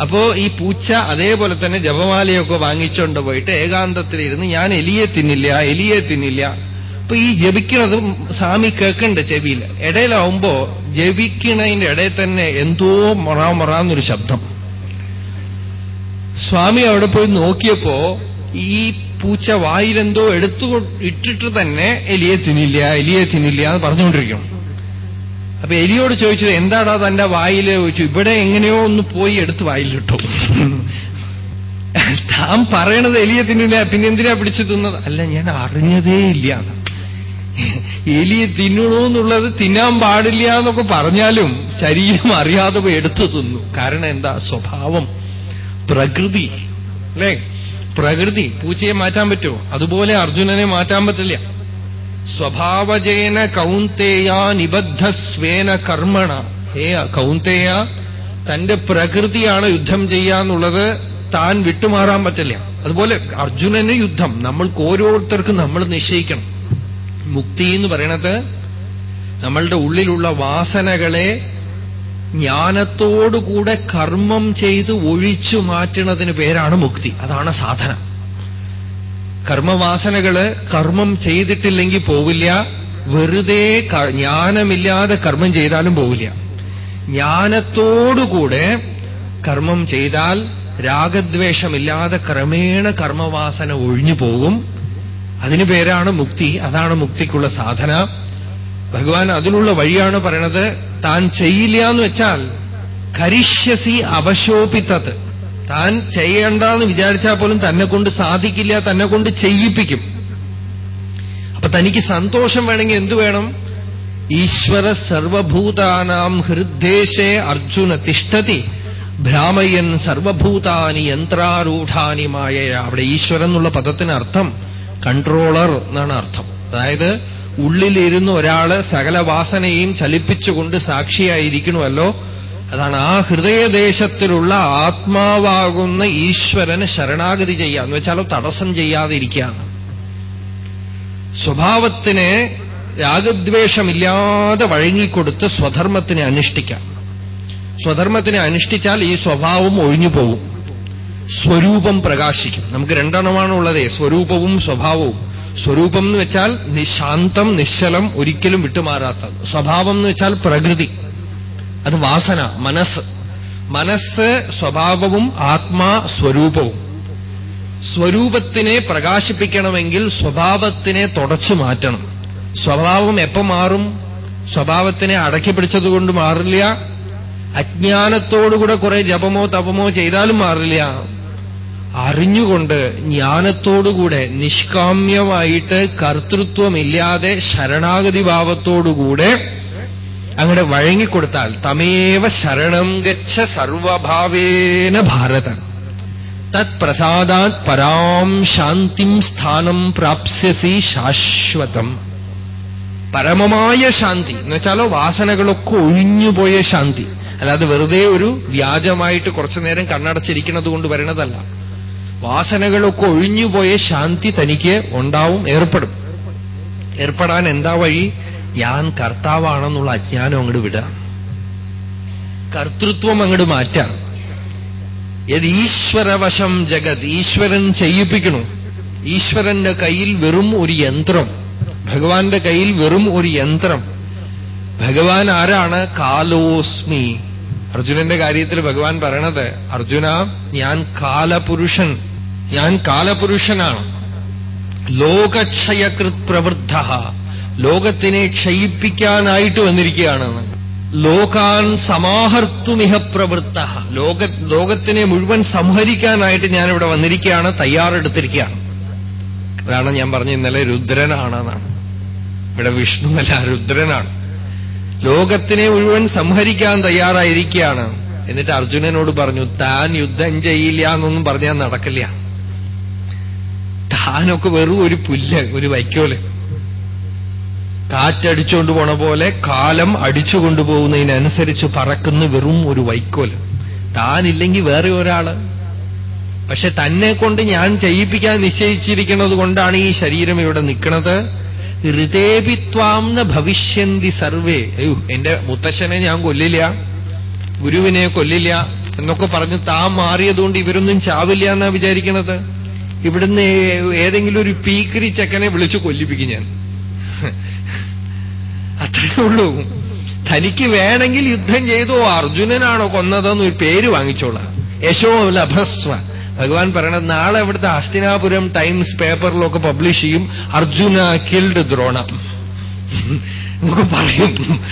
S1: അപ്പോ ഈ പൂച്ച അതേപോലെ തന്നെ ജപമാലയൊക്കെ വാങ്ങിച്ചുകൊണ്ട് പോയിട്ട് ഏകാന്തത്തിലിരുന്ന് ഞാൻ എലിയെ തിന്നില്ല എലിയെ തിന്നില്ല അപ്പൊ ഈ ജപിക്കണത് സ്വാമി കേൾക്കണ്ട ചെവിയിൽ. ഇടയിലാവുമ്പോ ജപിക്കണതിന്റെ ഇടയിൽ തന്നെ എന്തോ മൊറാ മൊറാന്നൊരു ശബ്ദം. സ്വാമി അവിടെ പോയി നോക്കിയപ്പോ ഈ പൂച്ച വായിലെന്തോ എടുത്തു ഇട്ടിട്ട് തന്നെ എലിയെ തിന്നില്ല എലിയെ തിന്നില്ല എന്ന് പറഞ്ഞുകൊണ്ടിരിക്കണം അപ്പൊ എലിയോട് ചോദിച്ചത് എന്താടാ തന്റെ വായിൽ ചോദിച്ചു ഇവിടെ എങ്ങനെയോ ഒന്ന് പോയി എടുത്ത് വായിലിട്ടു. താൻ പറയണത് എലിയെ തിന്നില്ല പിന്നെ എന്തിനാ പിടിച്ചു തിന്നത്? അല്ല ഞാൻ അറിഞ്ഞതേ ഇല്ല. എലിയെ തിന്നണോന്നുള്ളത് തിന്നാൻ പാടില്ല എന്നൊക്കെ പറഞ്ഞാലും ശരീരം അറിയാതെ എടുത്തു തിന്നു. കാരണം എന്താ? സ്വഭാവം. പ്രകൃതി. അല്ലേ? പ്രകൃതി. പൂച്ചയെ മാറ്റാൻ പറ്റുമോ? അതുപോലെ അർജുനനെ മാറ്റാൻ പറ്റില്ല. സ്വഭാവജേന കൗന്തേയ നിബദ്ധ സ്വേന കർമ്മണ. ഹേ കൗന്തേയ തന്റെ പ്രകൃതിയാണ് യുദ്ധം ചെയ്യാന്നുള്ളത് താൻ വിട്ടുമാറാൻ പറ്റില്ല. അതുപോലെ അർജുനന് യുദ്ധം. നമ്മൾക്ക് ഓരോരുത്തർക്കും നമ്മൾ നിശ്ചയിക്കണം. മുക്തി എന്ന് പറയണത് നമ്മളുടെ ഉള്ളിലുള്ള വാസനകളെ ജ്ഞാനത്തോടുകൂടെ കർമ്മം ചെയ്ത് ഒഴിച്ചു മാറ്റുന്നതിന് പേരാണ് മുക്തി. അതാണ് സാധന. കർമ്മവാസനകൾ കർമ്മം ചെയ്തിട്ടില്ലെങ്കിൽ പോവില്ല. വെറുതെ ജ്ഞാനമില്ലാതെ കർമ്മം ചെയ്താലും പോവില്ല. ജ്ഞാനത്തോടുകൂടെ കർമ്മം ചെയ്താൽ രാഗദ്വേഷമില്ലാതെ ക്രമേണ കർമ്മവാസന ഒഴിഞ്ഞു പോകും. അതിനു പേരാണ് മുക്തി. അതാണ് മുക്തിക്കുള്ള സാധന. ഭഗവാൻ അതിനുള്ള വഴിയാണ് പറയണത്. താൻ ചെയ്യില്ല എന്ന് വെച്ചാൽ കരിഷ്യസി അവശോപിത്തത് താൻ ചെയ്യണ്ടെന്ന് വിചാരിച്ചാൽ പോലും തന്നെ കൊണ്ട് സാധിക്കില്ല തന്നെ കൊണ്ട് ചെയ്യിപ്പിക്കും. അപ്പൊ തനിക്ക് സന്തോഷം വേണമെങ്കിൽ എന്തു വേണം? ഈശ്വര സർവഭൂതാനാം ഹൃദ്ദേശേ അർജുന തിഷ്ഠതി. ഭ്രാമയൻ സർവഭൂതാനി യന്ത്രാരൂഢാനി മായ അവിടെ ഈശ്വരൻ എന്നുള്ള പദത്തിന് അർത്ഥം കൺട്രോളർ എന്നാണ് അർത്ഥം. അതായത് ഉള്ളിലിരുന്ന് ഒരാൾ സകല വാസനയും ചലിപ്പിച്ചുകൊണ്ട് സാക്ഷിയായിരിക്കണമല്ലോ. അതാണ് ആ ഹൃദയദേശത്തിലുള്ള ആത്മാവാകുന്ന ഈശ്വരന് ശരണാഗതി ചെയ്യുക. എന്ന് വെച്ചാലോ തടസ്സം ചെയ്യാതിരിക്കുക. സ്വഭാവത്തിന് രാഗദ്വേഷമില്ലാതെ വഴങ്ങിക്കൊടുത്ത് സ്വധർമ്മത്തിനെ അനുഷ്ഠിക്കാം സ്വധർമ്മത്തിനെ അനുഷ്ഠിച്ചാൽ ഈ സ്വഭാവം ഒഴിഞ്ഞു പോകും സ്വരൂപം പ്രകാശിക്കും. നമുക്ക് രണ്ടെണ്ണമാണ് ഉള്ളതേ. സ്വരൂപവും സ്വഭാവവും. സ്വരൂപം എന്ന് വെച്ചാൽ നിശാന്തം നിശ്ചലം ഒരിക്കലും വിട്ടുമാറാത്തത്. സ്വഭാവം എന്ന് വെച്ചാൽ പ്രകൃതി. അത് വാസന മനസ്സ്. മനസ്സ് സ്വഭാവവും ആത്മാ സ്വരൂപവും. സ്വരൂപത്തിനെ പ്രകാശിപ്പിക്കണമെങ്കിൽ സ്വഭാവത്തിനെ തുടച്ചു മാറ്റണം. സ്വഭാവം എപ്പം മാറും? സ്വഭാവത്തിനെ അടക്കി പിടിച്ചതുകൊണ്ട് മാറില്ല. അജ്ഞാനത്തോടുകൂടെ കുറെ ജപമോ തപമോ ചെയ്താലും മാറില്ല. അറിഞ്ഞുകൊണ്ട് ജ്ഞാനത്തോടുകൂടെ നിഷ്കാമ്യമായിട്ട് കർത്തൃത്വമില്ലാതെ ശരണാഗതി ഭാവത്തോടുകൂടെ അങ്ങനെ വഴങ്ങിക്കൊടുത്താൽ തമേവ ശരണം ഗച്ഛ സർവഭാവേന ഭാരത. തത് പ്രസാദാത് പരാം ശാന്തിം സ്ഥാനം പ്രാപ്സ്യസി ശാശ്വതം. പരമമായ ശാന്തി. എന്നുവെച്ചാലോ വാസനകളൊക്കെ ഒഴിഞ്ഞുപോയ ശാന്തി. അല്ലാതെ വെറുതെ ഒരു വ്യാജമായിട്ട് കുറച്ചു നേരം കണ്ണടച്ചിരിക്കുന്നത് കൊണ്ട് വരണതല്ല. വാസനകളൊക്കെ ഒഴിഞ്ഞുപോയ ശാന്തി തനിക്ക് ഉണ്ടാവും ഏർപ്പെടും. ഏർപ്പെടാൻ എന്താ വഴി? ഞാൻ കർത്താവാണെന്നുള്ള അജ്ഞാനം അങ്ങോട്ട് വിടാം. കർത്തൃത്വം അങ്ങോട്ട് മാറ്റാം. യത് ഈശ്വരവശം ജഗത് ഈശ്വരൻ ചെയ്യിപ്പിക്കണു. ഈശ്വരന്റെ കയ്യിൽ വെറും ഒരു യന്ത്രം. ഭഗവാന്റെ കയ്യിൽ വെറും ഒരു യന്ത്രം. ഭഗവാൻ ആരാണ്? കാലോസ്മി. അർജുനന്റെ കാര്യത്തിൽ ഭഗവാൻ പറയണത് അർജുന ഞാൻ കാലപുരുഷൻ. ഞാൻ കാലപുരുഷനാണ്. ലോകക്ഷയകൃത് പ്രവൃദ്ധ ലോകത്തിനെ ക്ഷയിപ്പിക്കാനായിട്ട് വന്നിരിക്കുകയാണെന്ന് ലോകാൻ സമാഹർത്തുമിഹ പ്രവൃത്ത ലോക ലോകത്തിനെ മുഴുവൻ സംഹരിക്കാനായിട്ട് ഞാനിവിടെ വന്നിരിക്കുകയാണ് തയ്യാറെടുത്തിരിക്കുകയാണ്. അതാണ് ഞാൻ പറഞ്ഞ ഇന്നലെ രുദ്രനാണെന്നാണ്. ഇവിടെ വിഷ്ണുവല്ല രുദ്രനാണ്. ലോകത്തിനെ മുഴുവൻ സംഹരിക്കാൻ തയ്യാറായിരിക്കുകയാണ്. എന്നിട്ട് അർജുനനോട് പറഞ്ഞു താൻ യുദ്ധം ചെയ്യില്ല എന്നൊന്നും പറഞ്ഞാൽ നടക്കില്ല. താനൊക്കെ വെറും ഒരു പുല്ല് ഒരു വൈക്കോൽ.
S2: കാറ്റടിച്ചുകൊണ്ട് പോണ പോലെ കാലം അടിച്ചു കൊണ്ടുപോകുന്നതിനനുസരിച്ച് പറക്കുന്ന വെറും ഒരു വൈക്കോൽ. താനില്ലെങ്കിൽ വേറെ ഒരാൾ. പക്ഷെ തന്നെ കൊണ്ട് ഞാൻ ചെയ്യിപ്പിക്കാൻ നിശ്ചയിച്ചിരിക്കുന്നത് കൊണ്ടാണ് ഈ ശരീരം ഇവിടെ നിൽക്കുന്നത്. ഋതേപിത്വാംന ഭവിഷ്യന്തി സർവേ. അയ്യോ എന്റെ മുത്തശ്ശനെ ഞാൻ കൊല്ലില്ല ഗുരുവിനെ കൊല്ലില്ല എന്നൊക്കെ പറഞ്ഞ് താൻ മാറിയതുകൊണ്ട് ഇവരൊന്നും ചാവില്ല എന്നാ വിചാരിക്കണത്? ഇവിടുന്ന് ഏതെങ്കിലും ഒരു പീക്കരി ചെക്കനെ വിളിച്ചു കൊല്ലിപ്പിക്കും ഞാൻ. അത്രയേ ഉള്ളൂ. തനിക്ക് വേണമെങ്കിൽ യുദ്ധം ചെയ്തോ അർജുനനാണോ കൊന്നതെന്ന് ഒരു പേര് വാങ്ങിച്ചോളാം. യശോ ലഭസ്വ. ഭഗവാൻ പറയണത് നാളെ അവിടുത്തെ ഹസ്തിനാപുരം ടൈംസ് പേപ്പറിലൊക്കെ പബ്ലിഷ് ചെയ്യും അർജുന കിൽഡ് ദ്രോണം. നമുക്ക് പറയും.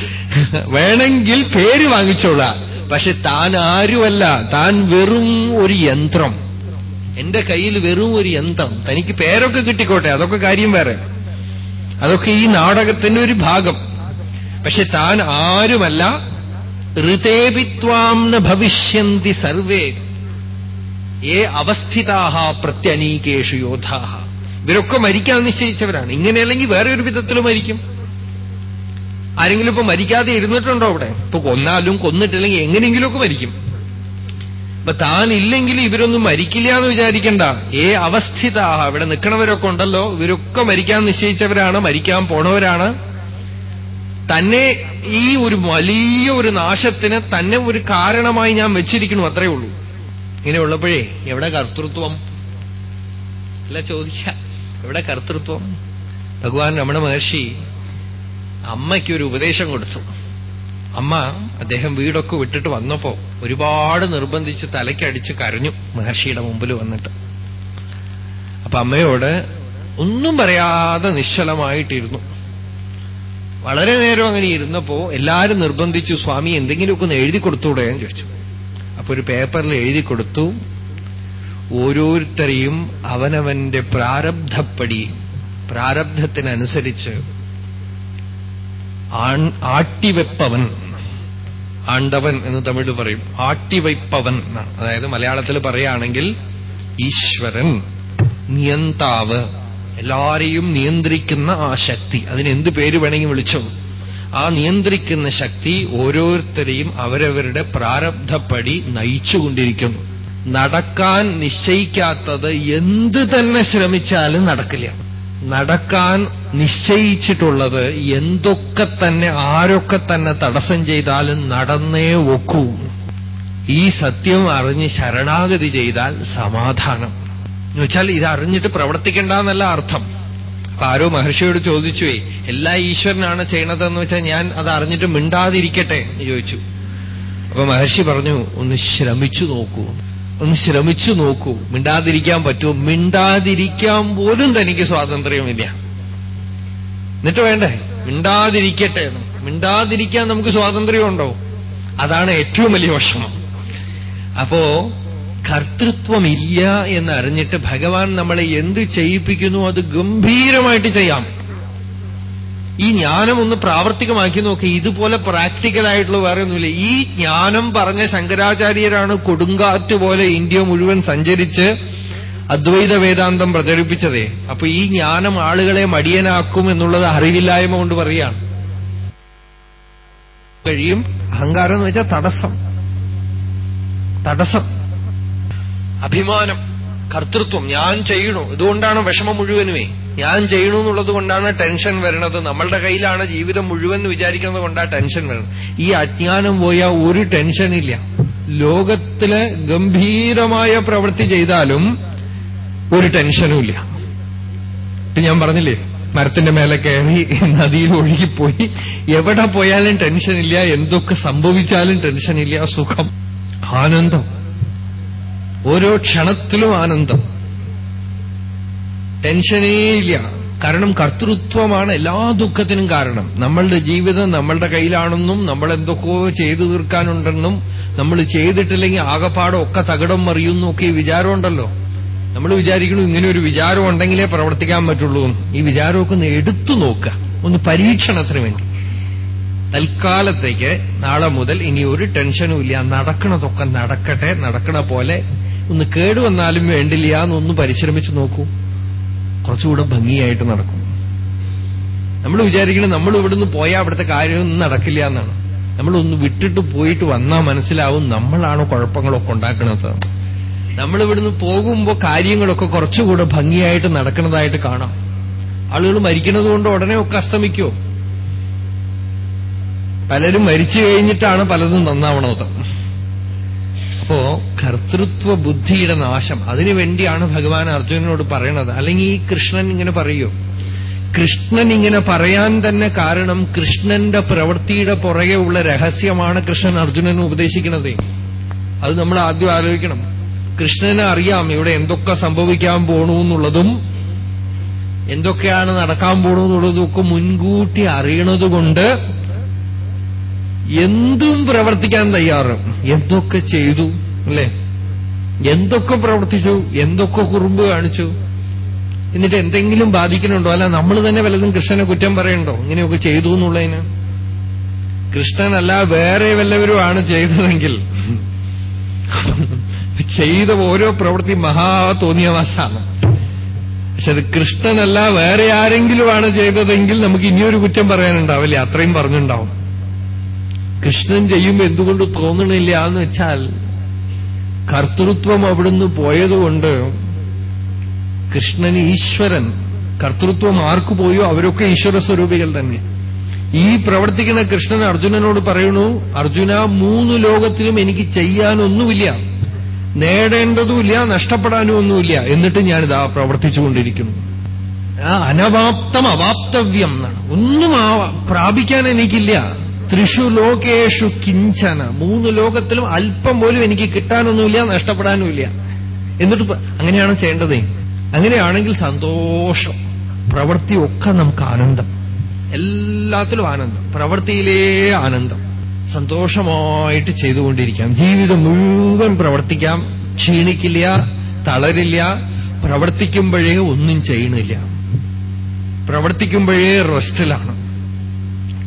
S2: വേണമെങ്കിൽ പേര് വാങ്ങിച്ചോളാം. പക്ഷെ താൻ ആരുമല്ല താൻ വെറും ഒരു യന്ത്രം. എന്റെ കയ്യിൽ വെറും ഒരു യന്ത്രം. തനിക്ക് പേരൊക്കെ കിട്ടിക്കോട്ടെ അതൊക്കെ കാര്യം വേറെ. അതൊക്കെ ഈ നാടകത്തിന്റെ ഒരു ഭാഗം. പക്ഷെ താൻ ആരുമല്ല ഋതേപിത്വാംന ഭവിഷ്യന്തി സർവേ. ഏ അവസ്ഥിതാഹ പ്രത്യനീകേഷു യോദ്ധാഹ. ഇവരൊക്കെ മരിക്കാൻ നിശ്ചയിച്ചവരാണ്. ഇങ്ങനെയല്ലെങ്കിൽ വേറെ ഒരു വിധത്തിൽ മരിക്കും. ആരെങ്കിലും ഇപ്പൊ മരിക്കാതെ ഇരുന്നിട്ടുണ്ടോ അവിടെ? ഇപ്പൊ കൊന്നാലും കൊന്നിട്ടില്ലെങ്കിൽ എങ്ങനെയെങ്കിലുമൊക്കെ മരിക്കും. അപ്പൊ താൻ ഇല്ലെങ്കിൽ ഇവരൊന്നും മരിക്കില്ല എന്ന് വിചാരിക്കണ്ട. ഏ അവസ്ഥിതാഹ ഇവിടെ നിൽക്കണവരൊക്കെ ഉണ്ടല്ലോ. ഇവരൊക്കെ മരിക്കാൻ നിശ്ചയിച്ചവരാണ് മരിക്കാൻ പോണവരാണ്. തന്നെ ഈ ഒരു വലിയ ഒരു നാശത്തിന് തന്നെ ഒരു കാരണമായി ഞാൻ വെച്ചിരിക്കുന്നു അത്രയേ ഉള്ളൂ. ഇങ്ങനെ ഉള്ളപ്പോഴേ എവിടെ കർത്തൃത്വം? അല്ല ചോദിക്ക എവിടെ കർത്തൃത്വം? ഭഗവാൻ രമണ മഹർഷി അമ്മയ്ക്കൊരു ഉപദേശം കൊടുത്തു. അമ്മ അദ്ദേഹം വീടൊക്കെ വിട്ടിട്ട് വന്നപ്പോ ഒരുപാട് നിർബന്ധിച്ച് തലയ്ക്കടിച്ച് കരഞ്ഞു മഹർഷിയുടെ മുമ്പിൽ വന്നിട്ട്. അപ്പൊ അമ്മയോട് ഒന്നും പറയാതെ നിശ്ചലമായിട്ടിരുന്നു. വളരെ നേരം അങ്ങനെ ഇരുന്നപ്പോ എല്ലാരും നിർബന്ധിച്ചു സ്വാമി എന്തെങ്കിലുമൊക്കെ ഒന്ന് എഴുതി കൊടുത്തൂടെ? ഞാൻ ചോദിച്ചു. അപ്പൊ ഒരു പേപ്പറിൽ എഴുതി കൊടുത്തു. ഓരോരുത്തരെയും അവനവന്റെ പ്രാരബ്ധപ്പടി പ്രാരബ്ധത്തിനനുസരിച്ച് ആട്ടിവെപ്പവൻ ആണ്ടവൻ എന്ന് തമിഴ് പറയും. ആട്ടിവയ്പ്പവൻ അതായത് മലയാളത്തിൽ പറയുകയാണെങ്കിൽ ഈശ്വരൻ നിയന്താവ് എല്ലാരെയും നിയന്ത്രിക്കുന്ന ആ ശക്തി. അതിനെന്ത് പേര് വേണമെങ്കിൽ വിളിച്ചോ ആ നിയന്ത്രിക്കുന്ന ശക്തി ഓരോരുത്തരെയും അവരവരുടെ പ്രാരബ്ധപ്പടി നയിച്ചുകൊണ്ടിരിക്കുന്നു. നടക്കാൻ നിശ്ചയിക്കാത്തത് എന്ത് തന്നെ ശ്രമിച്ചാലും നടക്കില്ല. നടക്കാൻ നിശ്ചയിച്ചിട്ടുള്ളത് എന്തൊക്കെ തന്നെ ആരൊക്കെ തന്നെ തടസ്സം ചെയ്താലും നടന്നേ ഒക്കൂ. ഈ സത്യം അറിഞ്ഞ് ശരണാഗതി ചെയ്താൽ സമാധാനം. എന്നുവെച്ചാൽ ഇത് അറിഞ്ഞിട്ട് പ്രവർത്തിക്കേണ്ടെന്നല്ല അർത്ഥം. അപ്പൊ ആരോ മഹർഷിയോട് ചോദിച്ചു എല്ലാ ഈശ്വരനാണ് ചെയ്യണതെന്ന് വെച്ചാൽ ഞാൻ അത് അറിഞ്ഞിട്ട് മിണ്ടാതിരിക്കട്ടെ? എന്ന് ചോദിച്ചു. അപ്പൊ മഹർഷി പറഞ്ഞു ഒന്ന് ശ്രമിച്ചു നോക്കൂ. ഒന്ന് ശ്രമിച്ചു നോക്കൂ. മിണ്ടാതിരിക്കാൻ പറ്റുമോ? മിണ്ടാതിരിക്കാൻ പോലും തനിക്ക് സ്വാതന്ത്ര്യമില്ല. എന്നിട്ട് വേണ്ടേ? മിണ്ടാതിരിക്കട്ടെ മിണ്ടാതിരിക്കാൻ നമുക്ക് സ്വാതന്ത്ര്യമുണ്ടോ അതാണ് ഏറ്റവും വലിയ വിഷമം. അപ്പോ കർത്തൃത്വമില്ല എന്നറിഞ്ഞിട്ട് ഭഗവാൻ നമ്മളെ എന്ത് ചെയ്യിപ്പിക്കുന്നു? അത് ഗംഭീരമായിട്ട് ചെയ്യാം. ഈ ജ്ഞാനം ഒന്ന് പ്രാവർത്തികമാക്കി നോക്കി. ഇതുപോലെ പ്രാക്ടിക്കലായിട്ടുള്ള വേറെ ഒന്നുമില്ല. ഈ ജ്ഞാനം പറഞ്ഞ ശങ്കരാചാര്യരാണ് കൊടുങ്കാറ്റ് പോലെ ഇന്ത്യ മുഴുവൻ സഞ്ചരിച്ച് അദ്വൈത വേദാന്തം പ്രചരിപ്പിച്ചതേ. അപ്പൊ ഈ ജ്ഞാനം ആളുകളെ മടിയനാക്കും എന്നുള്ളത് അറിവില്ലായ്മ കൊണ്ട് പറയാണ് കഴിയും. അഹങ്കാരം എന്ന് വെച്ചാൽ തടസ്സം. തടസ്സം. അഭിമാനം കർത്തൃത്വം ഞാൻ ചെയ്യണു. ഇതുകൊണ്ടാണ് വിഷമം മുഴുവനുമേ. ഞാൻ ചെയ്യണു എന്നുള്ളത് കൊണ്ടാണ് ടെൻഷൻ വരുന്നത് നമ്മളുടെ കയ്യിലാണ് ജീവിതം മുഴുവൻ വിചാരിക്കുന്നത് കൊണ്ടാണ് ടെൻഷൻ വരുന്നത് ഈ അജ്ഞാനം പോയാൽ ഒരു ടെൻഷനില്ല. ലോകത്തിൽ ഗംഭീരമായ പ്രവൃത്തി ചെയ്താലും ഒരു ടെൻഷനുമില്ല ഞാൻ പറഞ്ഞില്ലേ മരത്തിന്റെ മേലെ കയറി നദിയിൽ ഒഴുകിപ്പോയി. എവിടെ പോയാലും ടെൻഷനില്ല എന്തൊക്കെ സംഭവിച്ചാലും ടെൻഷനില്ല സുഖം ആനന്ദം. ഓരോ ക്ഷണത്തിലും ആനന്ദം. ടെൻഷനേ ഇല്ല. കാരണം കർത്തൃത്വമാണ് എല്ലാ ദുഃഖത്തിനും കാരണം. നമ്മളുടെ ജീവിതം നമ്മളുടെ കയ്യിലാണെന്നും നമ്മൾ എന്തൊക്കെയോ ചെയ്തു തീർക്കാനുണ്ടെന്നും നമ്മൾ ചെയ്തിട്ടില്ലെങ്കിൽ ആകപ്പാടം ഒക്കെ തകിടം മറിയുന്നു ഒക്കെ വിചാരമുണ്ടല്ലോ. നമ്മൾ വിചാരിക്കുന്നു ഇങ്ങനെ ഒരു വിചാരം ഉണ്ടെങ്കിലേ പ്രവർത്തിക്കാൻ പറ്റുള്ളൂ ഈ വിചാരമൊക്കെ ഒന്ന് എടുത്തു നോക്കുക. ഒന്ന് പരീക്ഷണത്തിന് വേണ്ടി. തൽക്കാലത്തേക്ക് നാളെ മുതൽ ഇനി ഒരു ടെൻഷനും ഇല്ല. നടക്കണതൊക്കെ നടക്കട്ടെ നടക്കണ പോലെ ഒന്ന് കേടുവന്നാലും വേണ്ടില്ല എന്നൊന്ന് പരിശ്രമിച്ചു നോക്കൂ. കുറച്ചുകൂടെ ഭംഗിയായിട്ട് നടക്കും. നമ്മൾ വിചാരിക്കണം നമ്മൾ ഇവിടുന്ന് പോയാൽ അവിടുത്തെ കാര്യമൊന്നും നടക്കില്ല എന്നാണ്. നമ്മളൊന്ന് വിട്ടിട്ട് പോയിട്ട് വന്നാൽ മനസ്സിലാവും നമ്മളാണ് കുഴപ്പങ്ങളൊക്കെ ഉണ്ടാക്കുന്നത് നമ്മൾ ഇവിടുന്ന് പോകുമ്പോൾ കാര്യങ്ങളൊക്കെ കുറച്ചുകൂടെ ഭംഗിയായിട്ട് നടക്കുന്നതായിട്ട് കാണാം. ആളുകൾ മരിക്കുന്നത് കൊണ്ട് ഉടനെ ഒക്കെ അസ്തമിക്കോ? പലരും മരിച്ചു കഴിഞ്ഞിട്ടാണ് പലതും നന്നാവണത്. അപ്പോ കർത്തൃത്വ ബുദ്ധിയുടെ നാശം. അതിനുവേണ്ടിയാണ് ഭഗവാൻ അർജുനനോട് പറയണത്. അല്ലെങ്കിൽ ഈ കൃഷ്ണൻ ഇങ്ങനെ പറയോ? കൃഷ്ണൻ ഇങ്ങനെ പറയാൻ തന്നെ കാരണം കൃഷ്ണന്റെ പ്രവൃത്തിയുടെ പുറകെ ഉള്ള രഹസ്യമാണ് കൃഷ്ണൻ അർജുനന് ഉപദേശിക്കുന്നത് അത് നമ്മൾ ആദ്യം ആലോചിക്കണം. കൃഷ്ണന് അറിയാം ഇവിടെ എന്തൊക്കെ സംഭവിക്കാൻ പോണു എന്നുള്ളതും എന്തൊക്കെയാണ് നടക്കാൻ പോണു എന്നുള്ളതും ഒക്കെ മുൻകൂട്ടി അറിയണതുകൊണ്ട് എന്തും പ്രവർത്തിക്കാൻ തയ്യാറ്. എന്തൊക്കെ ചെയ്തു അല്ലേ? എന്തൊക്കെ പ്രവർത്തിച്ചു എന്തൊക്കെ കുറുമ്പ് കാണിച്ചു എന്നിട്ട് എന്തെങ്കിലും ബാധിക്കുന്നുണ്ടോ? അല്ല നമ്മൾ തന്നെ വല്ലതും കൃഷ്ണനെ കുറ്റം പറയണ്ടോ? ഇങ്ങനെയൊക്കെ ചെയ്തു എന്നുള്ളതിന്? കൃഷ്ണനല്ല വേറെ വല്ലവരുമാണ് ചെയ്തതെങ്കിൽ. ചെയ്ത ഓരോ പ്രവൃത്തി മഹാ തോന്നിയവാസാണ്. പക്ഷെ അത് കൃഷ്ണനല്ല വേറെ ആരെങ്കിലുമാണ് ചെയ്തതെങ്കിൽ നമുക്ക് ഇനിയൊരു കുറ്റം പറയാനുണ്ടാവില്ലേ. അത്രയും പറഞ്ഞുണ്ടാവും. കൃഷ്ണൻ ചെയ്യുമ്പോൾ എന്തുകൊണ്ട് തോന്നണില്ല എന്ന് വെച്ചാൽ കർത്തൃത്വം അവിടുന്ന് പോയതുകൊണ്ട് കൃഷ്ണൻ ഈശ്വരൻ കർത്തൃത്വം ആർക്ക് പോയോ അവരൊക്കെ ഈശ്വര സ്വരൂപികൾ തന്നെ. ഈ പ്രവർത്തിക്കുന്ന കൃഷ്ണൻ അർജുനനോട് പറയണു അർജുന മൂന്ന് ലോകത്തിലും എനിക്ക് ചെയ്യാനൊന്നുമില്ല. നേടേണ്ടതുമില്ല നഷ്ടപ്പെടാനും ഒന്നുമില്ല എന്നിട്ട് ഞാനിതാ പ്രവർത്തിച്ചുകൊണ്ടിരിക്കുന്നു. ആ അനവാപ്തം അവാപ്തവ്യം എന്നാണ്. ഒന്നും പ്രാപിക്കാൻ എനിക്കില്ല. ത്രിഷു ലോകേഷു കിഞ്ചന. മൂന്ന് ലോകത്തിലും അല്പം പോലും എനിക്ക് കിട്ടാനൊന്നുമില്ല നഷ്ടപ്പെടാനുമില്ല. എന്നിട്ട് അങ്ങനെയാണ് ചെയ്യേണ്ടത്. അങ്ങനെയാണെങ്കിൽ സന്തോഷം. പ്രവൃത്തിയൊക്കെ നമുക്ക് ആനന്ദം. എല്ലാത്തിലും ആനന്ദം. പ്രവൃത്തിയിലേ ആനന്ദം. സന്തോഷമായിട്ട് ചെയ്തുകൊണ്ടിരിക്കാം. ജീവിതം മുഴുവൻ പ്രവർത്തിക്കാം. ക്ഷീണിക്കില്ല തളരില്ല. പ്രവർത്തിക്കുമ്പോഴേ ഒന്നും ചെയ്യണില്ല പ്രവർത്തിക്കുമ്പോഴേ റെസ്റ്റിലാണ്.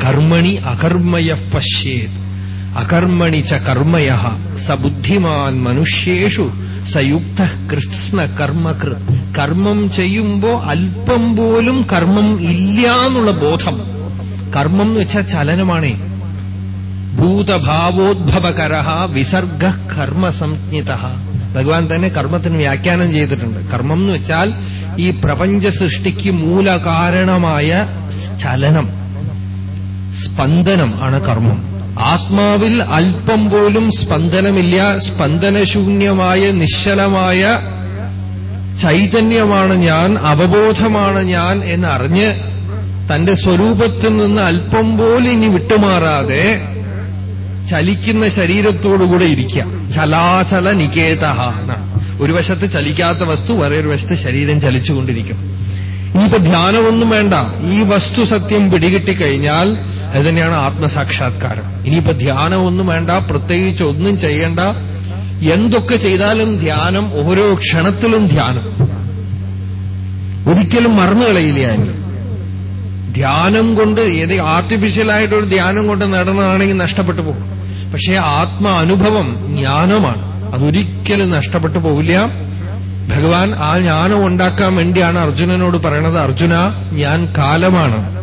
S2: കർമ്മണി അകർമ്മയ പശ്യേത്. അകർമ്മണി ച കർമ്മയ സബുദ്ധിമാൻ മനുഷ്യേഷു സയുക്ത കൃഷ്ണ കർമ്മകൃ. കർമ്മം ചെയ്യുമ്പോ അല്പം പോലും കർമ്മം ഇല്ല എന്നുള്ള ബോധം. കർമ്മം എന്ന് വെച്ചാൽ ചലനമാണേ. ഭൂതഭാവോദ്ഭവകര വിസർഗ കർമ്മസംജ്ഞിത. ഭഗവാൻ തന്നെ കർമ്മത്തിന് വ്യാഖ്യാനം ചെയ്തിട്ടുണ്ട്. കർമ്മം എന്ന് വെച്ചാൽ ഈ പ്രപഞ്ച സൃഷ്ടിക്ക് മൂലകാരണമായ ചലനം സ്പന്ദനം ആണ് കർമ്മം. ആത്മാവിൽ അല്പം പോലും സ്പന്ദനമില്ല. സ്പന്ദനശൂന്യമായ നിശ്ചലമായ ചൈതന്യമാണ് ഞാൻ അവബോധമാണ് ഞാൻ എന്നറിഞ്ഞ് തന്റെ സ്വരൂപത്തിൽ നിന്ന് അല്പം പോലും ഇനി വിട്ടുമാറാതെ ചലിക്കുന്ന ശരീരത്തോടുകൂടെ ഇരിക്കാം ചലാചല നികേത ഒരു വശത്ത് ചലിക്കാത്ത വസ്തു വേറൊരു വശത്ത് ശരീരം ചലിച്ചുകൊണ്ടിരിക്കും. ഇനിയിപ്പോ ധ്യാനമൊന്നും വേണ്ട. ഈ വസ്തു സത്യം പിടികിട്ടിക്കഴിഞ്ഞാൽ അത് തന്നെയാണ് ആത്മസാക്ഷാത്കാരം. ഇനിയിപ്പോ ധ്യാനമൊന്നും വേണ്ട പ്രത്യേകിച്ച് ഒന്നും ചെയ്യേണ്ട. എന്തൊക്കെ ചെയ്താലും ധ്യാനം ഓരോ ക്ഷണത്തിലും ധ്യാനം. ഒരിക്കലും മറന്നുകളയില്ല അതിന് ധ്യാനം കൊണ്ട് ഏത് ആർട്ടിഫിഷ്യലായിട്ടൊരു ധ്യാനം കൊണ്ട് നടന്നതാണെങ്കിൽ നഷ്ടപ്പെട്ടു പോകും. പക്ഷേ ആത്മ അനുഭവം ജ്ഞാനമാണ്. അതൊരിക്കലും നഷ്ടപ്പെട്ടു പോവില്ല. ഭഗവാൻ ആ ജ്ഞാനം ഉണ്ടാക്കാൻ വേണ്ടിയാണ് അർജുനനോട് പറയണത് അർജുന ഞാൻ കാലമാണ്.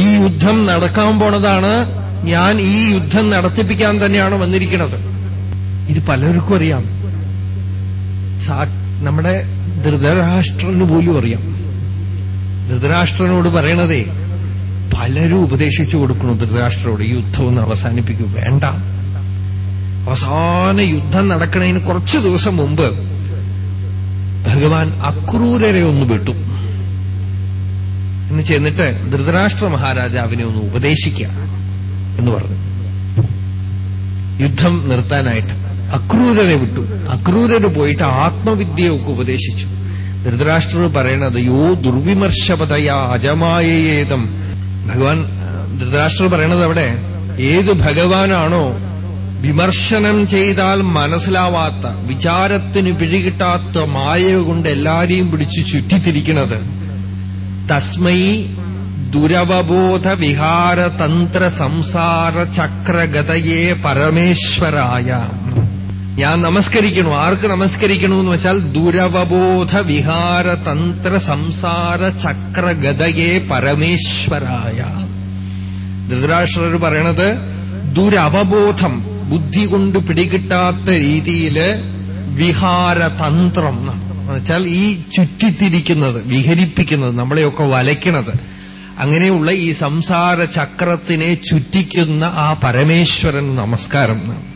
S2: ഈ യുദ്ധം നടക്കാൻ പോണതാണ്. ഞാൻ ഈ യുദ്ധം നടത്തിപ്പിക്കാൻ തന്നെയാണ് വന്നിരിക്കുന്നത് ഇത് പലർക്കും അറിയാം. നമ്മുടെ ധൃതരാഷ്ട്രന് പോലും അറിയാം. ധൃതരാഷ്ട്രനോട് പറയണതേ പലരും ഉപദേശിച്ചു കൊടുക്കുന്നു ധൃതരാഷ്ട്രോട് യുദ്ധം ഒന്ന് അവസാനിപ്പിക്കൂ. വേണ്ട. അവസാന യുദ്ധം നടക്കണതിന് കുറച്ചു ദിവസം മുമ്പ് ഭഗവാൻ അക്രൂരരെ ഒന്ന് വിട്ടു. എന്ന് ചെന്നിട്ട് ധൃതരാഷ്ട്ര മഹാരാജാവിനെ ഒന്ന് ഉപദേശിക്കുക എന്ന് പറഞ്ഞു. യുദ്ധം നിർത്താനായിട്ട് അക്രൂരരെ വിട്ടു. അക്രൂരര് പോയിട്ട് ആത്മവിദ്യയൊക്കെ ഉപദേശിച്ചു. ധൃതരാഷ്ട്രർ പറയണത് യോ ദുർവിമർശപതയാ അജമായേതം ഭഗവാൻ ധൃതരാഷ്ട്രർ പറയണത് അവിടെ ഏത് ഭഗവാനാണോ വിമർശനം ചെയ്താൽ മനസ്സിലാവാത്ത വിചാരത്തിന് പിഴികിട്ടാത്ത മായ കൊണ്ട് എല്ലാരെയും പിടിച്ച് ചുറ്റിത്തിരിക്കുന്നത് തസ്മൈ ദുരവബോധ വിഹാരതന്ത്ര സംസാര ചക്രഗതയെ പരമേശ്വരായ. ഞാൻ നമസ്കരിക്കണു. ആർക്ക് നമസ്കരിക്കണു എന്ന് വെച്ചാൽ ദുരവബോധ വിഹാര തന്ത്ര സംസാര ചക്രഗതയെ പരമേശ്വരായ. ധൃതരാഷ്ട്രർ പറയണത് ദുരവബോധം ബുദ്ധി കൊണ്ട് പിടികിട്ടാത്ത രീതിയിൽ വിഹാരതന്ത്രം എന്നുവെച്ചാൽ ഈ ചുറ്റിത്തിരിക്കുന്നത് വിഹരിപ്പിക്കുന്നത് നമ്മളെയൊക്കെ വലയ്ക്കണത്. അങ്ങനെയുള്ള ഈ സംസാര ചക്രത്തിനെ ചുറ്റിക്കുന്ന ആ പരമേശ്വരൻ നമസ്കാരം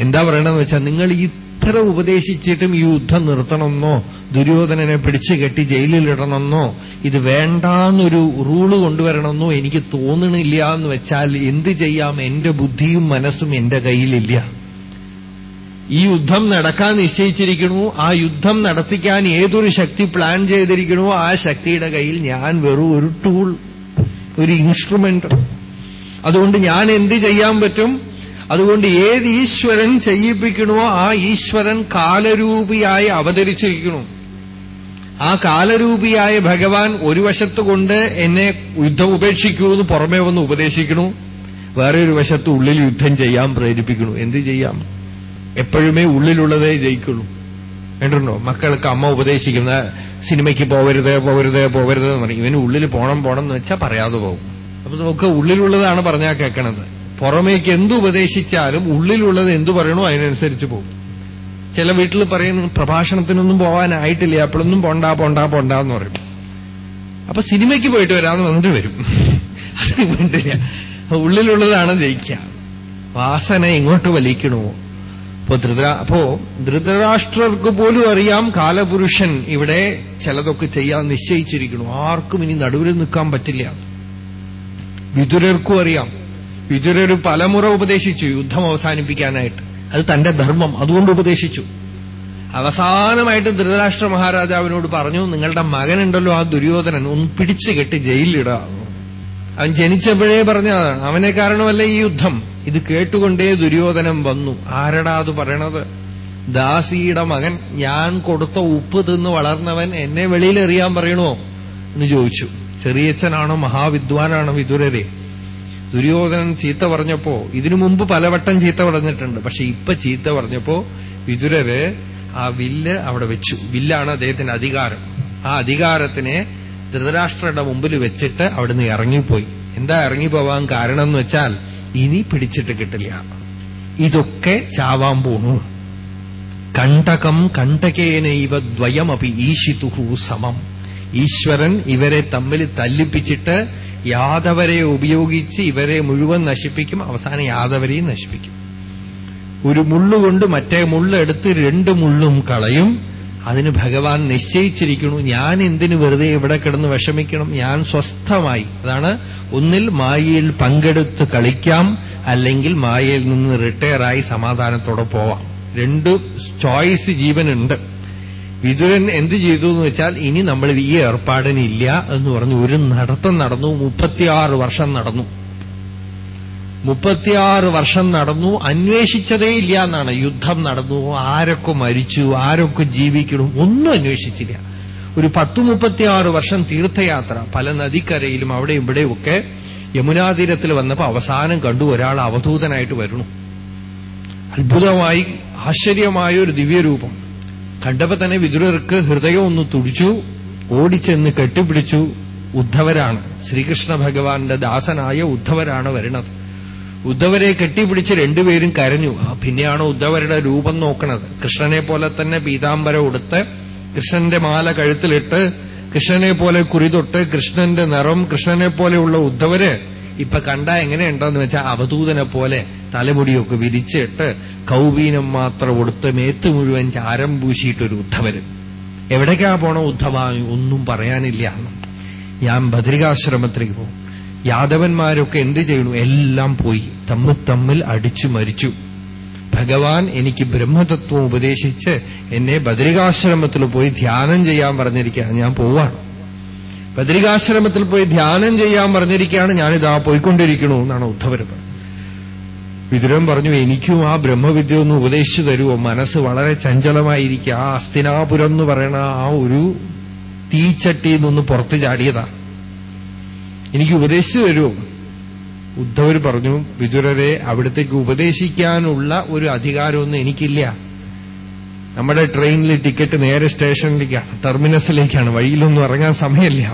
S2: എന്താ പറയണമെന്ന് വെച്ചാൽ നിങ്ങൾ ഇത്ര ഉപദേശിച്ചിട്ടും ഈ യുദ്ധം നിർത്തണമെന്നോ ദുര്യോധനനെ പിടിച്ചു കെട്ടി ജയിലിലിടണമെന്നോ ഇത് വേണ്ടാന്നൊരു റൂൾ കൊണ്ടുവരണമെന്നോ എനിക്ക് തോന്നണില്ല എന്ന് വെച്ചാൽ എന്ത് ചെയ്യാം? എന്റെ ബുദ്ധിയും മനസ്സും എന്റെ കയ്യിലില്ല. ഈ യുദ്ധം നടക്കാൻ നിശ്ചയിച്ചിരിക്കണു. ആ യുദ്ധം നടത്തിക്കാൻ ഏതൊരു ശക്തി പ്ലാൻ ചെയ്തിരിക്കണോ ആ ശക്തിയുടെ കയ്യിൽ ഞാൻ വെറും ഒരു ടൂൾ ഒരു ഇൻസ്ട്രുമെന്റ് അതുകൊണ്ട് ഞാൻ എന്ത് ചെയ്യാൻ പറ്റും? അതുകൊണ്ട് ഏത് ഈശ്വരൻ ചെയ്യിപ്പിക്കണോ ആ ഈശ്വരൻ കാലരൂപിയായി അവതരിച്ചിരിക്കണു ആ കാലരൂപിയായ ഭഗവാൻ ഒരു വശത്ത് കൊണ്ട് എന്നെ യുദ്ധം ഉപേക്ഷിക്കൂ എന്ന് പുറമേ വന്ന് ഉപദേശിക്കണു വേറെ ഒരു വശത്ത് ഉള്ളിൽ യുദ്ധം ചെയ്യാൻ പ്രേരിപ്പിക്കണു എന്ത് ചെയ്യാം? എപ്പോഴുമേ ഉള്ളിലുള്ളതേ ജയിക്കുള്ളൂ. കേട്ടിട്ടുണ്ടോ മക്കൾക്ക് അമ്മ ഉപദേശിക്കുന്ന സിനിമയ്ക്ക് പോവരുത് പോവരുത് പോവരുത് എന്ന് പറയും. ഇവന് ഉള്ളിൽ പോണം പോണം എന്ന് വെച്ചാൽ പറയാതെ പോകും. അപ്പൊ നമുക്ക് ഉള്ളിലുള്ളതാണ് പറഞ്ഞാൽ കേൾക്കണത് പുറമേക്ക് എന്തു ഉപദേശിച്ചാലും ഉള്ളിലുള്ളത് എന്തു പറയണോ അതിനനുസരിച്ച് പോകും. ചില വീട്ടിൽ പറയുന്നു പ്രഭാഷണത്തിനൊന്നും പോകാനായിട്ടില്ല അപ്പോഴൊന്നും പോണ്ട പോണ്ട പോണ്ട എന്ന് പറയും. അപ്പൊ സിനിമയ്ക്ക് പോയിട്ട് വരാമെന്ന് വന്നിട്ട് വരും. വേണ്ടില്ല ഉള്ളിലുള്ളതാണ് ജയിക്കുക. വാസന ഇങ്ങോട്ട് വലിക്കണോ? അപ്പോ ധൃത അപ്പോ ധൃതരാഷ്ട്രർക്ക് പോലും അറിയാം കാലപുരുഷൻ ഇവിടെ ചിലതൊക്കെ ചെയ്യാൻ നിശ്ചയിച്ചിരിക്കുന്നു. ആർക്കും ഇനി നടുവിൽ നിൽക്കാൻ പറ്റില്ല. വിതുരർക്കും അറിയാം. വിതുരർ പലമുറ ഉപദേശിച്ചു യുദ്ധം അവസാനിപ്പിക്കാനായിട്ട്. അത് തന്റെ ധർമ്മം അതുകൊണ്ട് ഉപദേശിച്ചു. അവസാനമായിട്ട് ധൃതരാഷ്ട്ര മഹാരാജാവിനോട് പറഞ്ഞു നിങ്ങളുടെ മകനുണ്ടല്ലോ ആ ദുര്യോധനൻ ഒന്ന് പിടിച്ചു കെട്ടി ജയിലിലിടുക അവൻ ജനിച്ചപ്പോഴേ പറഞ്ഞതാണ് അവനെ കാരണമല്ല ഈ യുദ്ധം. ഇത് കേട്ടുകൊണ്ടേ ദുര്യോധനം വന്നു. ആരടാ അത് പറയണത്? ദാസിയുടെ മകൻ ഞാൻ കൊടുത്ത ഉപ്പ് തിന്ന് വളർന്നവൻ എന്നെ വെളിയിലെറിയാൻ പറയണോ? എന്ന് ചോദിച്ചു. ചെറിയച്ഛനാണോ മഹാവിദ്വാനാണോ വിതുരരെ? ദുര്യോധനൻ ചീത്ത പറഞ്ഞപ്പോ ഇതിനു മുമ്പ് പലവട്ടം ചീത്ത പറഞ്ഞിട്ടുണ്ട് പക്ഷെ ഇപ്പൊ ചീത്ത പറഞ്ഞപ്പോ വിതുരര് ആ വില്ല് അവിടെ വെച്ചു. വില്ലാണ് അദ്ദേഹത്തിന്റെ അധികാരം. ആ അധികാരത്തിനെ ധൃതരാഷ്ട്രയുടെ മുമ്പിൽ വെച്ചിട്ട് അവിടുന്ന് ഇറങ്ങിപ്പോയി. എന്താ ഇറങ്ങിപ്പോവാൻ കാരണം എന്ന് വെച്ചാൽ ഇനി പിടിച്ചിട്ട് കിട്ടില്ല. ഇതൊക്കെ ചാവാൻ പോണു കണ്ടകം കണ്ടകേനൈവ ദ്വയമപി ഈശിതുഹു സമം. ഈശ്വരൻ ഇവരെ തമ്മിൽ തല്ലിപ്പിച്ചിട്ട് യാദവരെ ഉപയോഗിച്ച് ഇവരെ മുഴുവൻ നശിപ്പിക്കും അവസാനം യാദവരെയും നശിപ്പിക്കും. ഒരു മുള്ളുകൊണ്ട് മറ്റേ മുള്ളെടുത്ത് രണ്ട് മുള്ളും കളയും അതിന് ഭഗവാൻ നിശ്ചയിച്ചിരിക്കുന്നു ഞാൻ എന്തിനു വെറുതെ ഇവിടെ കിടന്ന് വിഷമിക്കണം ഞാൻ സ്വസ്ഥമായി. അതാണ് ഒന്നിൽ മായയിൽ പങ്കെടുത്ത് കളിക്കാം അല്ലെങ്കിൽ മായയിൽ നിന്ന് റിട്ടയറായി സമാധാനത്തോടെ പോവാം. രണ്ട് ചോയ്സ് ജീവനുണ്ട്. വിതുരൻ എന്ത് ചെയ്തു എന്ന് വെച്ചാൽ ഇനി നമ്മൾ ഈ ഏർപ്പാടിനില്ല എന്ന് പറഞ്ഞു ഒരു നടത്തം നടന്നു മുപ്പത്തിയാറ് വർഷം നടന്നു. മുപ്പത്തിയാറ് വർഷം നടന്നു അന്വേഷിച്ചതേ ഇല്ല എന്നാണ്. യുദ്ധം നടന്നു ആരൊക്കെ മരിച്ചു ആരൊക്കെ ജീവിക്കണം ഒന്നും അന്വേഷിച്ചില്ല. ഒരു പത്തു മുപ്പത്തിയാറ് വർഷം തീർത്ഥയാത്ര പല നദിക്കരയിലും അവിടെ ഇവിടെയൊക്കെ യമുനാതീരത്തിൽ വന്നപ്പോൾ അവസാനം കണ്ടു ഒരാൾ അവധൂതനായിട്ട് വരുന്നു. അത്ഭുതമായി ആശ്ചര്യമായ ഒരു ദിവ്യരൂപം. കണ്ടപ്പോ തന്നെ വിദുരർക്ക് ഹൃദയം ഒന്ന് തുടിച്ചു ഓടിച്ചെന്ന് കെട്ടിപ്പിടിച്ചു ഉദ്ധവരാണ്. ശ്രീകൃഷ്ണ ഭഗവാന്റെ ദാസനായ ഉദ്ധവരാണ് വരുന്നത്. ഉദ്ധവരെ കെട്ടിപ്പിടിച്ച് രണ്ടുപേരും കരഞ്ഞു. ആ പിന്നെയാണ് ഉദ്ധവരുടെ രൂപം നോക്കണത്? കൃഷ്ണനെ പോലെ തന്നെ പീതാംബരം ഉടുത്ത് കൃഷ്ണന്റെ മാല കഴുത്തിലിട്ട് കൃഷ്ണനെ പോലെ കുറിതൊട്ട് കൃഷ്ണന്റെ നിറം കൃഷ്ണനെ പോലെയുള്ള ഉദ്ധവര് ഇപ്പൊ കണ്ട എങ്ങനെയുണ്ടെന്ന് വെച്ചാൽ അവധൂതനെ പോലെ തലമുടിയൊക്കെ വിരിച്ചിട്ട് കൗബീനം മാത്രം കൊടുത്ത് മേത്ത് മുഴുവൻ ചാരം പൂശിയിട്ടൊരു ഉദ്ധവര്. എവിടേക്കാ പോണോ ഉദ്ധവ? ഒന്നും പറയാനില്ല. ഞാൻ ഭദ്രികാശ്രമത്തിലേക്ക് പോകും. യാദവന്മാരൊക്കെ എന്ത് ചെയ്യണു? എല്ലാം പോയി. തമ്മിൽ തമ്മിൽ അടിച്ചു മരിച്ചു. ഭഗവാൻ എനിക്ക് ബ്രഹ്മതത്വം ഉപദേശിച്ച് എന്നെ ബദ്രികാശ്രമത്തിൽ പോയി ധ്യാനം ചെയ്യാൻ പറഞ്ഞിരിക്കുക ഞാൻ പോവാണ്. ബദ്രികാശ്രമത്തിൽ പോയി ധ്യാനം ചെയ്യാൻ പറഞ്ഞിരിക്കുകയാണ് ഞാനിതാ പോയിക്കൊണ്ടിരിക്കണു എന്നാണ് ഉദ്ധവര് പറഞ്ഞത് പറഞ്ഞു എനിക്കും ആ ബ്രഹ്മവിദ്യ ഒന്ന് ഉപദേശിച്ചു തരുമോ മനസ്സ് വളരെ ചഞ്ചലമായിരിക്കുക. ആ അസ്തിനാപുരം എന്ന് പറയണ ആ ഒരു തീച്ചട്ടിയിൽ നിന്ന് പുറത്തു ചാടിയതാ. എനിക്ക് ഉപദേശിച്ചു തരുമോ ഉദ്ധവർ പറഞ്ഞു വിതുരരെ അവിടത്തേക്ക് ഉപദേശിക്കാനുള്ള ഒരു അധികാരമൊന്നും എനിക്കില്ല. നമ്മുടെ ട്രെയിനിൽ ടിക്കറ്റ് നേരെ സ്റ്റേഷനിലേക്കാണ് ടെർമിനസിലേക്കാണ്. വഴിയിലൊന്നും ഇറങ്ങാൻ സമയമില്ല.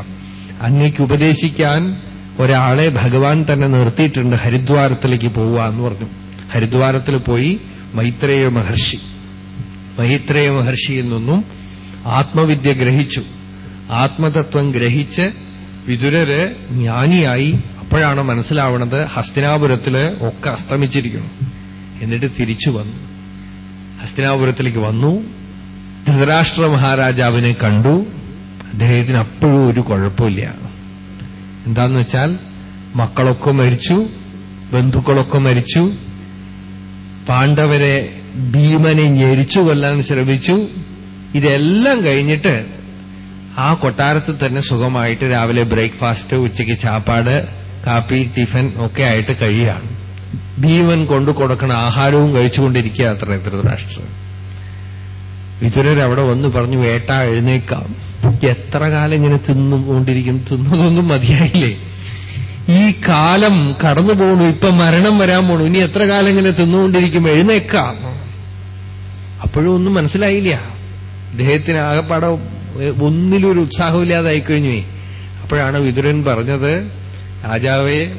S2: അങ്ങേക്ക് ഉപദേശിക്കാൻ ഒരാളെ ഭഗവാൻ തന്നെ നിർത്തിയിട്ടുണ്ട്. ഹരിദ്വാരത്തിലേക്ക് പോവുക എന്ന് പറഞ്ഞു. ഹരിദ്വാരത്തിൽ പോയി മൈത്രേയ മഹർഷി മൈത്രേയ മഹർഷിയിൽ നിന്നും ആത്മവിദ്യ ഗ്രഹിച്ചു. ആത്മതത്വം ഗ്രഹിച്ച് വിതുരര് ജ്ഞാനിയായി. അപ്പോഴാണ് മനസ്സിലാവണത് ഹസ്തിനാപുരത്തിൽ ഒക്കെ അസ്തമിച്ചിരിക്കുന്നു. എന്നിട്ട് തിരിച്ചു വന്നു. ഹസ്തിനാപുരത്തിലേക്ക് വന്നു. ധൃതരാഷ്ട്ര മഹാരാജാവിനെ കണ്ടു. അദ്ദേഹത്തിന് അപ്പോഴും ഒരു കുഴപ്പമില്ല. എന്താന്ന് വെച്ചാൽ മക്കളൊക്കെ മരിച്ചു ബന്ധുക്കളൊക്കെ മരിച്ചു. പാണ്ഡവരെ ഭീമനെ ഞെരിച്ചു കൊല്ലാൻ ശ്രമിച്ചു. ഇതെല്ലാം കഴിഞ്ഞിട്ട് ആ കൊട്ടാരത്തിൽ തന്നെ സുഖമായിട്ട് രാവിലെ ബ്രേക്ക്ഫാസ്റ്റ് ഉച്ചയ്ക്ക് ചാപ്പാട് കാപ്പി ടിഫൻ ഒക്കെ ആയിട്ട് കഴിയുകയാണ്. ഭീമൻ കൊണ്ടു കൊടുക്കണ ആഹാരവും കഴിച്ചുകൊണ്ടിരിക്കുക അത്ര ധൃതരാഷ്ട്രം വിതുരർ വന്ന് പറഞ്ഞു വേട്ട എഴുന്നേക്കാം. എത്ര കാലം ഇങ്ങനെ തിന്നുകൊണ്ടിരിക്കും തിന്നതൊന്നും മതിയായില്ലേ? ഈ കാലം കടന്നു പോകണു ഇപ്പൊ മരണം വരാൻ പോണു. ഇനി എത്ര കാലം ഇങ്ങനെ തിന്നുകൊണ്ടിരിക്കും? എഴുന്നേക്കാം. അപ്പോഴും ഒന്നും മനസ്സിലായില്ല. അദ്ദേഹത്തിന് ആകെപ്പാടെ ഒന്നിലൊരു ഉത്സാഹമില്ലാതായി കഴിഞ്ഞു അപ്പോഴാണ് വിതുരൻ പറഞ്ഞത് രാജാവേ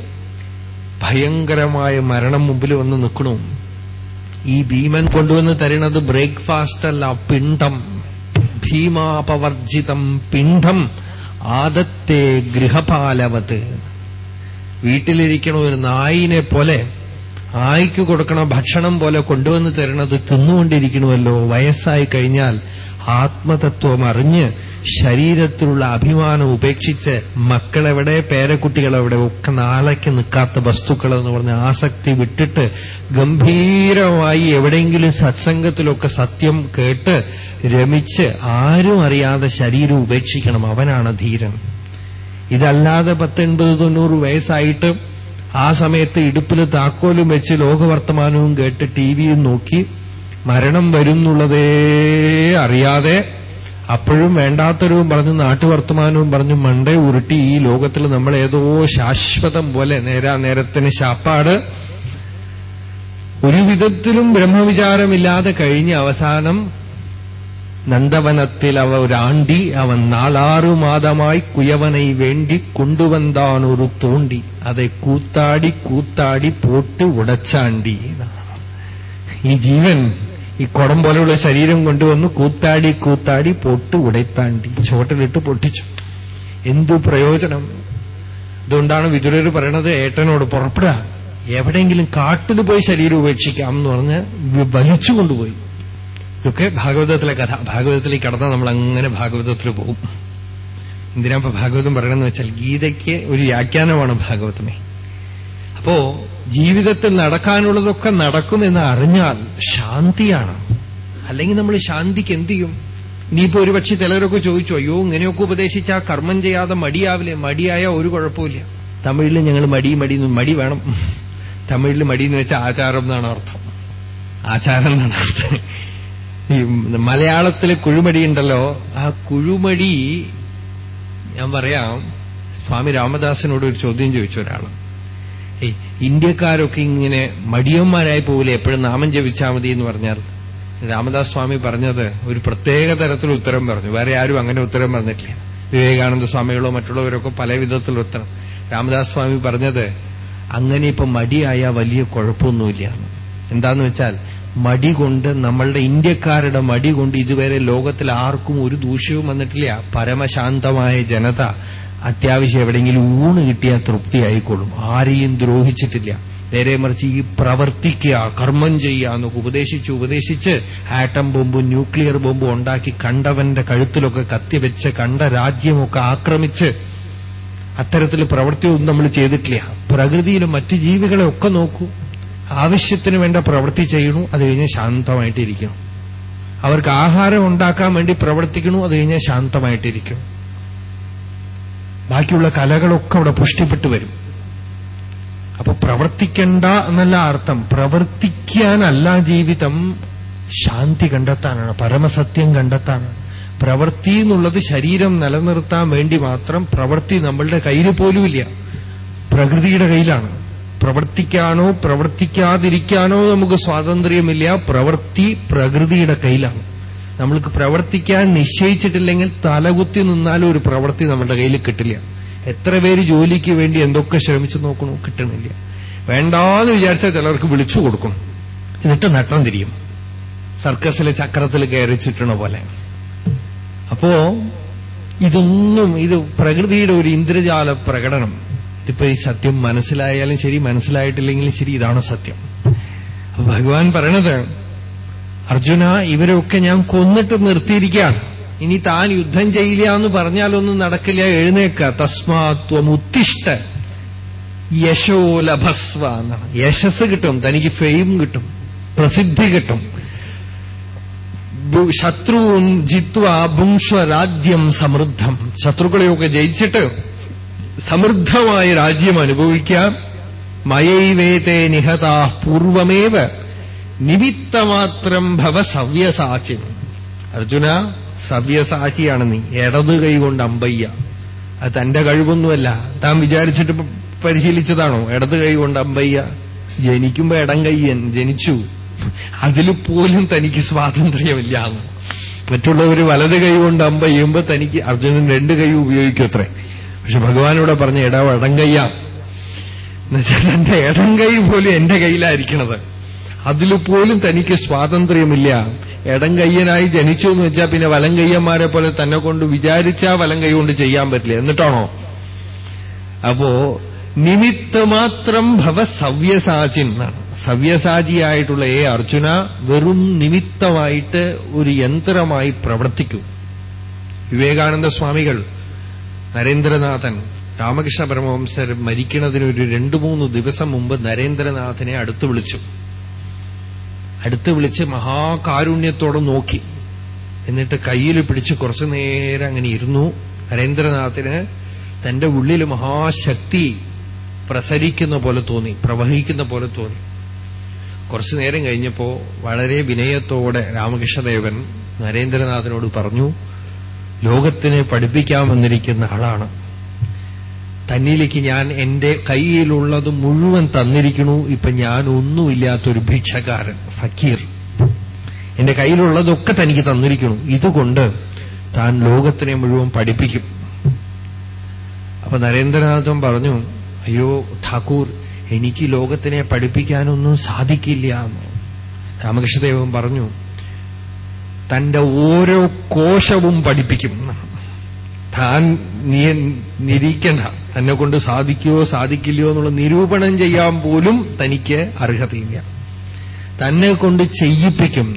S2: ഭയങ്കരമായ മരണം മുമ്പിൽ വന്ന് നിൽക്കണു. ഈ ഭീമൻ കൊണ്ടുവന്ന് തരുന്നത് ബ്രേക്ക്ഫാസ്റ്റ് അല്ല പിണ്ഡം. ഭീമാപവർജിതം പിണ്ഡം. ആദത്തെ ഗൃഹപാലവത്ത് വീട്ടിലിരിക്കണ ഒരു നായിനെ പോലെ ആയിക്ക് കൊടുക്കണ ഭക്ഷണം പോലെ കൊണ്ടുവന്ന് തരുന്നത് തിന്നുകൊണ്ടിരിക്കണമല്ലോ. വയസ്സായി കഴിഞ്ഞാൽ ആത്മതത്വം അറിഞ്ഞ് ശരീരത്തിലുള്ള അഭിമാനം ഉപേക്ഷിച്ച് മക്കളെവിടെ പേരക്കുട്ടികളെവിടെ ഒക്കെ നാളേക്ക് നിൽക്കാത്ത വസ്തുക്കൾ എന്ന് പറഞ്ഞ ആസക്തി വിട്ടിട്ട് ഗംഭീരമായി എവിടെയെങ്കിലും സത്സംഗത്തിലൊക്കെ സത്യം കേട്ട് രമിച്ച് ആരും അറിയാതെ ശരീരം ഉപേക്ഷിക്കണം. അവനാണ് ധീരൻ. ഇതല്ലാതെ പത്തൊൻപത് തൊണ്ണൂറ് വയസ്സായിട്ട് ആ സമയത്ത് ഇടുപ്പിൽ താക്കോലും വെച്ച് ലോകവർത്തമാനവും കേട്ട് ടി വിയും നോക്കി മരണം വരുന്നുള്ളതേ അറിയാതെ അപ്പോഴും വേണ്ടാത്തരവും പറഞ്ഞു നാട്ടുവർത്തമാനവും പറഞ്ഞു മണ്ടേ ഉരുട്ടി ഈ ലോകത്തിൽ നമ്മൾ ഏതോ ശാശ്വതം പോലെ നേരാ നേരത്തിന് ശാപ്പാട്. ഒരു വിധത്തിലും ബ്രഹ്മവിചാരമില്ലാതെ കഴിഞ്ഞ അവസാനം നന്ദവനത്തിൽ അവ ഒരാണ്ടി അവൻ നാലാറു മാതമായി കുയവനെ വേണ്ടി കൊണ്ടുവന്താൻ ഒരു തോണ്ടി. അതെ കൂത്താടി കൂത്താടി പോട്ട് ഉടച്ചാണ്ടി. ഈ ജീവൻ ഈ കുടം പോലെയുള്ള ശരീരം കൊണ്ടുവന്ന് കൂത്താടി കൂത്താടി പൊട്ട് ഉടൈത്താണ്ടി ചോട്ടിലിട്ട് പൊട്ടിച്ചു. എന്തു പ്രയോജനം? അതുകൊണ്ടാണ് വിതുരർ പറയണത് ഏട്ടനോട് പുറപ്പെടുക എവിടെയെങ്കിലും കാട്ടിൽ പോയി ശരീരം ഉപേക്ഷിക്കാം എന്ന് പറഞ്ഞ് വലിച്ചു കൊണ്ടുപോയി. ഇതൊക്കെ ഭാഗവതത്തിലെ കഥ. ഭാഗവതത്തിലേക്ക് കടന്നാൽ നമ്മൾ അങ്ങനെ ഭാഗവതത്തിൽ പോകും. എന്തിനാ ഭാഗവതം പറയണമെന്ന് വെച്ചാൽ ഗീതയ്ക്ക് ഒരു വ്യാഖ്യാനമാണ് ഭാഗവതമേ. അപ്പോ ജീവിതത്തിൽ നടക്കാനുള്ളതൊക്കെ നടക്കുമെന്ന് അറിഞ്ഞാൽ ശാന്തിയാണ്. അല്ലെങ്കിൽ നമ്മൾ ശാന്തിക്ക് എന്ത് ചെയ്യും? ഇനിയിപ്പോ ഒരുപക്ഷെ ചിലരൊക്കെ ചോദിച്ചു അയ്യോ ഇങ്ങനെയൊക്കെ ഉപദേശിച്ചാൽ കർമ്മം ചെയ്യാതെ മടിയാവില്ലേ? മടിയായ ഒരു കുഴപ്പമില്ല തമിഴിൽ ഞങ്ങൾ മടി മടി മടി വേണം. തമിഴിൽ മടി എന്ന് വെച്ചാൽ ആചാരം എന്നാണ് അർത്ഥം. ആചാരം എന്നാണ് അർത്ഥം. ഈ മലയാളത്തിലെ കുഴുമടി ഉണ്ടല്ലോ. ആ കുഴുമടി ഞാൻ പറയാം സ്വാമി രാമദാസനോട് ഒരു ചോദ്യം ചോദിച്ചു ഒരാൾ ഇന്ത്യക്കാരൊക്കെ ഇങ്ങനെ മടിയന്മാരായി പോകില്ല എപ്പോഴും നാമം ജപിച്ചാൽ മതി എന്ന് പറഞ്ഞാൽ. രാമദാസ് സ്വാമി പറഞ്ഞത് ഒരു പ്രത്യേക തരത്തിൽ ഉത്തരം പറഞ്ഞു. വേറെ ആരും അങ്ങനെ ഉത്തരം പറഞ്ഞിട്ടില്ല. വിവേകാനന്ദ സ്വാമികളോ മറ്റുള്ളവരൊക്കെ പല വിധത്തിൽ ഉത്തരം. രാമദാസ് സ്വാമി പറഞ്ഞത് അങ്ങനെ ഇപ്പൊ മടിയായ വലിയ കുഴപ്പമൊന്നുമില്ല. എന്താന്ന് വെച്ചാൽ മടി കൊണ്ട് നമ്മളുടെ ഇന്ത്യക്കാരുടെ മടി കൊണ്ട് ഇതുവരെ ലോകത്തിൽ ആർക്കും ഒരു ദൂഷ്യവും വന്നിട്ടില്ല. പരമശാന്തമായ ജനത അത്യാവശ്യം എവിടെയെങ്കിലും ഊണ് കിട്ടിയാൽ തൃപ്തിയായിക്കോളും. ആരെയും ദ്രോഹിച്ചിട്ടില്ല. നേരെ മറിച്ച് ഈ പ്രവർത്തിക്കുക കർമ്മം ചെയ്യുക എന്നൊക്കെ ഉപദേശിച്ച് ഉപദേശിച്ച് ആറ്റം ബോംബും ന്യൂക്ലിയർ ബോംബും ഉണ്ടാക്കി കണ്ടവന്റെ കഴുത്തിലൊക്കെ കത്തിവെച്ച് കണ്ട രാജ്യമൊക്കെ ആക്രമിച്ച് അത്തരത്തിൽ പ്രവൃത്തിയൊന്നും നമ്മൾ ചെയ്തിട്ടില്ല. പ്രകൃതിയിലും മറ്റു ജീവികളെ ഒക്കെ നോക്കൂ. ആവശ്യത്തിന് വേണ്ട പ്രവൃത്തി ചെയ്യണു അത് കഴിഞ്ഞ് ശാന്തമായിട്ടിരിക്കണം. അവർക്ക് ആഹാരം ഉണ്ടാക്കാൻ വേണ്ടി പ്രവർത്തിക്കണു അത് കഴിഞ്ഞ് ശാന്തമായിട്ടിരിക്കണം. ബാക്കിയുള്ള കലകളൊക്കെ അവിടെ പുഷ്ടിപ്പെട്ടു വരും. അപ്പൊ പ്രവർത്തിക്കണ്ട എന്നല്ല അർത്ഥം. പ്രവർത്തിക്കാനല്ല ജീവിതം ശാന്തി കണ്ടെത്താനാണ് പരമസത്യം കണ്ടെത്താനാണ്. പ്രവൃത്തി എന്നുള്ളത് ശരീരം നിലനിർത്താൻ വേണ്ടി മാത്രം പ്രവൃത്തി നമ്മളുടെ കയ്യിൽ പോലുമില്ല. പ്രകൃതിയുടെ കയ്യിലാണ്. പ്രവർത്തിക്കാനോ പ്രവർത്തിക്കാതിരിക്കാനോ നമുക്ക് സ്വാതന്ത്ര്യമില്ല. പ്രവൃത്തി പ്രകൃതിയുടെ കയ്യിലാണ്. നമ്മൾക്ക് പ്രവർത്തിക്കാൻ നിശ്ചയിച്ചിട്ടില്ലെങ്കിൽ തലകുത്തി നിന്നാലും ഒരു പ്രവൃത്തി നമ്മുടെ കയ്യിൽ കിട്ടില്ല. എത്ര പേര് ജോലിക്ക് വേണ്ടി എന്തൊക്കെ ശ്രമിച്ചു നോക്കണു കിട്ടണില്ല. വേണ്ടാന്ന് വിചാരിച്ചാൽ ചിലർക്ക് വിളിച്ചു കൊടുക്കും. എന്നിട്ട് നട്ടം തിരിയും. സർക്കസിലെ ചക്രത്തിൽ കയറിച്ചിട്ടണ പോലെ. അപ്പോ ഇതൊന്നും ഇത് പ്രകൃതിയുടെ ഒരു ഇന്ദ്രജാല പ്രകടനം. ഇതിപ്പോ ഈ സത്യം മനസ്സിലായാലും ശരി മനസ്സിലായിട്ടില്ലെങ്കിലും ശരി ഇതാണ് സത്യം. ഭഗവാൻ പറയണത് അർജുന ഇവരൊക്കെ ഞാൻ കൊന്നിട്ട് നിർത്തിയിരിക്കുകയാണ്. ഇനി താൻ യുദ്ധം ചെയ്യില്ല എന്ന് പറഞ്ഞാലൊന്നും നടക്കില്ല എഴുന്നേക്ക. തസ്മാത്വം ഉത്തിഷ്ട യശോ ലഭസ്വ എന്നാണ്. യശസ് കിട്ടും തനിക്ക് ഫെയിം കിട്ടും പ്രസിദ്ധി കിട്ടും. ശത്രുവും ജിത്വ ഭുംസ്വരാജ്യം രാജ്യം സമൃദ്ധം. ശത്രുക്കളെയൊക്കെ ജയിച്ചിട്ട് സമൃദ്ധമായ രാജ്യം അനുഭവിക്കാം. മയൈവേതേ നിഹതാ പൂർവമേവ. നിമിത്തമാത്രം ഭവ സവ്യസാചി. അർജുന സവ്യസാചിയാണ് നീ. ഇടത് കൈകൊണ്ട് അമ്പയ്യ. അത് തന്റെ കഴിവൊന്നുമല്ല. താൻ വിചാരിച്ചിട്ട് പരിശീലിച്ചതാണോ? ഇടത് കൈകൊണ്ട് അമ്പയ്യ. ജനിക്കുമ്പോ ഇടം കയ്യൻ. ജനിച്ചു. അതിൽ പോലും തനിക്ക് സ്വാതന്ത്ര്യമില്ല മറ്റുള്ളവർ വലത് കൈ കൊണ്ട് അമ്പ തനിക്ക് അർജുനൻ രണ്ട് കൈ ഉപയോഗിക്കത്രേ പക്ഷെ ഭഗവാനോടെ പറഞ്ഞ ഇട ഇടം കയ്യാ. എന്നുവെച്ചാൽ എന്റെ ഇടം കൈ പോലും എന്റെ കയ്യിലായിരിക്കണത്. അതിൽ പോലും തനിക്ക് സ്വാതന്ത്ര്യമില്ല. ഇടം കയ്യനായി ജനിച്ചു എന്ന് വെച്ചാൽ പിന്നെ വലം കയ്യന്മാരെ പോലെ തന്നെ കൊണ്ട് വിചാരിച്ചാ വലം കൈ കൊണ്ട് ചെയ്യാൻ പറ്റില്ല. എന്നിട്ടാണോ? അപ്പോ നിമിത്തമാത്രം ഭവ സവ്യസാചിൻ എന്നാണ്. സവ്യസാചിയായിട്ടുള്ള ഏ അർജുന വെറും നിമിത്തമായിട്ട് ഒരു യന്ത്രമായി പ്രവർത്തിക്കും. വിവേകാനന്ദ സ്വാമികൾ നരേന്ദ്രനാഥൻ രാമകൃഷ്ണ പരമവംശർ മരിക്കുന്നതിന് ഒരു രണ്ടു മൂന്ന് ദിവസം മുമ്പ് നരേന്ദ്രനാഥനെ അടുത്തു വിളിച്ചു. അടുത്ത് വിളിച്ച് മഹാകാരുണ്യത്തോടെ നോക്കി. എന്നിട്ട് കയ്യിൽ പിടിച്ച് കുറച്ചു നേരം അങ്ങനെ ഇരുന്നു. നരേന്ദ്രനാഥിന് തന്റെ ഉള്ളിൽ മഹാശക്തി പ്രസരിക്കുന്ന പോലെ തോന്നി പ്രവഹിക്കുന്ന പോലെ തോന്നി. കുറച്ചു നേരം കഴിഞ്ഞപ്പോ വളരെ വിനയത്തോടെ രാമകൃഷ്ണദേവൻ നരേന്ദ്രനാഥിനോട് പറഞ്ഞു ലോകത്തിനെ പഠിപ്പിക്കാൻ വന്നിരിക്കുന്ന ആളാണ്. തന്നിലേക്ക് ഞാൻ എന്റെ കയ്യിലുള്ളത് മുഴുവൻ തന്നിരിക്കുന്നു. ഇപ്പൊ ഞാൻ ഒന്നുമില്ലാത്തൊരു ഭിക്ഷക്കാരൻ ഫക്കീർ. എന്റെ കയ്യിലുള്ളതൊക്കെ തനിക്ക് തന്നിരിക്കുന്നു. ഇതുകൊണ്ട് താൻ ലോകത്തിനെ മുഴുവൻ പഠിപ്പിക്കും. അപ്പൊ നരേന്ദ്രനാഥൻ പറഞ്ഞു അയ്യോ ഠാക്കൂർ എനിക്ക് ലോകത്തിനെ പഠിപ്പിക്കാനൊന്നും സാധിക്കില്ല രാമകൃഷ്ണദേവൻ പറഞ്ഞു തന്റെ ഓരോ കോശവും പഠിപ്പിക്കും. താൻ നിരീക്കണ്ട. തന്നെ കൊണ്ട് സാധിക്കുമോ സാധിക്കില്ലയോ എന്നുള്ള നിരൂപണം ചെയ്യാൻ പോലും തനിക്ക് അർഹതയില്ല. തന്നെ കൊണ്ട് ചെയ്യിപ്പിക്കും.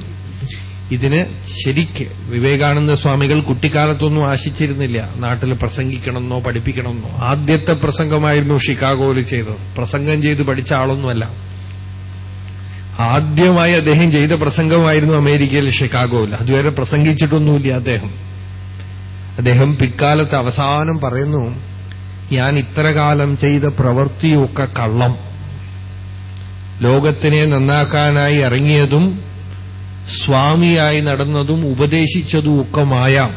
S2: ഇതിന് ശരിക്ക് വിവേകാനന്ദ സ്വാമികൾ കുട്ടിക്കാലത്തൊന്നും ആശിച്ചിരുന്നില്ല. നാട്ടിൽ പ്രസംഗിക്കണമെന്നോ പഠിപ്പിക്കണമെന്നോ. ആദ്യത്തെ പ്രസംഗമായിരുന്നു ഷിക്കാഗോയിൽ ചെയ്തത്. പ്രസംഗം ചെയ്ത് പഠിച്ച ആളൊന്നുമല്ല. ആദ്യമായി അദ്ദേഹം ചെയ്ത പ്രസംഗമായിരുന്നു അമേരിക്കയിൽ ഷിക്കാഗോയിൽ. അതുവരെ പ്രസംഗിച്ചിട്ടൊന്നുമില്ല അദ്ദേഹം. അദ്ദേഹം പിൽക്കാലത്ത് അവസാനം പറയുന്നു ഞാൻ ഇത്രകാലം ചെയ്ത പ്രവൃത്തിയൊക്കെ കള്ളം. ലോകത്തിനെ നന്നാക്കാനായി ഇറങ്ങിയതും സ്വാമിയായി നടന്നതും ഉപദേശിച്ചതും ഒക്കെ മായാം.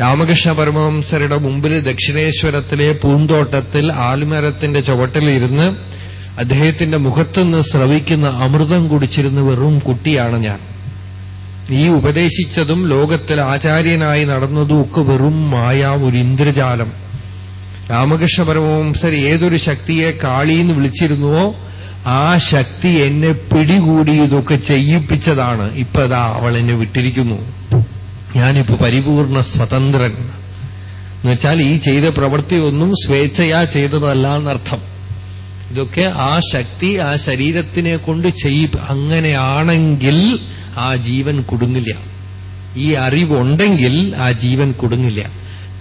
S2: രാമകൃഷ്ണ പരമഹംസരുടെ മുമ്പിൽ ദക്ഷിണേശ്വരത്തിലെ പൂന്തോട്ടത്തിൽ ആൽമരത്തിന്റെ ചുവട്ടിലിരുന്ന് അദ്ദേഹത്തിന്റെ മുഖത്തുനിന്ന് ശ്രവിക്കുന്ന അമൃതം കുടിച്ചിരുന്ന വെറും കുട്ടിയാണ് ഞാൻ. ഈ ഉപദേശിച്ചതും ലോകത്തിൽ ആചാര്യനായി നടന്നതും ഒക്കെ വെറും മായ ഒരു ഇന്ദ്രജാലം. രാമകൃഷ്ണ പരമവംസർ ഏതൊരു ശക്തിയെ കാളിന്ന് വിളിച്ചിരുന്നുവോ ആ ശക്തി എന്നെ പിടികൂടി ഇതൊക്കെ ചെയ്യിപ്പിച്ചതാണ് ഇപ്പതാ അവൾ എന്നെ വിട്ടിരിക്കുന്നു. ഞാനിപ്പോ പരിപൂർണ സ്വതന്ത്രൻ. എന്നുവെച്ചാൽ ഈ ചെയ്ത പ്രവൃത്തിയൊന്നും സ്വേച്ഛയാ ചെയ്തതല്ല എന്നർത്ഥം ഇതൊക്കെ ആ ശക്തി ആ ശരീരത്തിനെ കൊണ്ട് ചെയ്യി അങ്ങനെയാണെങ്കിൽ ആ ജീവൻ കുടുങ്ങില്ല ഈ അറിവുണ്ടെങ്കിൽ ആ ജീവൻ കുടുങ്ങില്ല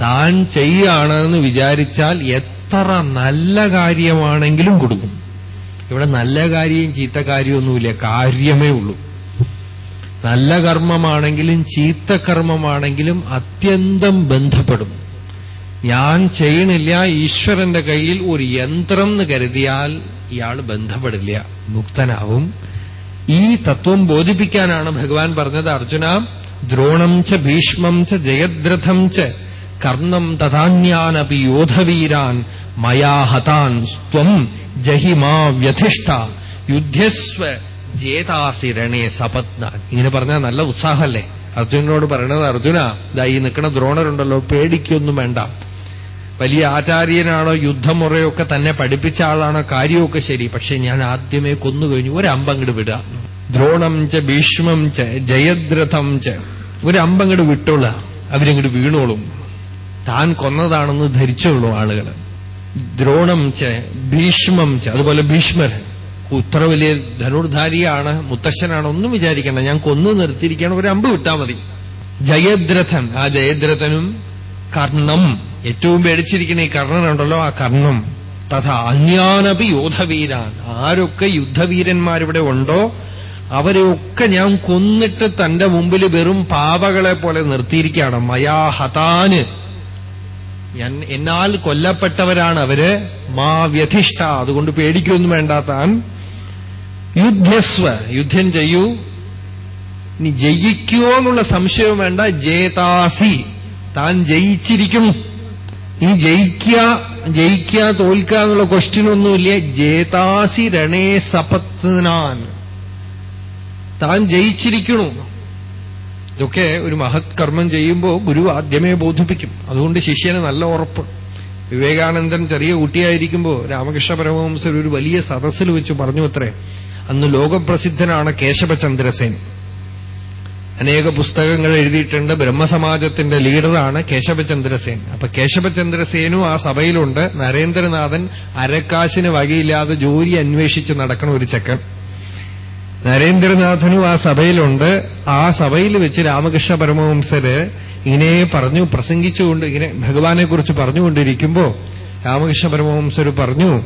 S2: താൻ ചെയ്യുകയാണെന്ന് വിചാരിച്ചാൽ എത്ര നല്ല കാര്യമാണെങ്കിലും കുടുങ്ങും ഇവിടെ നല്ല കാര്യവും ചീത്ത കാര്യമൊന്നുമില്ല കാര്യമേ ഉള്ളൂ. നല്ല കർമ്മമാണെങ്കിലും ചീത്ത കർമ്മമാണെങ്കിലും അത്യന്തം ബന്ധപ്പെടും. ഞാൻ ചെയ്യണില്ല ഈശ്വരന്റെ കയ്യിൽ ഒരു യന്ത്രം എന്ന് കരുതിയാൽ ഇയാൾ ബന്ധപ്പെടില്ല മുക്തനാവും. ഈ തത്വം ബോധിപ്പിക്കാനാണ് ഭഗവാൻ പറഞ്ഞത് അർജുന. ദ്രോണം ച ഭീഷ്മം ച ജയദ്രഥം ച കർണം തഥാന്യാനപി യോധവീരാൻ മയാ ഹതാൻ സ്വം ജഹിമാ വ്യധിഷ്ഠ. യുദ്ധസ്വ ജേതാസിരണേ സപത്ന. ഇങ്ങനെ പറഞ്ഞാൽ നല്ല ഉത്സാഹമല്ലേ? അർജുനനോട് പറയണത് അർജുന ഇതായി ഈ നിൽക്കുന്ന ദ്രോണരുണ്ടല്ലോ പേടിക്കൊന്നും വേണ്ട. വലിയ ആചാര്യനാണോ യുദ്ധമുറയൊക്കെ തന്നെ പഠിപ്പിച്ച ആളാണോ കാര്യമൊക്കെ ശരി. പക്ഷെ ഞാൻ ആദ്യമേ കൊന്നുകഴിഞ്ഞു. ഒരമ്പങ്ങട് വിടുക. ദ്രോണം ച ഭീഷ്മം ച ജയദ്രഥം ച ഒരമ്പങ്ങട് വിട്ടോള. അവരങ്ങട് വീണോളും. താൻ കൊന്നതാണെന്ന് ധരിച്ചോളൂ ആളുകൾ ദ്രോണം ച ഭീഷ്മം ച അതുപോലെ ഭീഷ്മർ. ഉത്ര വലിയ ധനുർധാരിയാണ് മുത്തശ്ശനാണ് ഒന്നും വിചാരിക്കേണ്ട. ഞാൻ കൊന്നു നിർത്തിയിരിക്കണം ഒരു അമ്പ് വിട്ടാൽ മതി. ജയദ്രഥൻ. ആ ജയദ്രഥനും കർണം. ഏറ്റവും പേടിച്ചിരിക്കുന്ന ഈ കർണനുണ്ടല്ലോ ആ കർണം. തഥ അന്യാനപി യോധവീരാൻ. ആരൊക്കെ യുദ്ധവീരന്മാരിവിടെ ഉണ്ടോ? അവരെയൊക്കെ ഞാൻ കൊന്നിട്ട് തന്റെ മുമ്പിൽ വെറും പാവകളെ പോലെ നിർത്തിയിരിക്കുകയാണ്. മയാ ഹതാന്. ഞാൻ എന്നാൽ കൊല്ലപ്പെട്ടവരാണ് അവർ. മാ വ്യധിഷ്ഠ. അതുകൊണ്ട് പേടിക്കൊന്നും വേണ്ട താൻ യുദ്ധസ്വ. യുദ്ധം ചെയ്യൂ. ഇനി ജയിക്കുമോ എന്നുള്ള സംശയവും വേണ്ട. ജേതാസി. താൻ ജയിച്ചിരിക്കുന്നു. ഇനി ജയിക്കുക ജയിക്കുക തോൽക്കുക എന്നുള്ള ക്വസ്റ്റ്യനൊന്നുമില്ല ജേതാസി രണേ സപത്നാൻ. താൻ ജയിച്ചിരിക്കണു ഇതൊക്കെ ഒരു മഹത് കർമ്മം ചെയ്യുമ്പോൾ ഗുരു ആദ്യമേ ബോധിപ്പിക്കും. അതുകൊണ്ട് ശിഷ്യന് നല്ല ഉറപ്പ്. വിവേകാനന്ദൻ ചെറിയ കുട്ടിയായിരിക്കുമ്പോൾ രാമകൃഷ്ണ പരമഹംസർ ഒരു വലിയ സദസ്സിൽ വെച്ച് പറഞ്ഞു അത്രേ അന്ന് ലോകപ്രസിദ്ധനാണ് കേശവചന്ദ്രസേൻ. അനേക പുസ്തകങ്ങൾ എഴുതിയിട്ടുണ്ട്. ബ്രഹ്മസമാജത്തിന്റെ ലീഡറാണ് കേശവചന്ദ്രസേൻ. അപ്പൊ കേശവചന്ദ്രസേനും ആ സഭയിലുണ്ട്. നരേന്ദ്രനാഥൻ അരക്കാശിന് വകയില്ലാതെ ജോലി അന്വേഷിച്ച് നടക്കണ ഒരു ചക്കൻ. നരേന്ദ്രനാഥനും ആ സഭയിലുണ്ട്. ആ സഭയിൽ വെച്ച് രാമകൃഷ്ണ പരമവംസര് ഇങ്ങനെ പറഞ്ഞു പ്രസംഗിച്ചുകൊണ്ട് ഇങ്ങനെ ഭഗവാനെക്കുറിച്ച് പറഞ്ഞുകൊണ്ടിരിക്കുമ്പോ രാമകൃഷ്ണ പരമവംസര് പറഞ്ഞു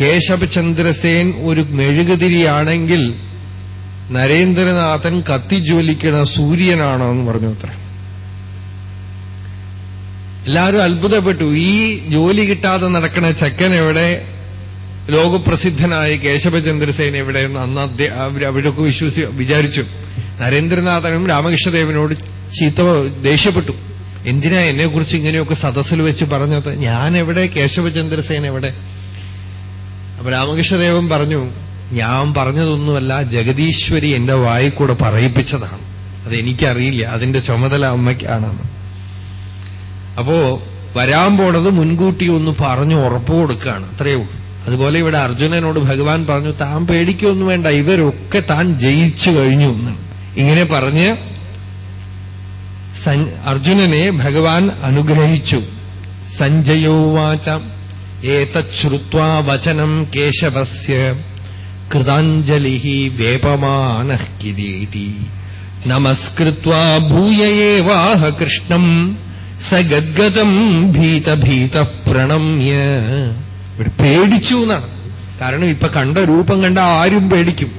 S2: കേശവചന്ദ്രസേൻ ഒരു മെഴുകുതിരിയാണെങ്കിൽ നരേന്ദ്രനാഥൻ കത്തിജ്വലിക്കണ സൂര്യനാണോ എന്ന് പറഞ്ഞു അത്ര. എല്ലാവരും അത്ഭുതപ്പെട്ടു. ഈ ജോലി കിട്ടാതെ നടക്കുന്ന ചക്കൻ എവിടെ? ലോകപ്രസിദ്ധനായ എവിടെ? അന്ന് അവരൊക്കെ വിശ്വസി വിചാരിച്ചു. നരേന്ദ്രനാഥനും രാമകൃഷ്ണദേവനോട് ചീത്ത ദേഷ്യപ്പെട്ടു. എന്തിനാ എന്നെക്കുറിച്ച് ഇങ്ങനെയൊക്കെ സദസ്സിൽ വെച്ച് പറഞ്ഞത്? ഞാൻ എവിടെ? എവിടെ? അപ്പൊ രാമകൃഷ്ണദേവൻ പറഞ്ഞു ഞാൻ പറഞ്ഞതൊന്നുമല്ല ജഗദീശ്വരി എന്റെ വായിക്കൂടെ പറയിപ്പിച്ചതാണ്. അതെനിക്കറിയില്ല അതിന്റെ ചുമതല അമ്മയ്ക്കാണെന്ന്. അപ്പോ വരാൻ പോണത് മുൻകൂട്ടി ഒന്ന് പറഞ്ഞു ഉറപ്പ് കൊടുക്കുകയാണ് അത്രയേ ഉള്ളൂ. അതുപോലെ ഇവിടെ അർജുനനോട് ഭഗവാൻ പറഞ്ഞു താൻ പേടിക്കൊന്നും വേണ്ട ഇവരൊക്കെ താൻ ജയിച്ചു കഴിഞ്ഞു എന്നാണ് ഇങ്ങനെ പറഞ്ഞ് അർജുനനെ ഭഗവാൻ അനുഗ്രഹിച്ചു. സഞ്ജയോവാച ഏതശ്രുത്വാ വചനം കേശവസ്യ. കൃതാഞ്ജലി വേപമാന കിരീടി നമസ്കൃത്വാ ഭൂയയേവാഹ കൃഷ്ണം സ ഗദ്ഗതം ഭീതഭീത പ്രണമ്യ ഇവിടെ പേടിച്ചു എന്നാണ് കാരണം ഇപ്പൊ കണ്ട രൂപം കണ്ട ആരും പേടിക്കും.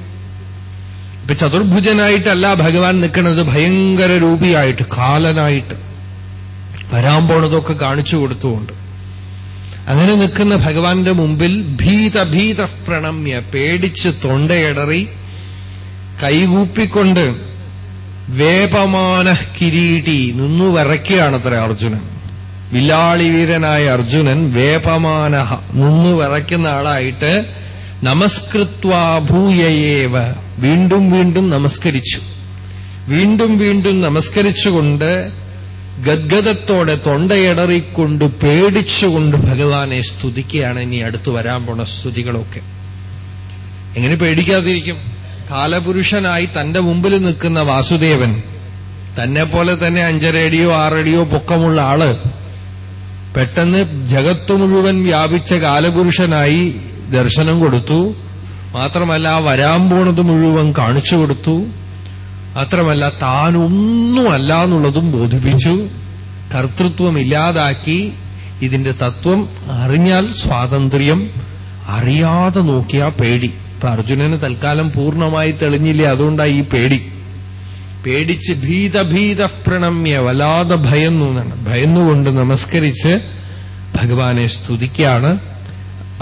S2: ഇപ്പൊ ചതുർഭുജനായിട്ടല്ല ഭഗവാൻ നിൽക്കുന്നത് ഭയങ്കര രൂപിയായിട്ട് കാലനായിട്ട്. വരാൻ പോണതൊക്കെ കാണിച്ചു കൊടുത്തുകൊണ്ട്. അങ്ങനെ നിൽക്കുന്ന ഭഗവാന്റെ മുമ്പിൽ ഭീതഭീത പ്രണമ്യ പേടിച്ച് തൊണ്ടയടറി കൈകൂപ്പിക്കൊണ്ട് വേപമാന കിരീടി നിന്നു വിറയ്ക്കുകയാണത്ര അർജുനൻ. വില്ലാളിവീരനായ അർജുനൻ വേപമാന നിന്നു വിറയ്ക്കുന്ന ആളായിട്ട് നമസ്കൃത്വാ ഭൂയയേവ. വീണ്ടും വീണ്ടും നമസ്കരിച്ചു. വീണ്ടും വീണ്ടും നമസ്കരിച്ചുകൊണ്ട് ഗദ്ഗതത്തോടെ തൊണ്ടയിടറിക്കൊണ്ട് പേടിച്ചുകൊണ്ട് ഭഗവാനെ സ്തുതിക്കുകയാണ്. ഇനി അടുത്തു വരാൻ പോണ സ്തുതികളൊക്കെ. എങ്ങനെ പേടിക്കാതിരിക്കും? കാലപുരുഷനായി തന്റെ മുമ്പിൽ നിൽക്കുന്ന വാസുദേവൻ തന്നെ പോലെ തന്നെ അഞ്ചരടിയോ ആറടിയോ പൊക്കമുള്ള ആൾ പെട്ടെന്ന് ജഗത്തു മുഴുവൻ വ്യാപിച്ച കാലപുരുഷനായി ദർശനം കൊടുത്തു. മാത്രമല്ല വരാൻ പോണത് മുഴുവൻ കാണിച്ചു കൊടുത്തു. മാത്രമല്ല താനൊന്നുമല്ല എന്നുള്ളതും ബോധിപ്പിച്ചു. കർത്തൃത്വം ഇല്ലാതാക്കി ഇതിന്റെ തത്വം അറിഞ്ഞാൽ സ്വാതന്ത്ര്യം അറിയാതെ നോക്കിയ പേടി. ഇപ്പൊ അർജുനന് തൽക്കാലം പൂർണമായി തെളിഞ്ഞില്ല അതുകൊണ്ടാണ് ഈ പേടി. പേടിച്ച് ഭീതഭീത പ്രണമ്യ വല്ലാതെ ഭയന്നു ഭയന്നുകൊണ്ട് നമസ്കരിച്ച് ഭഗവാനെ സ്തുതിക്കാണ്.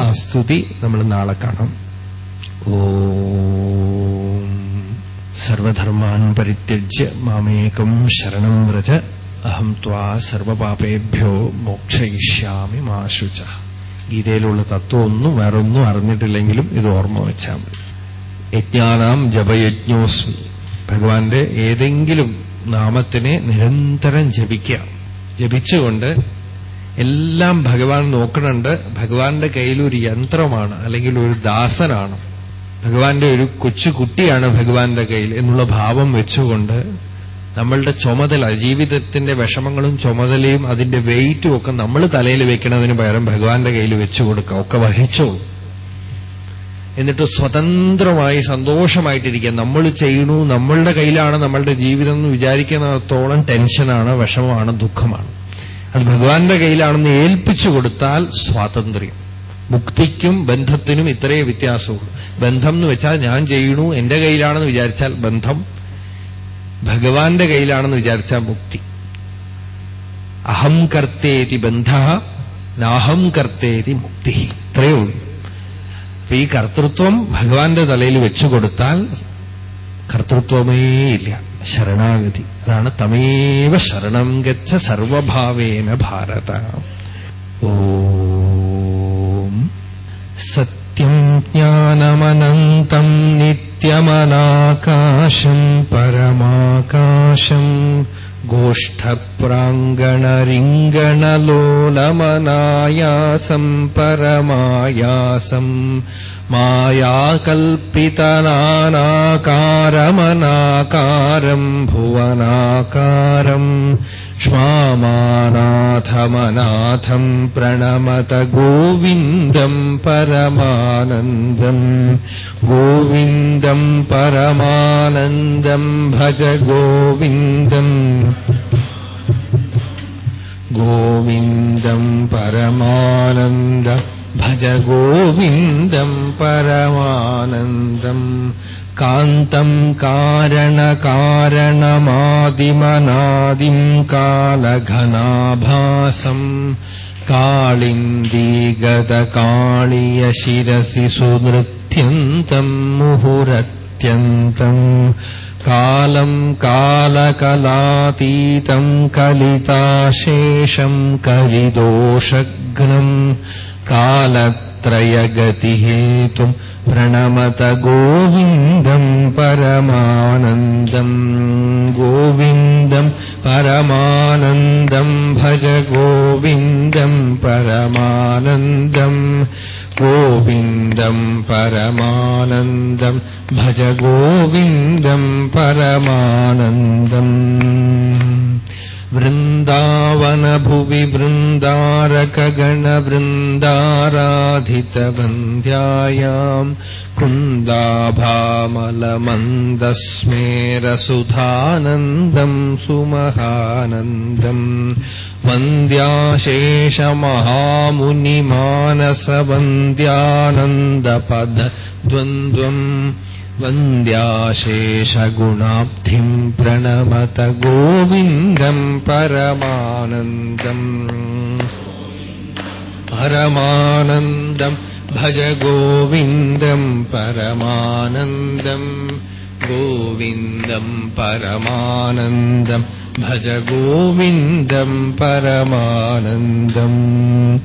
S2: ആ സ്തുതി നമ്മൾ നാളെ കാണാം. ഓം സർവധർമാൻ പരിത്യജ്യ മാമേകം ശരണം വ്രജ. അഹം ത്വാ സർവപാപേഭ്യോ മോക്ഷയിഷ്യാമി മാശുച ഗീതയിലുള്ള തത്വമൊന്നും വേറൊന്നും അറിഞ്ഞിട്ടില്ലെങ്കിലും ഇത് ഓർമ്മ വെച്ചാൽ മതി. യജ്ഞാനാം ജപയജ്ഞോസ്മി. ഭഗവാന്റെ ഏതെങ്കിലും നാമത്തിനെ നിരന്തരം ജപിക്കുക. ജപിച്ചുകൊണ്ട് എല്ലാം ഭഗവാൻ നോക്കണുണ്ട്. ഭഗവാന്റെ കയ്യിൽ ഒരു യന്ത്രമാണ് അല്ലെങ്കിൽ ഒരു ദാസനാണ്. ഭഗവാന്റെ ഒരു കൊച്ചു കുട്ടിയാണ് ഭഗവാന്റെ കയ്യിൽ എന്നുള്ള ഭാവം വെച്ചുകൊണ്ട് നമ്മളുടെ ചുമതല ജീവിതത്തിന്റെ വിഷമങ്ങളും ചുമതലയും അതിന്റെ വെയിറ്റും ഒക്കെ നമ്മൾ തലയിൽ വെക്കണതിന് പകരം ഭഗവാന്റെ കയ്യിൽ വെച്ചു കൊടുക്കുക. ഒക്കെ വഹിച്ചോളൂ എന്നിട്ട് സ്വതന്ത്രമായി സന്തോഷമായിട്ടിരിക്കുക. നമ്മൾ ചെയ്യണു നമ്മളുടെ കയ്യിലാണ് നമ്മളുടെ ജീവിതം എന്ന് വിചാരിക്കുന്നിടത്തോളം ടെൻഷനാണ് വിഷമമാണ് ദുഃഖമാണ്. അത് ഭഗവാന്റെ കയ്യിലാണെന്ന് ഏൽപ്പിച്ചു കൊടുത്താൽ സ്വാതന്ത്ര്യം. മുക്തിക്കും ബന്ധത്തിനും ഇത്രയേ വ്യത്യാസമുള്ളൂ. ബന്ധം എന്ന് വെച്ചാൽ ഞാൻ ചെയ്യണു എന്റെ കയ്യിലാണെന്ന് വിചാരിച്ചാൽ ബന്ധം ഭഗവാന്റെ കയ്യിലാണെന്ന് വിചാരിച്ചാൽ മുക്തി. അഹം കർത്തേതി ബന്ധ നാഹം കർത്തേതി മുക്തി. ഇത്രയേ ഉള്ളൂ. അപ്പൊ ഈ കർത്തൃത്വം ഭഗവാന്റെ തലയിൽ വെച്ചുകൊടുത്താൽ കർത്തൃത്വമേ ഇല്ല. ശരണാഗതി. അതാണ് തമേവ ശരണം ഗച്ഛ സർവഭാവേന ഭാരത. ഓം नित्यम् ज्ञानमनन्तम् नित्यमनाकाशम् परमाकाशम् गोष्ठप्राङ्गणरिङ्गणलोलमनायासम् परमायासम् मायाकल्पितनानाकारमनाकारम् भुवनाकारम् क्ष्मानाथमनाथम् प्रणमत गोविन्दम् परमानन्दम् गोविन्दम् परमानन्दम् भज गोविन्दम् गोविन्दम् परमानन्द भज गोविन्दम् परमानन्दम् कान्तम् कारणकारणमादिमनादिम् कालघनाभासम् कालिन्दीगतकाळीयशिरसि सुनृत्यन्तम् मुहुरत्यन्तम् कालम् कालकलातीतम् कलिताशेषम् कलिदोषघ्नम् कालत्रयगतिहेतुम् प्रणमत गोविन्दम् परमानन्दम् गोविन्दम् परमानन्दम् भज गोविन्दम् परमानन्दम् गोविन्दम् परमानन्दम् भज गोविन्दम् परमानन्दम् वृन्दावनभुवि वृन्दारकगणवृन्दाराधितवन्द्यायाम् कुन्दाभामलमन्दस्मेरसुधानन्दम् सुमहानन्दम् वन्द्याशेषमहामुनिमानसवन्द्यानन्दपदद्वन्द्वम् वन्द्याशेषगुणाब्धिम् प्रणमत गोविन्दम् परमानन्दम्। परमानन्दम् भज गोविन्दम् परमानन्दम्। गोविन्दम् परमानन्दम् भज गोविन्दम् परमानन्दम्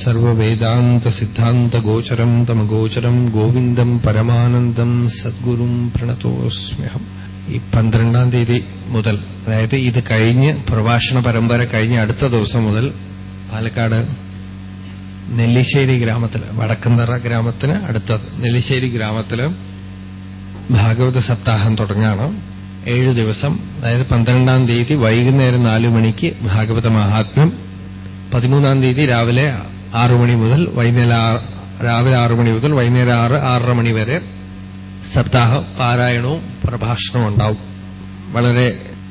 S2: സർവവേദാന്തസിദ്ധാന്തഗോചരം തമഗോചരം ഗോവിന്ദം പരമാനന്ദം സദ്ഗുരും പ്രണതോസ്മ്യഹം. ഈ പന്ത്രണ്ടാം തീയതി മുതൽ അതായത് ഇത് കഴിഞ്ഞ് പ്രഭാഷണ പരമ്പര കഴിഞ്ഞ അടുത്ത ദിവസം മുതൽ പാലക്കാട് നെല്ലിശ്ശേരി ഗ്രാമത്തിൽ വടക്കന്തറ ഗ്രാമത്തിന് അടുത്ത നെല്ലിശ്ശേരി ഗ്രാമത്തിൽ ഭാഗവത സപ്താഹം തുടങ്ങാണ്. ഏഴു ദിവസം അതായത് പന്ത്രണ്ടാം തീയതി വൈകുന്നേരം നാലു മണിക്ക് ഭാഗവത മഹാത്മ്യം പതിമൂന്നാം തീയതി രാവിലെ ആറു മണി മുതൽ വൈകുന്നേരം രാവിലെ ആറു മണി മുതൽ വൈകുന്നേരം ആറ് ആറര മണി വരെ സപ്താഹ പാരായണവും പ്രഭാഷണവും ഉണ്ടാവും. വളരെ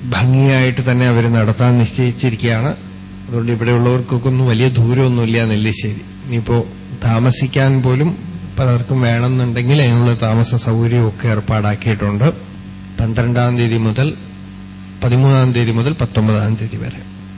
S2: ഭംഗിയായിട്ട് തന്നെ അവർ നടത്താൻ നിശ്ചയിച്ചിരിക്കുകയാണ്. അതുകൊണ്ട് ഇവിടെയുള്ളവർക്കൊക്കെ ഒന്നും വലിയ ദൂരമൊന്നുമില്ല നെല്ലിശ്ശേരി. ഇനിയിപ്പോ താമസിക്കാൻ പോലും പലർക്കും വേണമെന്നുണ്ടെങ്കിൽ അതിനുള്ള താമസ സൗകര്യമൊക്കെ ഏർപ്പാടാക്കിയിട്ടുണ്ട്. പന്ത്രണ്ടാം തീയതി മുതൽ പതിമൂന്നാം തീയതി മുതൽ പത്തൊമ്പതാം തീയതി വരെ.